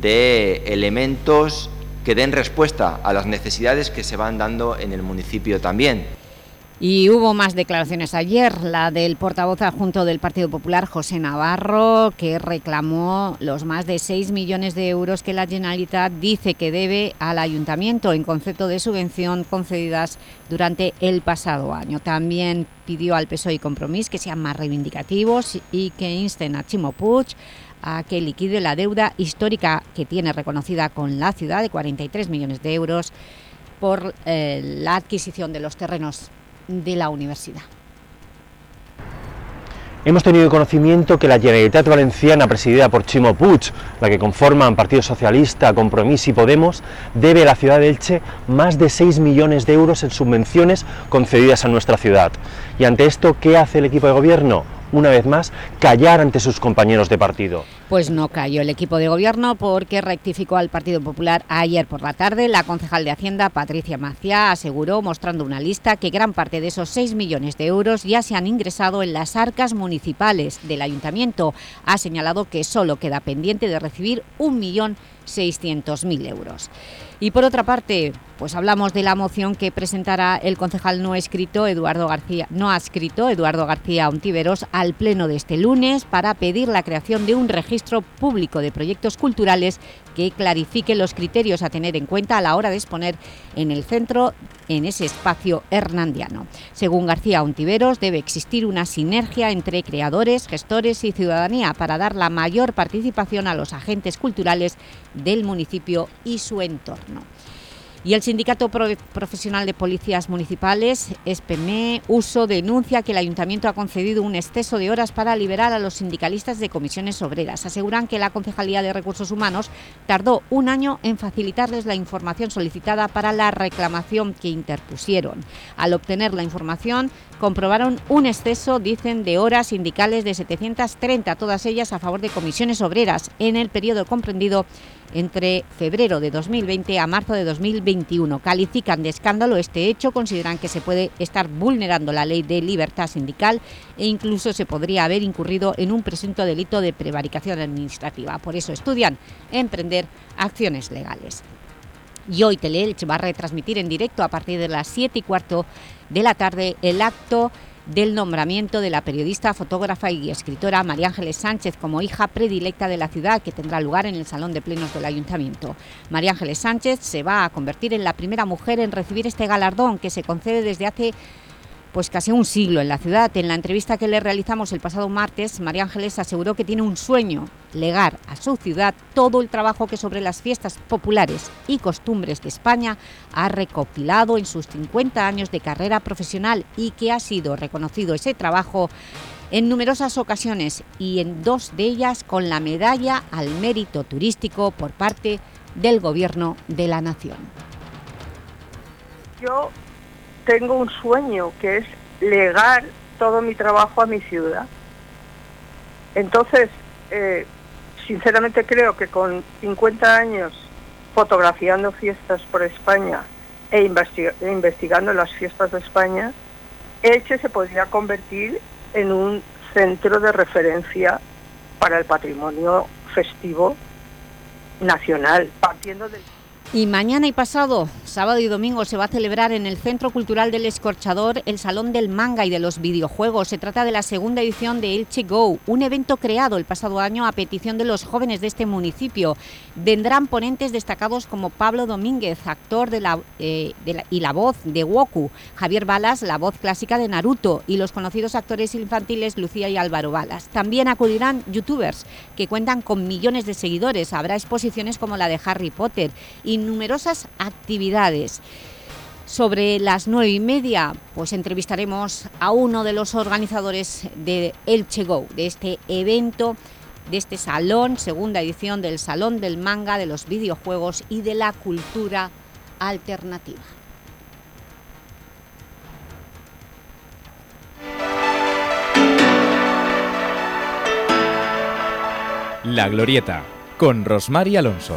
de elementos que den respuesta a las necesidades que se van dando en el municipio también. Y hubo más declaraciones ayer, la del portavoz adjunto del Partido Popular, José Navarro, que reclamó los más de 6 millones de euros que la Generalitat dice que debe al Ayuntamiento en concepto de subvención concedidas durante el pasado año. También pidió al PSOE y Compromís que sean más reivindicativos y que insten a Chimo Puig a que liquide la deuda histórica que tiene reconocida con la ciudad de 43 millones de euros por eh, la adquisición de los terrenos de la universidad. Hemos tenido conocimiento que la Generalitat Valenciana, presidida por Chimo Puig, la que conforman Partido Socialista, Compromís y Podemos, debe a la ciudad de Elche más de 6 millones de euros en subvenciones concedidas a nuestra ciudad. Y ante esto, ¿qué hace el equipo de gobierno? Una vez más, callar ante sus compañeros de partido. Pues no cayó el equipo de gobierno porque rectificó al Partido Popular ayer por la tarde. La concejal de Hacienda, Patricia Maciá, aseguró, mostrando una lista, que gran parte de esos 6 millones de euros ya se han ingresado en las arcas municipales del Ayuntamiento. Ha señalado que solo queda pendiente de recibir 1.600.000 euros. Y por otra parte, pues hablamos de la moción que presentará el concejal no escrito Eduardo García, no adscrito Eduardo García Ontiveros al pleno de este lunes para pedir la creación de un registro público de proyectos culturales que clarifique los criterios a tener en cuenta a la hora de exponer en el centro, en ese espacio hernandiano. Según García Ontiveros, debe existir una sinergia entre creadores, gestores y ciudadanía para dar la mayor participación a los agentes culturales del municipio y su entorno. Y el Sindicato Pro- Profesional de Policías Municipales, SPME, Uso, denuncia que el Ayuntamiento ha concedido un exceso de horas para liberar a los sindicalistas de comisiones obreras. Aseguran que la Concejalía de Recursos Humanos tardó un año en facilitarles la información solicitada para la reclamación que interpusieron. Al obtener la información, comprobaron un exceso, dicen, de horas sindicales de 730, todas ellas a favor de comisiones obreras, en el periodo comprendido entre febrero de 2020 a marzo de 2021. Califican de escándalo este hecho, consideran que se puede estar vulnerando la ley de libertad sindical e incluso se podría haber incurrido en un presunto delito de prevaricación administrativa. Por eso estudian emprender acciones legales. Y hoy Teleelch va a retransmitir en directo a partir de las 7 y cuarto de la tarde el acto del nombramiento de la periodista, fotógrafa y escritora María Ángeles Sánchez como hija predilecta de la ciudad que tendrá lugar en el Salón de Plenos del Ayuntamiento. María Ángeles Sánchez se va a convertir en la primera mujer en recibir este galardón que se concede desde hace pues casi un siglo en la ciudad. En la entrevista que le realizamos el pasado martes, María Ángeles aseguró que tiene un sueño, legar a su ciudad todo el trabajo que sobre las fiestas populares y costumbres de España ha recopilado en sus 50 años de carrera profesional y que ha sido reconocido ese trabajo en numerosas ocasiones y en dos de ellas con la medalla al mérito turístico por parte del Gobierno de la Nación. Yo tengo un sueño que es legar todo mi trabajo a mi ciudad. Entonces, eh, sinceramente creo que con 50 años fotografiando fiestas por España e, investiga- investigando las fiestas de España, Elche se podría convertir en un centro de referencia para el patrimonio festivo nacional, partiendo del... Y mañana y pasado, sábado y domingo, se va a celebrar en el Centro Cultural del Escorchador el Salón del Manga y de los Videojuegos. Se trata de la segunda edición de Elche Go, un evento creado el pasado año a petición de los jóvenes de este municipio. Vendrán ponentes destacados como Pablo Domínguez, actor eh, y la voz de Woku, Javier Balas, la voz clásica de Naruto, y los conocidos actores infantiles Lucía y Álvaro Balas. También acudirán youtubers que cuentan con millones de seguidores. Habrá exposiciones como la de Harry Potter y numerosas actividades. Sobre las nueve y media, pues entrevistaremos a uno de los organizadores de Elche Go, de este evento, de este salón, segunda edición del Salón del Manga, de los videojuegos y de la cultura alternativa. La Glorieta, con Rosmar y Alonso.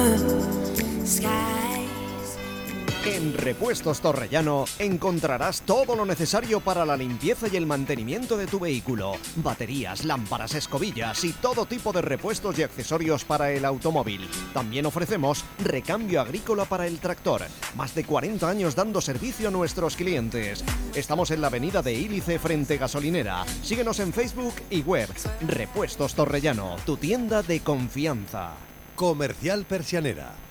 En Repuestos Torrellano encontrarás todo lo necesario para la limpieza y el mantenimiento de tu vehículo. Baterías, lámparas, escobillas y todo tipo de repuestos y accesorios para el automóvil. También ofrecemos recambio agrícola para el tractor. Más de 40 años dando servicio a nuestros clientes. Estamos en la avenida de Ílice frente gasolinera. Síguenos en Facebook y web. Repuestos Torrellano, tu tienda de confianza. Comercial Persianera.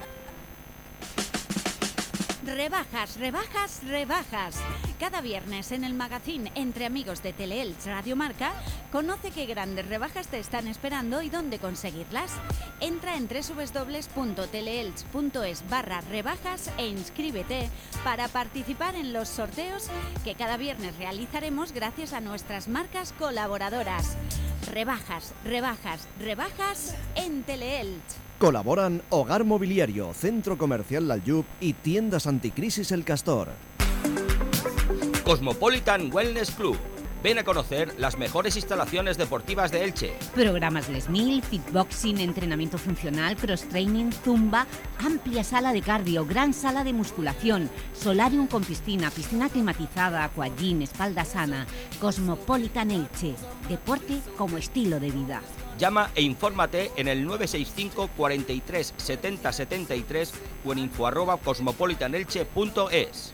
Rebajas, rebajas, rebajas. Cada viernes en el magazine Entre Amigos de Teleelch Radio Marca, conoce qué grandes rebajas te están esperando y dónde conseguirlas. Entra en www.teleelch.es barra rebajas e inscríbete para participar en los sorteos que cada viernes realizaremos gracias a nuestras marcas colaboradoras. Rebajas, rebajas, rebajas en Teleelch. Colaboran Hogar Mobiliario, Centro Comercial Lalyub y Tiendas Anticrisis El Castor. Cosmopolitan Wellness Club. Ven a conocer las mejores instalaciones deportivas de Elche. Programas Les Mil, fitboxing, entrenamiento funcional, cross-training, zumba, amplia sala de cardio, gran sala de musculación, solarium con piscina, piscina climatizada, aquagym, espalda sana, Cosmopolitan Elche, deporte como estilo de vida. Llama e infórmate en el 965 43 70 73 o en info arroba cosmopolitanelche.es.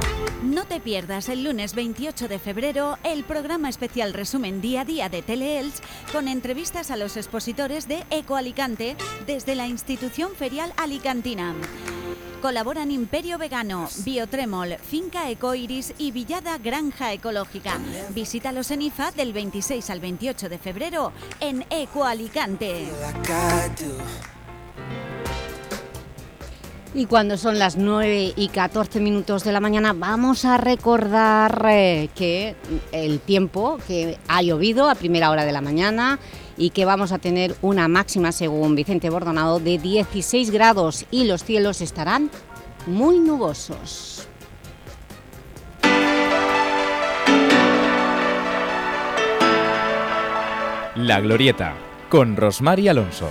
No te pierdas el lunes 28 de febrero el programa especial resumen día a día de Teleelch con entrevistas a los expositores de Eco Alicante desde la institución ferial alicantina. Colaboran Imperio Vegano, Biotremol, Finca Ecoiris y Villada Granja Ecológica. Visítalos en IFA del 26 al 28 de febrero en Eco Alicante. Y cuando son las 9 y 14 minutos de la mañana vamos a recordar eh, que el tiempo, que ha llovido a primera hora de la mañana y que vamos a tener una máxima, según Vicente Bordonado, de 16 grados y los cielos estarán muy nubosos. La Glorieta, con Rosmar y Alonso.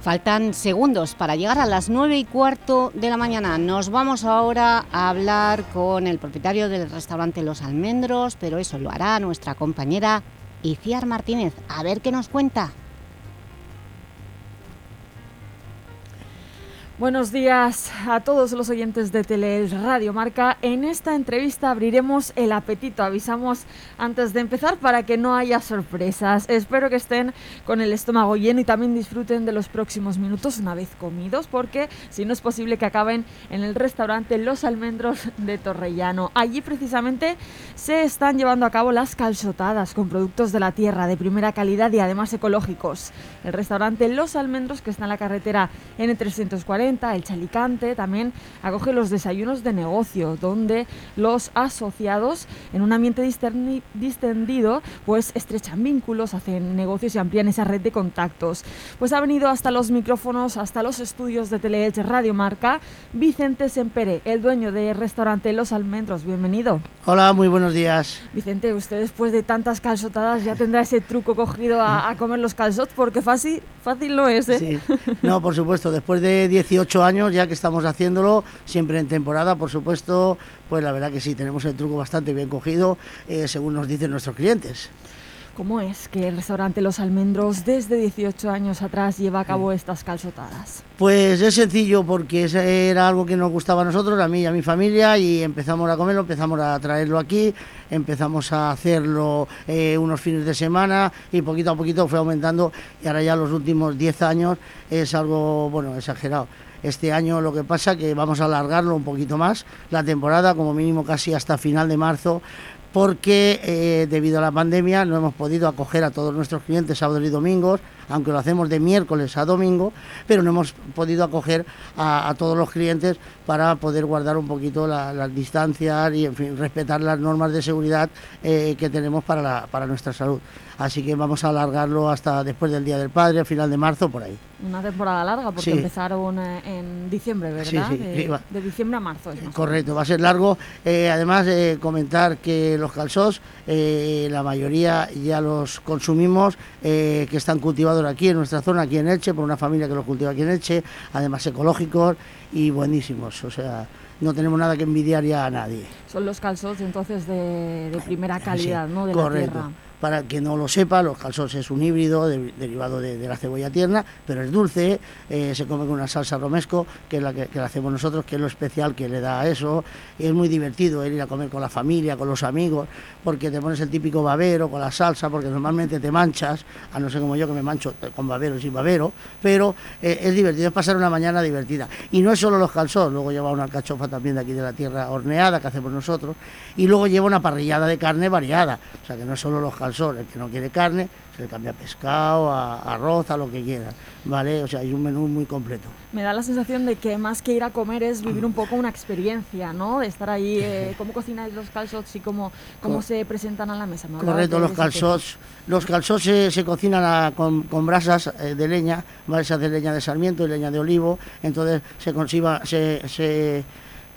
Faltan segundos para llegar a las 9 y cuarto de la mañana. Nos vamos ahora a hablar con el propietario del restaurante Los Almendros, pero eso lo hará nuestra compañera Iciar Martínez. A ver qué nos cuenta. Buenos días a todos los oyentes de Tele Radio Marca. En esta entrevista abriremos el apetito, avisamos antes de empezar para que no haya sorpresas. Espero que estén con el estómago lleno y también disfruten de los próximos minutos una vez comidos, porque si no es posible que acaben en el restaurante Los Almendros de Torrellano. Allí precisamente se están llevando a cabo las calzotadas con productos de la tierra de primera calidad y además ecológicos. El restaurante Los Almendros, que está en la carretera N340, el Chalicante, también acoge los desayunos de negocio, donde los asociados, en un ambiente distendido, pues estrechan vínculos, hacen negocios y amplían esa red de contactos. Pues ha venido hasta los micrófonos, hasta los estudios de Teleelche Radio Marca, Vicente Sempere, el dueño del restaurante Los Almendros. Bienvenido. Hola, muy buenos días. Vicente, usted después de tantas calzotadas ya tendrá ese truco cogido a, a comer los calzots, porque fácil, fácil no es, ¿eh? Sí. No, por supuesto, después de 18 años ya que estamos haciéndolo, siempre en temporada, por supuesto, pues la verdad que sí, tenemos el truco bastante bien cogido, eh, según nos dicen nuestros clientes. ¿Cómo es que el restaurante Los Almendros desde 18 años atrás lleva a cabo estas calzotadas? Pues es sencillo porque era algo que nos gustaba a nosotros, a mí y a mi familia, y empezamos a comerlo, empezamos a traerlo aquí, empezamos a hacerlo eh, unos fines de semana y poquito a poquito fue aumentando y ahora ya los últimos 10 años es algo, bueno, exagerado. Este año lo que pasa que vamos a alargarlo un poquito más, la temporada como mínimo casi hasta final de marzo, porque eh, debido a la pandemia no hemos podido acoger a todos nuestros clientes sábados y domingos, aunque lo hacemos de miércoles a domingo, pero no hemos podido acoger a, a todos los clientes para poder guardar un poquito la- las distancias y, en fin, respetar las normas de seguridad eh, que tenemos para, la- para nuestra salud. Así que vamos a alargarlo hasta después del Día del Padre, a final de marzo, por ahí. Una temporada larga porque Sí. empezaron eh, en diciembre, ¿verdad? Sí, sí, de, diciembre a marzo. es Correcto, va a ser largo. Eh, además, eh, comentar que los calzós, la mayoría ya los consumimos, que están cultivados aquí en nuestra zona, aquí en Elche, por una familia que los cultiva aquí en Elche, además ecológicos y buenísimos. O sea, no tenemos nada que envidiar ya a nadie. Son los calzots entonces de, de primera calidad, Sí, ¿no? De la correcto. tierra. Para que no lo sepa, los calzots es un híbrido de- derivado de, la cebolla tierna, pero es dulce, eh, se come con una salsa romesco, que es la que, la hacemos nosotros, que es lo especial que le da a eso. Y es muy divertido el ir a comer con la familia, con los amigos, porque te pones el típico babero con la salsa, porque normalmente te manchas, a no ser como yo que me mancho con babero y sin babero, pero eh, es divertido, es pasar una mañana divertida. Y no es solo los calzots, luego lleva una alcachofa también de aquí de la tierra horneada que hacemos nosotros, y luego lleva una parrillada de carne variada, o sea que no es solo los el que no quiere carne, se le cambia a pescado, a a arroz, a lo que quiera, ¿vale? O sea, hay un menú muy completo. Me da la sensación de que más que ir a comer es vivir un poco una experiencia, ¿no? De estar ahí, eh, cómo cocináis los calzots y cómo, cómo Co- se presentan a la mesa. Me Correcto, los calzots, los calzots se, se cocinan a- con, con brasas eh, de leña, ¿vale? se hace leña de sarmiento y leña de olivo, entonces se consiga, se, se,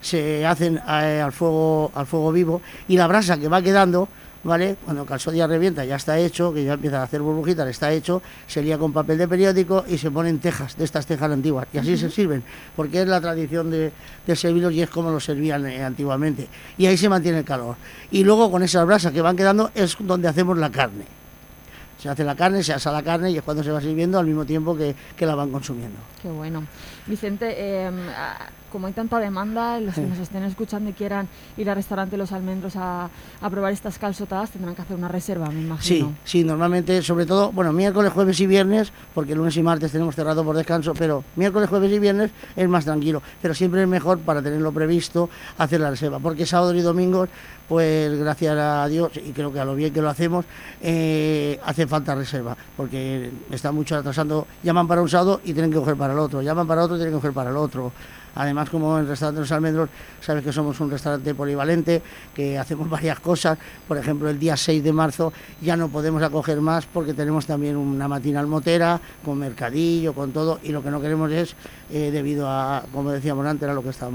se hacen eh, al fuego al fuego vivo y la brasa que va quedando, ¿vale? Cuando ya revienta, ya está hecho, que ya empieza a hacer burbujitas, está hecho, se lía con papel de periódico y se ponen tejas, de estas tejas antiguas, y así se sirven, porque es la tradición de, de servirlos y es como los servían eh, antiguamente. Y ahí se mantiene el calor. Y luego con esas brasas que van quedando es donde hacemos la carne. Se hace la carne, se asa la carne y es cuando se va sirviendo al mismo tiempo que, que la van consumiendo. Qué bueno. Vicente, eh, ah, como hay tanta demanda, los que nos estén escuchando y quieran ir al restaurante Los Almendros a, a probar estas calzotadas tendrán que hacer una reserva, me imagino. Sí, sí, normalmente, sobre todo, bueno, miércoles, jueves y viernes, porque lunes y martes tenemos cerrado por descanso, pero miércoles, jueves y viernes es más tranquilo. Pero siempre es mejor para tenerlo previsto hacer la reserva, porque sábado y domingos, pues gracias a Dios y creo que a lo bien que lo hacemos, eh, hace falta reserva, porque está mucho atrasando, llaman para un sábado y tienen que coger para el otro, llaman para otro y tienen que coger para el otro. Además, como en el restaurante Los Almendros, sabes que somos un restaurante polivalente, que hacemos varias cosas. Por ejemplo, el día 6 de marzo ya no podemos acoger más porque tenemos también una matinal motera, con mercadillo, con todo, y lo que no queremos es, eh, debido a, como decíamos antes, a lo que está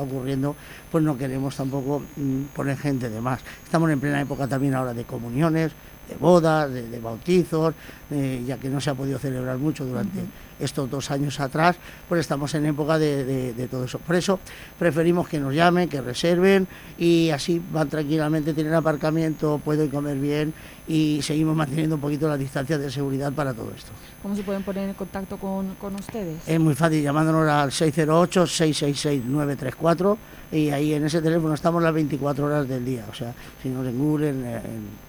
ocurriendo, pues no queremos tampoco mm, poner gente de más. Estamos en plena época también ahora de comuniones, de bodas, de, de bautizos, eh, ya que no se ha podido celebrar mucho durante estos dos años atrás, pues estamos en época de, de- de todo eso. Por eso preferimos que nos llamen, que reserven y así van tranquilamente, tienen aparcamiento, pueden comer bien y seguimos manteniendo un poquito las distancias de seguridad para todo esto. ¿Cómo se pueden poner en contacto con, con ustedes? Es muy fácil llamándonos al 608-666-934 y ahí en ese teléfono estamos las 24 horas del día. O sea, si nos en Google, en, en-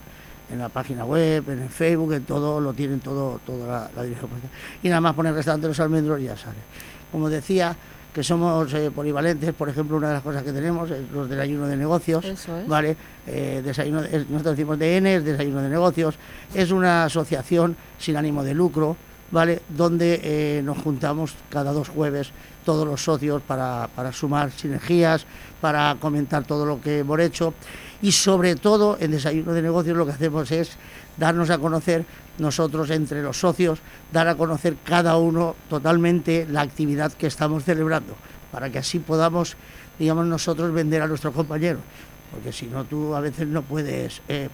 en la página web, en el Facebook, en todo, lo tienen todo, toda la, la dirección puesta. Y nada más poner restaurante Los Almendros y ya sale. Como decía, que somos eh, polivalentes, por ejemplo, una de las cosas que tenemos es los del ayuno de negocios. Eso es. ¿vale? Eh, desayuno, es- nosotros decimos DN, es desayuno de negocios, es una asociación sin ánimo de lucro, ¿vale? Donde eh, nos juntamos cada dos jueves todos los socios para, para sumar sinergias, para comentar todo lo que hemos hecho y sobre todo en desayuno de negocios lo que hacemos es darnos a conocer nosotros entre los socios, dar a conocer cada uno totalmente la actividad que estamos celebrando, para que así podamos, digamos, nosotros vender a nuestros compañeros. Porque si no tú a veces no puedes eh,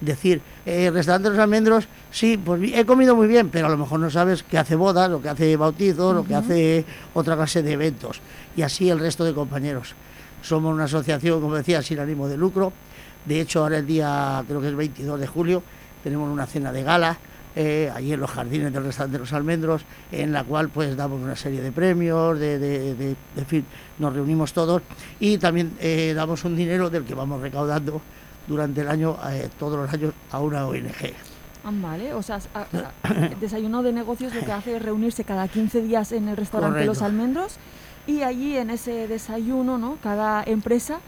decir, eh, restaurante Los Almendros, sí, pues he comido muy bien, pero a lo mejor no sabes que hace bodas, lo que hace bautizos, lo que hace otra clase de eventos, y así el resto de compañeros. Somos una asociación, como decía, sin ánimo de lucro, de hecho ahora el día, creo que es 22 de julio, tenemos una cena de gala, eh, allí en los jardines del restaurante Los Almendros, en la cual pues damos una serie de premios, de, de- de- de- fin, nos reunimos todos y también eh, damos un dinero del que vamos recaudando durante el año, eh, todos los años, a una ONG. Ah, vale, o sea, a- a- desayuno de negocios lo que hace es reunirse cada 15 días en el restaurante Correcto. Los Almendros y allí en ese desayuno, ¿no? Cada empresa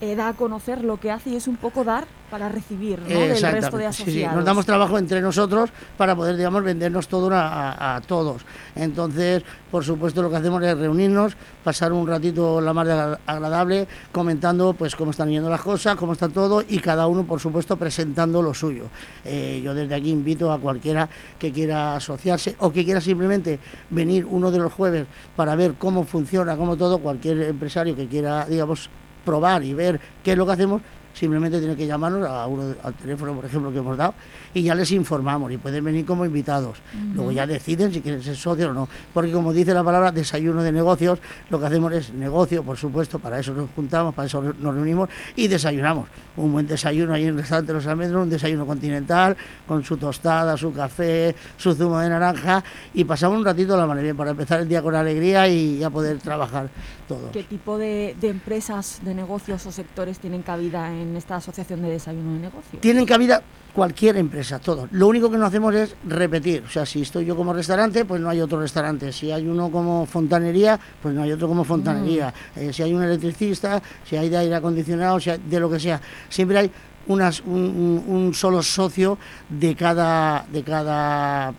eh, da a conocer lo que hace y es un poco dar para recibir, ¿no? Del resto de Exactamente, sí, sí. asociados. Nos damos trabajo entre nosotros para poder, digamos, vendernos todo a, a- a todos. Entonces, por supuesto, lo que hacemos es reunirnos, pasar un ratito la más agradable, comentando pues cómo están yendo las cosas, cómo está todo y cada uno, por supuesto, presentando lo suyo. Eh, yo desde aquí invito a cualquiera que quiera asociarse o que quiera simplemente venir uno de los jueves para ver cómo funciona, cómo todo, cualquier empresario que quiera, digamos, probar y ver qué es lo que hacemos, simplemente tiene que llamarnos a uno al teléfono, por ejemplo, que hemos dado, y ya les informamos y pueden venir como invitados. Luego ya deciden si quieren ser socios o no. Porque como dice la palabra desayuno de negocios, lo que hacemos es negocio, por supuesto, para eso nos juntamos, para eso nos reunimos y desayunamos. Un buen desayuno ahí en el restaurante Los Almendros, un desayuno continental, con su tostada, su café, su zumo de naranja, y pasamos un ratito la manera para empezar el día con alegría y ya poder trabajar todo. ¿Qué tipo de, de empresas, de negocios o sectores tienen cabida en esta asociación de desayuno de negocios? Tienen cabida cualquier empresa, todo. Lo único que no hacemos es repetir. O sea, si estoy yo como restaurante, pues no hay otro restaurante. Si hay uno como fontanería, pues no hay otro como fontanería. Eh, si hay un electricista, si hay de aire acondicionado, si hay de lo que sea. Siempre hay unas, un, un- un solo socio de cada, de cada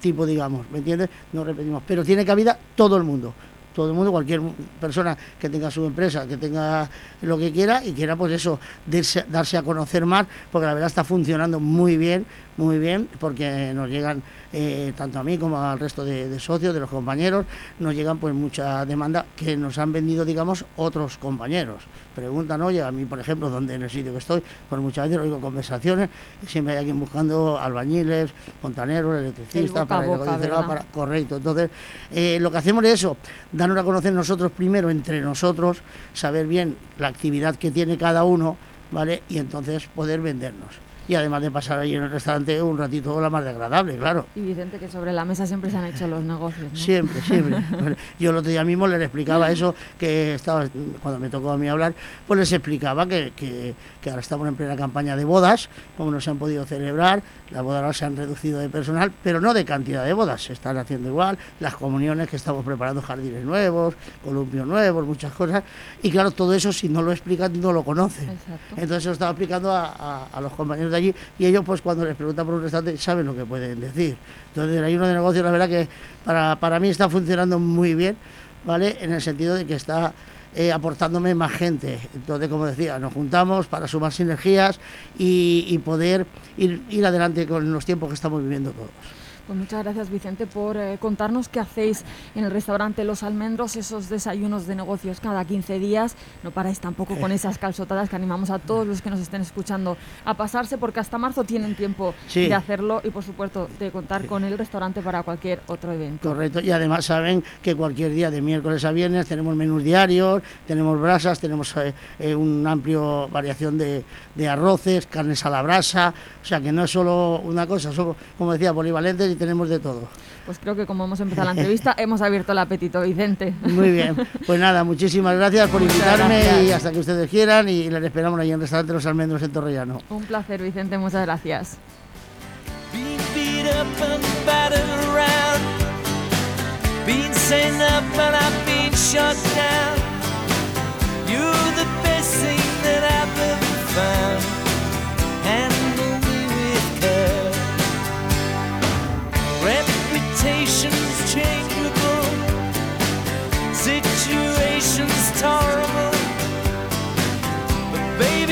tipo, digamos. ¿Me entiendes? No repetimos. Pero tiene cabida todo el mundo todo el mundo, cualquier persona que tenga su empresa, que tenga lo que quiera y quiera pues eso, darse, a conocer más, porque la verdad está funcionando muy bien, muy bien, porque nos llegan, eh, tanto a mí como al resto de, de socios, de los compañeros, nos llegan pues mucha demanda que nos han vendido, digamos, otros compañeros. Preguntan, oye, a mí, por ejemplo, donde en el sitio que estoy, pues muchas veces oigo conversaciones y siempre hay alguien buscando albañiles, fontaneros, electricistas, para boca, ¿verdad? para Correcto. Entonces, eh, lo que hacemos es eso, darnos a conocer nosotros primero entre nosotros, saber bien la actividad que tiene cada uno, ¿vale? Y entonces poder vendernos. Y además de pasar allí en el restaurante un ratito la más agradable, claro. Y Vicente, que sobre la mesa siempre se han hecho los negocios. ¿no? Siempre, siempre. Yo el otro día mismo les explicaba eso, que estaba, cuando me tocó a mí hablar, pues les explicaba que, que, que ahora estamos en plena campaña de bodas, como no se han podido celebrar, las bodas se han reducido de personal, pero no de cantidad de bodas, se están haciendo igual, las comuniones que estamos preparando jardines nuevos, columpios nuevos, muchas cosas, y claro, todo eso si no lo explican no lo conocen. Entonces lo estaba explicando a, a- a los compañeros de allí y ellos pues cuando les preguntan por un restaurante saben lo que pueden decir. Entonces el ayuno de negocios la verdad que para, para mí está funcionando muy bien, ¿vale? En el sentido de que está eh, aportándome más gente. Entonces, como decía, nos juntamos para sumar sinergias y, y poder ir, ir adelante con los tiempos que estamos viviendo todos. Pues muchas gracias Vicente por eh, contarnos qué hacéis en el restaurante Los Almendros, esos desayunos de negocios cada 15 días. No paráis tampoco con esas calzotadas que animamos a todos los que nos estén escuchando a pasarse porque hasta marzo tienen tiempo Sí. de hacerlo y por supuesto de contar con el restaurante para cualquier otro evento. Correcto, y además saben que cualquier día de miércoles a viernes tenemos menús diarios, tenemos brasas, tenemos eh, eh, una amplia variación de, de arroces, carnes a la brasa, o sea que no es solo una cosa, somos, como decía, polivalentes y tenemos de todo. Pues creo que como hemos empezado la entrevista hemos abierto el apetito, Vicente. Muy bien, pues nada, muchísimas gracias por invitarme gracias. y hasta que ustedes quieran y les esperamos ahí en el restaurante Los Almendros en Torrellano. Un placer, Vicente, muchas gracias. You're the best thing that I've ever found. Reputation's changeable. Situation's tolerable. But baby,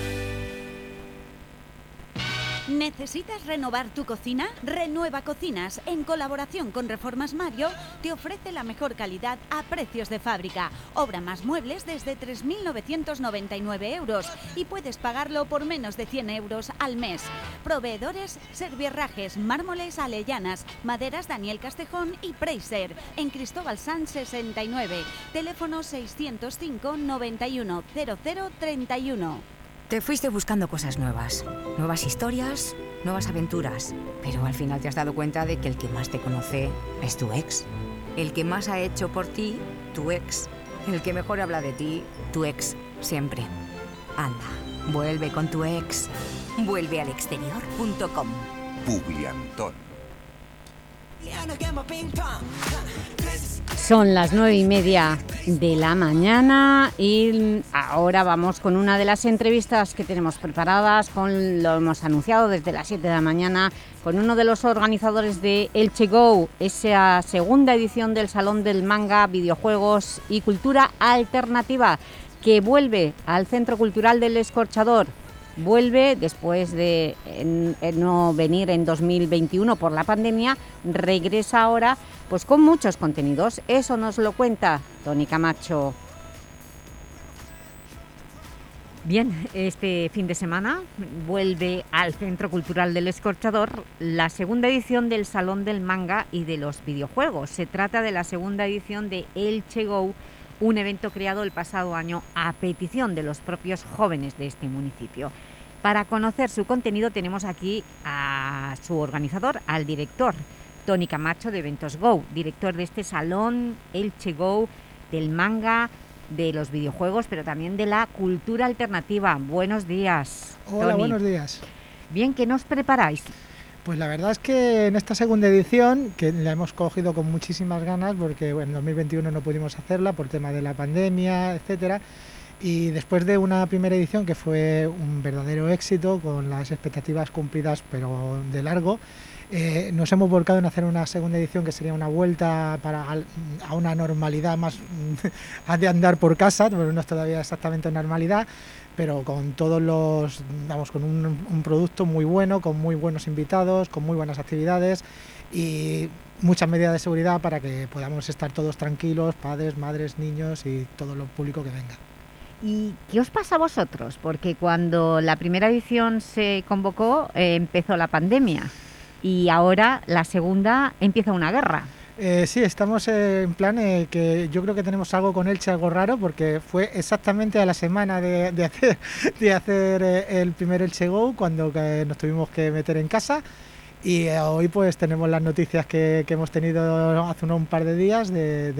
¿Necesitas renovar tu cocina? Renueva Cocinas, en colaboración con Reformas Mario, te ofrece la mejor calidad a precios de fábrica. Obra más muebles desde 3.999 euros y puedes pagarlo por menos de 100 euros al mes. Proveedores Servierrajes, Mármoles Alellanas, Maderas Daniel Castejón y Preiser, en Cristóbal San 69. Teléfono 605 91 0031. Te fuiste buscando cosas nuevas, nuevas historias, nuevas aventuras, pero al final te has dado cuenta de que el que más te conoce es tu ex. El que más ha hecho por ti, tu ex. El que mejor habla de ti, tu ex, siempre. Anda, vuelve con tu ex. Vuelve al exterior.com. Son las nueve y media de la mañana y ahora vamos con una de las entrevistas que tenemos preparadas, con, lo hemos anunciado desde las 7 de la mañana, con uno de los organizadores de Elche Go, esa segunda edición del Salón del Manga, Videojuegos y Cultura Alternativa, que vuelve al Centro Cultural del Escorchador vuelve después de no venir en 2021 por la pandemia, regresa ahora pues con muchos contenidos. Eso nos lo cuenta Tony Camacho. Bien, este fin de semana vuelve al Centro Cultural del Escorchador la segunda edición del Salón del Manga y de los Videojuegos. Se trata de la segunda edición de Elche Go, un evento creado el pasado año a petición de los propios jóvenes de este municipio. Para conocer su contenido tenemos aquí a su organizador, al director, Tony Camacho de Eventos Go, director de este salón Elche Go, del manga, de los videojuegos, pero también de la cultura alternativa. Buenos días, Hola, Tony. buenos días. Bien, ¿qué nos preparáis? Pues la verdad es que en esta segunda edición, que la hemos cogido con muchísimas ganas, porque en 2021 no pudimos hacerla por tema de la pandemia, etcétera, y después de una primera edición que fue un verdadero éxito, con las expectativas cumplidas pero de largo, eh, nos hemos volcado en hacer una segunda edición que sería una vuelta para a una normalidad más de andar por casa, pero no es todavía exactamente normalidad, pero con todos los, vamos, con un, un producto muy bueno, con muy buenos invitados, con muy buenas actividades y muchas medidas de seguridad para que podamos estar todos tranquilos, padres, madres, niños y todo lo público que venga. ¿Y qué os pasa a vosotros? Porque cuando la primera edición se convocó eh, empezó la pandemia y ahora la segunda empieza una guerra. Eh, sí, estamos en plan eh, que yo creo que tenemos algo con Elche, algo raro, porque fue exactamente a la semana de, hacer, de hacer eh, el primer Elche Go, cuando nos tuvimos que meter en casa. Y hoy pues tenemos las noticias que, hemos tenido hace unos un par de días de-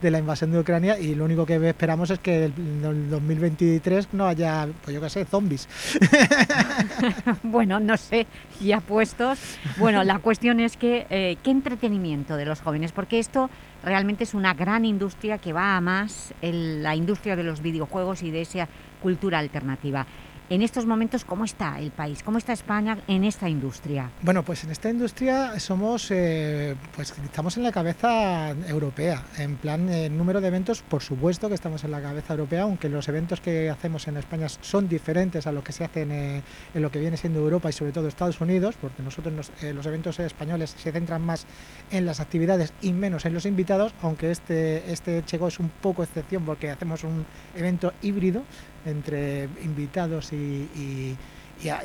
de la invasión de Ucrania y lo único que esperamos es que el, el 2023 no haya, pues yo qué sé, zombies. bueno, no sé, ya puestos. Bueno, la cuestión es que eh, qué entretenimiento de los jóvenes, porque esto realmente es una gran industria que va a más, el- la industria de los videojuegos y de esa cultura alternativa. En estos momentos, ¿cómo está el país? ¿Cómo está España en esta industria? Bueno, pues en esta industria somos, eh, pues estamos en la cabeza europea. En plan, en número de eventos, por supuesto que estamos en la cabeza europea, aunque los eventos que hacemos en España son diferentes a lo que se hacen eh, en lo que viene siendo Europa y sobre todo Estados Unidos, porque nosotros nos- eh, los eventos españoles se centran más en las actividades y menos en los invitados, aunque este, este Chego es un poco excepción porque hacemos un evento híbrido entre invitados y, y-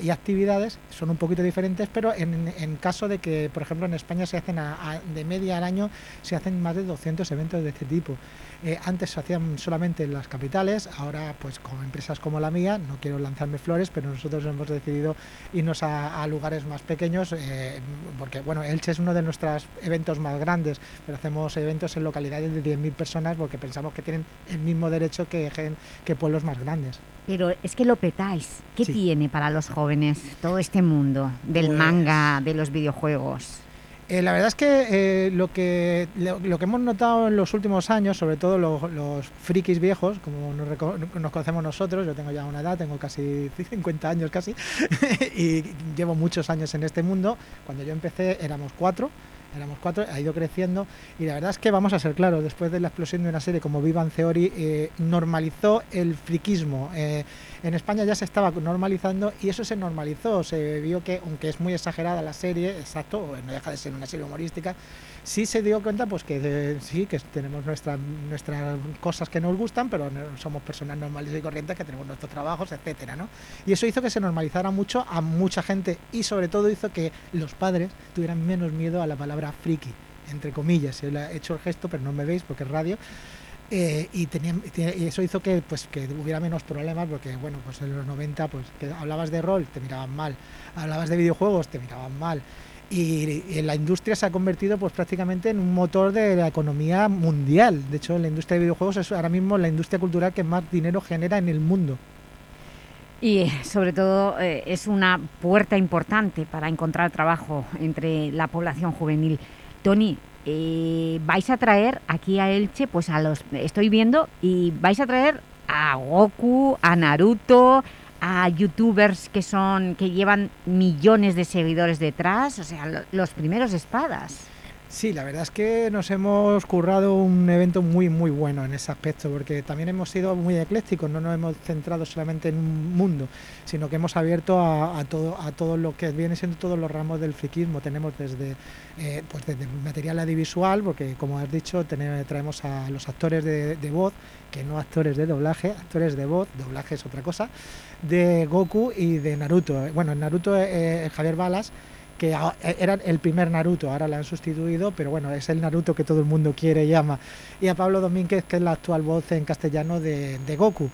actividades son un poquito diferentes, pero en, en caso de que, por ejemplo, en España se hacen a- de media al año, se hacen más de 200 eventos de este tipo. Eh, antes se hacían solamente en las capitales, ahora pues con empresas como la mía, no quiero lanzarme flores, pero nosotros hemos decidido irnos a, a lugares más pequeños, eh, porque bueno, Elche es uno de nuestros eventos más grandes, pero hacemos eventos en localidades de 10.000 personas porque pensamos que tienen el mismo derecho que, que pueblos más grandes. Pero es que lo petáis. ¿Qué Sí. tiene para los jóvenes todo este mundo del Pues- manga, de los videojuegos? Eh, la verdad es que eh, lo que lo, que hemos notado en los últimos años, sobre todo los, frikis viejos, como nos, nos conocemos nosotros, yo tengo ya una edad, tengo casi 50 años casi, y llevo muchos años en este mundo. Cuando yo empecé éramos cuatro, éramos cuatro, ha ido creciendo y la verdad es que vamos a ser claros, después de la explosión de una serie como Vivan Theory, eh, normalizó el friquismo. En España ya se estaba normalizando y eso se normalizó, se vio que, aunque es muy exagerada la serie, exacto, no deja de ser una serie humorística, sí se dio cuenta pues que eh, sí, que tenemos nuestras nuestras cosas que nos gustan, pero no- somos personas normales y corrientes que tenemos nuestros trabajos, etcétera, ¿no? Y eso hizo que se normalizara mucho a mucha gente y sobre todo hizo que los padres tuvieran menos miedo a la palabra friki, entre comillas. He hecho el gesto, pero no me veis porque es radio. Eh, y, tiene- y eso hizo que pues que hubiera menos problemas porque bueno pues en los 90 pues hablabas de rol te miraban mal. Hablabas de videojuegos te miraban mal. Y, la industria se ha convertido pues prácticamente en un motor de la economía mundial. De hecho la industria de videojuegos es ahora mismo la industria cultural que más dinero genera en el mundo. Y sobre todo eh, es una puerta importante para encontrar trabajo entre la población juvenil. Tony, eh, vais a traer aquí a Elche, pues a los, estoy viendo, y vais a traer a Goku, a Naruto, a youtubers que son que llevan millones de seguidores detrás, o sea, lo- los primeros espadas. Sí, la verdad es que nos hemos currado un evento muy muy bueno en ese aspecto, porque también hemos sido muy eclécticos, no nos hemos centrado solamente en un mundo, sino que hemos abierto a, todo a todo lo que viene siendo todos los ramos del friquismo. Tenemos desde eh, pues desde material audiovisual, porque como has dicho, tene- traemos a los actores de, voz, que no actores de doblaje, actores de voz, doblaje es otra cosa, de Goku y de Naruto. Bueno, en Naruto eh, Javier Balas que a- era el primer Naruto, ahora la han sustituido, pero bueno, es el Naruto que todo el mundo quiere y ama. Y a Pablo Domínguez, que es la actual voz en castellano de, de Goku.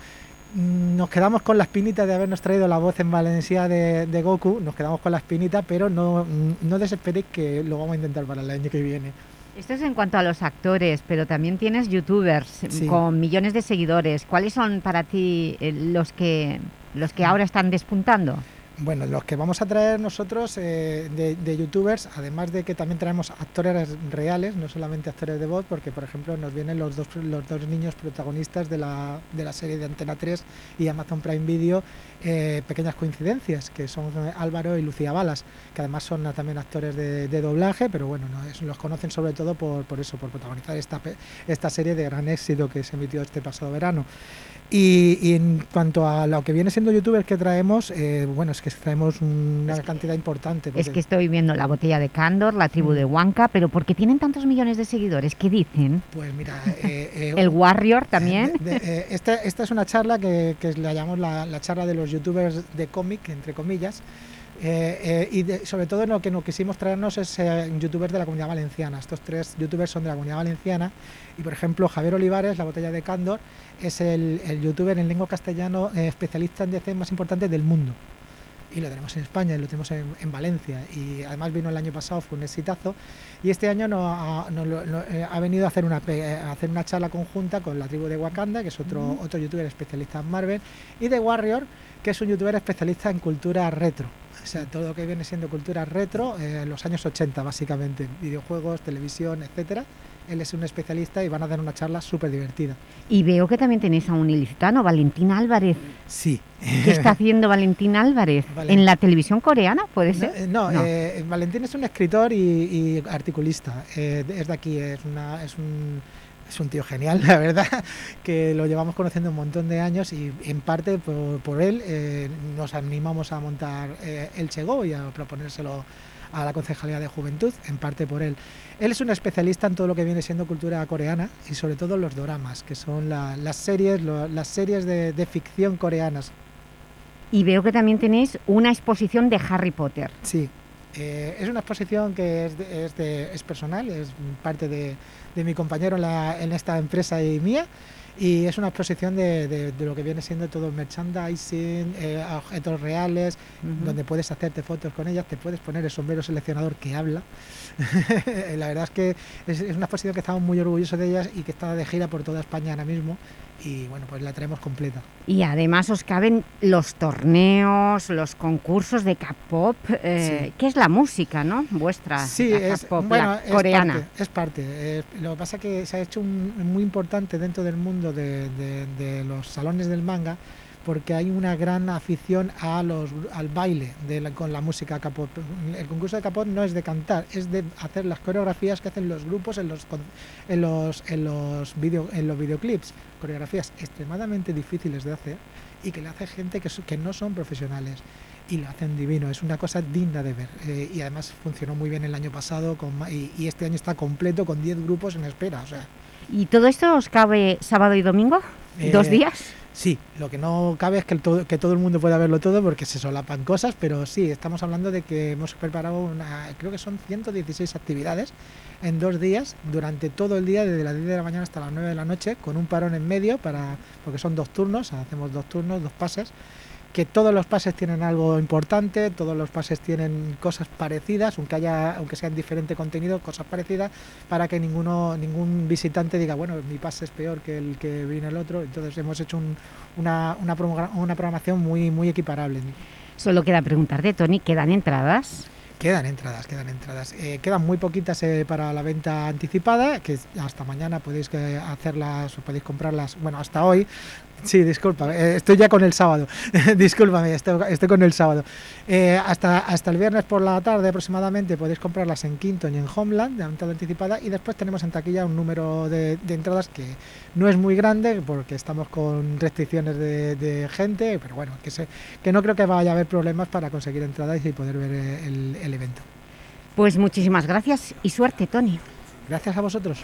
Mm, Nos quedamos con la espinita de habernos traído la voz en Valencia de, de Goku, nos quedamos con la espinita, pero no, mm, no desesperéis que lo vamos a intentar para el año que viene. Esto es en cuanto a los actores, pero también tienes youtubers Sí. con millones de seguidores. ¿Cuáles son para ti eh, los que, los que ahora están despuntando? Bueno, los que vamos a traer nosotros eh, de, youtubers, además de que también traemos actores reales, no solamente actores de voz, porque por ejemplo nos vienen los dos, los dos niños protagonistas de la, de la serie de Antena 3 y Amazon Prime Video, eh, Pequeñas Coincidencias, que son Álvaro y Lucía Balas, que además son también actores de, de doblaje, pero bueno, no, es- los conocen sobre todo por, por eso, por protagonizar esta, esta serie de gran éxito que se emitió este pasado verano. Y, y en cuanto a lo que viene siendo youtubers que traemos, eh, bueno, es que traemos una cantidad importante. Es porque- que estoy viendo la botella de Candor, la tribu Mm. de Huanca, pero ¿por qué tienen tantos millones de seguidores? ¿Qué dicen? Pues mira, eh, eh, El Warrior también. de- eh, esta, esta es una charla que, que la llamamos la, la charla de los youtubers de cómic, entre comillas. Eh, eh, y de- sobre todo lo que nos quisimos traernos es eh, youtubers de la comunidad valenciana. Estos tres youtubers son de la comunidad valenciana. Y por ejemplo, Javier Olivares, la botella de Candor, es el, el youtuber en lengua castellano eh, especialista en DC más importante del mundo. Y lo tenemos en España, y lo tenemos en, en Valencia. Y además vino el año pasado, fue un exitazo. Y este año nos ha, venido a hacer, una, a hacer una charla conjunta con la tribu de Wakanda, que es otro, Mm. otro youtuber especialista en Marvel, y de Warrior, que es un youtuber especialista en cultura retro. O sea, todo lo que viene siendo cultura retro, eh, los años 80 básicamente, videojuegos, televisión, etcétera. Él es un especialista y van a dar una charla súper divertida. Y veo que también tenéis a un ilicitano, Valentín Álvarez. Sí. ¿Qué está haciendo Valentín Álvarez? Valent- ¿En la televisión coreana, puede No, ser? eh, No, eh, Valentín es un escritor y, y articulista. eh, es de aquí, es, una, es, un, es un tío genial, la verdad, que lo llevamos conociendo un montón de años y en parte por, por él eh, nos animamos a montar eh, el Chego y a proponérselo a la Concejalía de Juventud, en parte por él. Él es un especialista en todo lo que viene siendo cultura coreana y sobre todo los doramas, que son la- las series, lo- las series de, de ficción coreanas. Y veo que también tenéis una exposición de Harry Potter. Sí, eh, es una exposición que es, de- es, de- es personal, es parte de, de mi compañero en, la- en esta empresa y mía. Y es una exposición de, lo que viene siendo todo merchandising, eh, objetos reales, donde puedes hacerte fotos con ellas, te puedes poner el sombrero seleccionador que habla. la verdad es que es, es una exposición que estamos muy orgullosos de ellas y que está de gira por toda España ahora mismo. Y bueno, pues la traemos completa. Y además os caben los torneos, los concursos de K-pop, eh, Sí. que es la música, ¿no? Vuestra, Sí, la es, bueno, la es coreana. parte, es parte. Eh, lo que pasa es que se ha hecho un- muy importante dentro del mundo de, de- de los salones del manga porque hay una gran afición a los, al baile de la- con la música K-pop. El concurso de K-pop no es de cantar, es de hacer las coreografías que hacen los grupos en los, en los, en los, video, en los videoclips. Coreografías extremadamente difíciles de hacer y que le hace gente que, que no son profesionales y lo hacen divino, es una cosa digna de ver. Eh, y además funcionó muy bien el año pasado con, y, y este año está completo con 10 grupos en espera. O sea, ¿Y todo esto os cabe sábado y domingo? ¿Dos Eh, días? Sí, lo que no cabe es que, el todo, que todo el mundo pueda verlo todo porque se solapan cosas, pero sí, estamos hablando de que hemos preparado una, creo que son 116 actividades en dos días, durante todo el día, desde las 10 de la mañana hasta las 9 de la noche, con un parón en medio, para porque son dos turnos, hacemos dos turnos, dos pases, que todos los pases tienen algo importante, todos los pases tienen cosas parecidas, aunque haya, aunque sean diferente contenido, cosas parecidas, para que ninguno, ningún visitante diga, bueno, mi pase es peor que el que viene el otro. Entonces hemos hecho un- una, una, una programación muy, muy equiparable. Solo queda preguntarte, Tony, ¿quedan entradas? Quedan entradas, quedan entradas. Eh, quedan muy poquitas eh, para la venta anticipada, que hasta mañana podéis eh, hacerlas o podéis comprarlas. Bueno, hasta hoy. Sí, disculpa, eh, estoy ya con el sábado. Discúlpame, estoy, estoy con el sábado. Eh, hasta, hasta el viernes por la tarde aproximadamente podéis comprarlas en Quinton y en Homeland, de entrada anticipada. Y después tenemos en taquilla un número de, de entradas que no es muy grande porque estamos con restricciones de, de gente, pero bueno, que, se, que no creo que vaya a haber problemas para conseguir entradas y poder ver eh, el, el evento. Pues muchísimas gracias y suerte, Tony. Gracias a vosotros.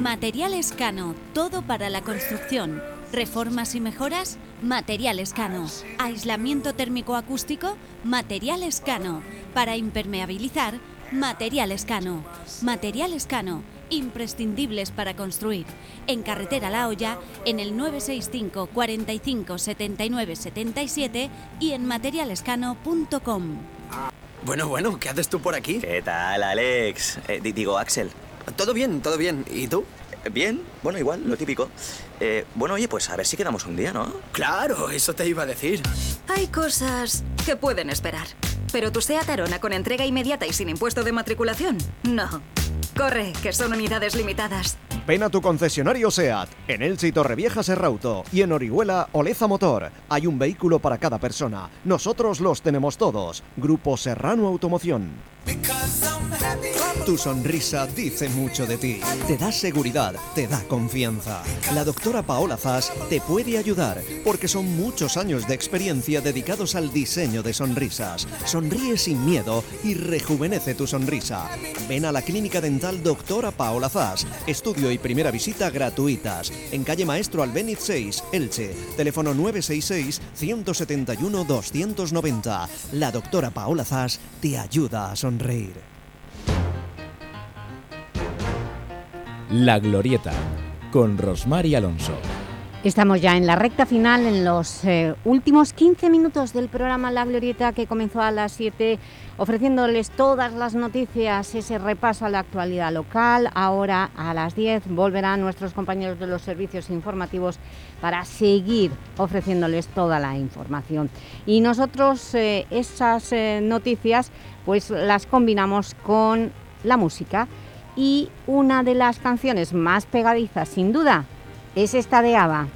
Materiales Cano, todo para la construcción. Reformas y mejoras, Materiales Cano. Aislamiento térmico acústico, Materiales Cano. Para impermeabilizar, Materiales Cano. Materiales Cano, imprescindibles para construir. En Carretera La Hoya, en el 965 45 79 77 y en materialescano.com. Bueno, bueno, ¿qué haces tú por aquí? ¿Qué tal, Alex? Eh, di- digo, Axel. Todo bien, todo bien. ¿Y tú? Bien, bueno, igual, lo típico. Eh, bueno, oye, pues a ver si quedamos un día, ¿no? Claro, eso te iba a decir. Hay cosas que pueden esperar. Pero tu SEAT Arona con entrega inmediata y sin impuesto de matriculación, no. Corre, que son unidades limitadas. Ven a tu concesionario SEAT, en Elche y Torrevieja Serrauto y en Orihuela Oleza Motor. Hay un vehículo para cada persona. Nosotros los tenemos todos. Grupo Serrano Automoción. Tu sonrisa dice mucho de ti. Te da seguridad, te da confianza. La doctora Paola Zas te puede ayudar porque son muchos años de experiencia dedicados al diseño de sonrisas. Sonríe sin miedo y rejuvenece tu sonrisa. Ven a la clínica dental doctora Paola Zas. Estudio y primera visita gratuitas. En calle Maestro Albéniz 6, Elche. Teléfono 966 171 290. La doctora Paola Zas te ayuda a sonreír. La Glorieta, con Rosmar y Alonso. Estamos ya en la recta final, en los eh, últimos 15 minutos del programa La Glorieta que comenzó a las 7, ofreciéndoles todas las noticias, ese repaso a la actualidad local. Ahora a las 10 volverán nuestros compañeros de los servicios informativos para seguir ofreciéndoles toda la información. Y nosotros eh, esas eh, noticias pues las combinamos con la música y una de las canciones más pegadizas, sin duda, es esta de ABBA.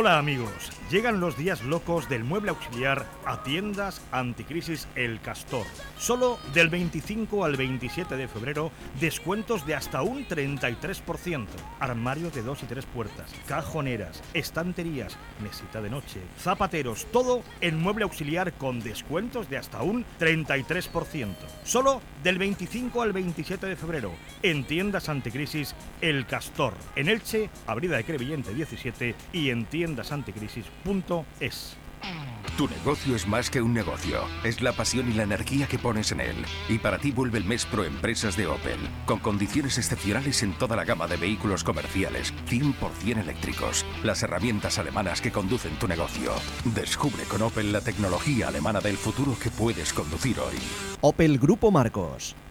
Hola amigos, llegan los días locos del mueble auxiliar a tiendas anticrisis El Castor. Solo del 25 al 27 de febrero, descuentos de hasta un 33%. Armarios de dos y tres puertas, cajoneras, estanterías, mesita de noche, zapateros, todo en mueble auxiliar con descuentos de hasta un 33%. Solo del 25 al 27 de febrero, en tiendas anticrisis El Castor. En Elche, Abrida de Crevillente 17 y en tiendasanticrisis.es. Tu negocio es más que un negocio, es la pasión y la energía que pones en él. Y para ti vuelve el mes Pro Empresas de Opel, con condiciones excepcionales en toda la gama de vehículos comerciales, 100% eléctricos, las herramientas alemanas que conducen tu negocio. Descubre con Opel la tecnología alemana del futuro que puedes conducir hoy. Opel Grupo Marcos.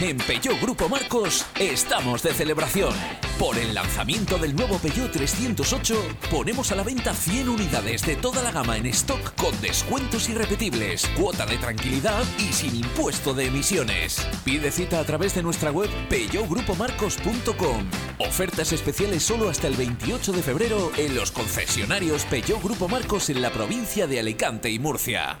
En Peugeot Grupo Marcos estamos de celebración. Por el lanzamiento del nuevo Peugeot 308 ponemos a la venta 100 unidades de toda la gama en stock con descuentos irrepetibles, cuota de tranquilidad y sin impuesto de emisiones. Pide cita a través de nuestra web peugeotgrupomarcos.com. Ofertas especiales solo hasta el 28 de febrero en los concesionarios Peugeot Grupo Marcos en la provincia de Alicante y Murcia.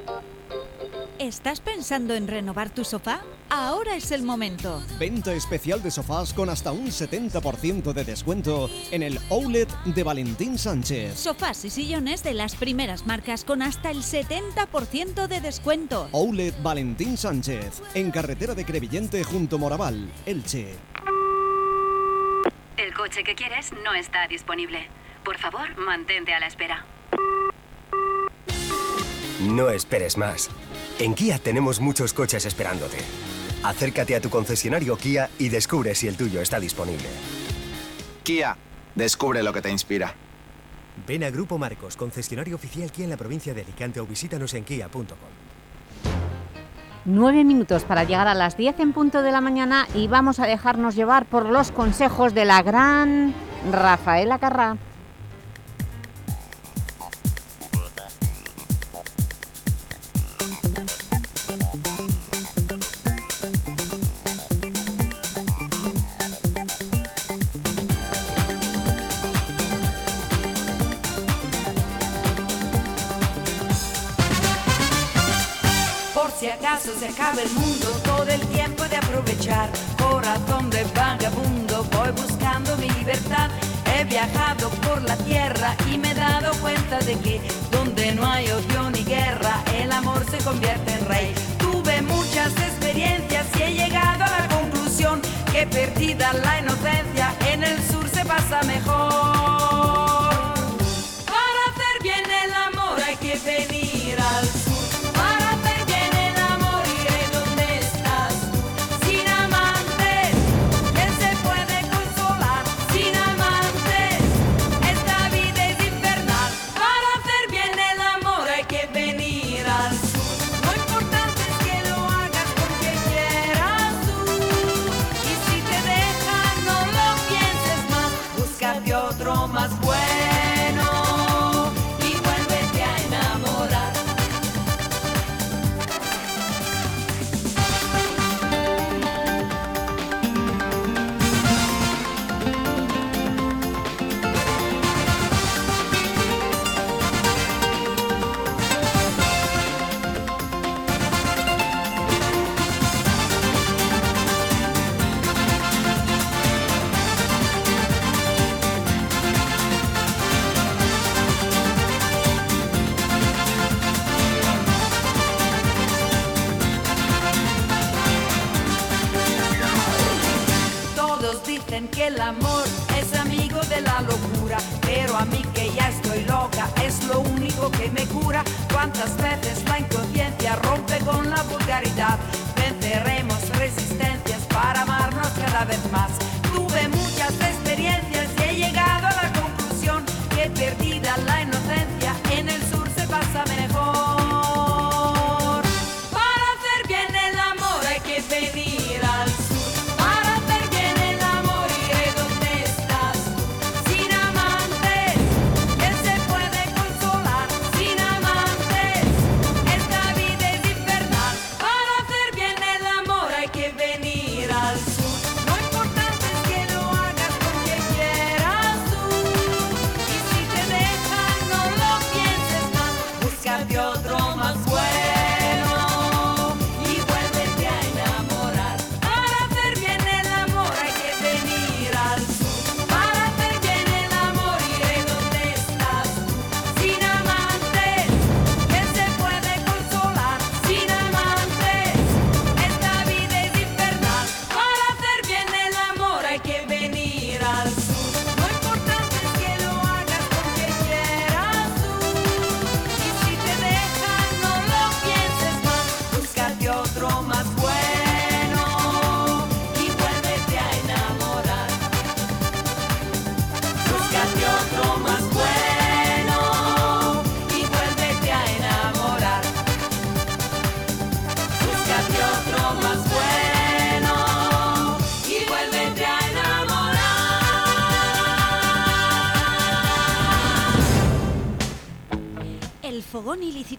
¿Estás pensando en renovar tu sofá? Ahora es el momento. Venta especial de sofás con hasta un 70% de descuento en el Outlet de Valentín Sánchez. Sofás y sillones de las primeras marcas con hasta el 70% de descuento. Outlet Valentín Sánchez, en carretera de Crevillente junto Moraval, Elche. El coche que quieres no está disponible. Por favor, mantente a la espera. No esperes más. En Kia tenemos muchos coches esperándote. Acércate a tu concesionario Kia y descubre si el tuyo está disponible. Kia, descubre lo que te inspira. Ven a Grupo Marcos, concesionario oficial Kia en la provincia de Alicante o visítanos en kia.com. Nueve minutos para llegar a las 10 en punto de la mañana y vamos a dejarnos llevar por los consejos de la gran Rafaela Carrá. Se acaba el mundo, todo el tiempo de aprovechar. Corazón de vagabundo, voy buscando mi libertad. He viajado por la tierra y me he dado cuenta de que donde no hay odio ni guerra, el amor se convierte en rey. Tuve muchas experiencias y he llegado a la conclusión que perdida la inocencia, en el sur se pasa mejor.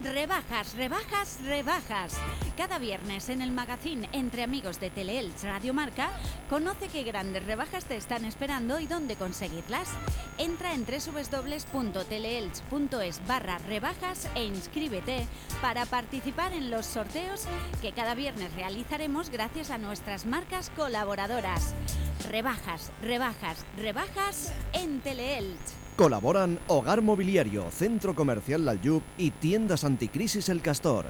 Rebajas, rebajas, rebajas. Cada viernes en el magazine Entre Amigos de Teleelch Radio Marca, conoce qué grandes rebajas te están esperando y dónde conseguirlas. Entra en www.teleelch.es barra rebajas e inscríbete para participar en los sorteos que cada viernes realizaremos gracias a nuestras marcas colaboradoras. Rebajas, rebajas, rebajas en Teleelch. Colaboran Hogar Mobiliario, Centro Comercial Lalyub y Tiendas Anticrisis El Castor.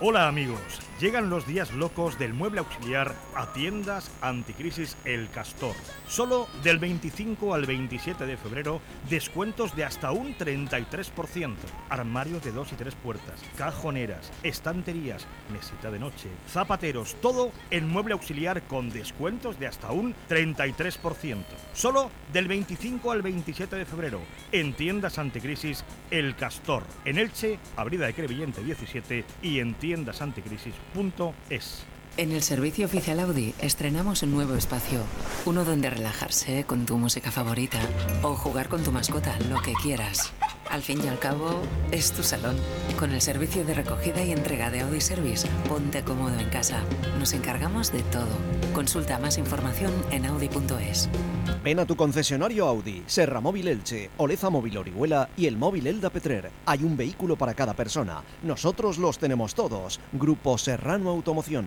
Hola amigos, llegan los días locos del mueble auxiliar a tiendas anticrisis El Castor. Solo del 25 al 27 de febrero, descuentos de hasta un 33%. Armarios de dos y tres puertas, cajoneras, estanterías, mesita de noche, zapateros, todo en mueble auxiliar con descuentos de hasta un 33%. Solo del 25 al 27 de febrero, en tiendas anticrisis El Castor. En Elche, Abrida de Crevillente 17 y en En el servicio oficial Audi estrenamos un nuevo espacio, uno donde relajarse con tu música favorita o jugar con tu mascota, lo que quieras. Al fin y al cabo, es tu salón. Con el servicio de recogida y entrega de Audi Service, ponte cómodo en casa. Nos encargamos de todo. Consulta más información en audi.es. Ven a tu concesionario Audi, Serra Móvil Elche, Oleza Móvil Orihuela y el móvil Elda Petrer. Hay un vehículo para cada persona. Nosotros los tenemos todos. Grupo Serrano Automoción.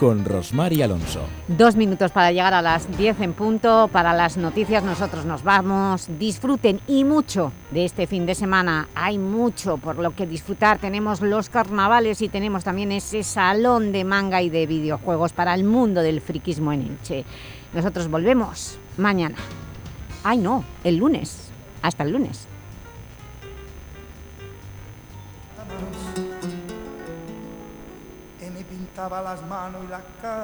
con Rosmar y Alonso. Dos minutos para llegar a las 10 en punto. Para las noticias nosotros nos vamos. Disfruten y mucho de este fin de semana. Hay mucho por lo que disfrutar. Tenemos los carnavales y tenemos también ese salón de manga y de videojuegos para el mundo del friquismo en Elche. Nosotros volvemos mañana. Ay, no, el lunes. Hasta el lunes. Me pintaba las manos y la cara.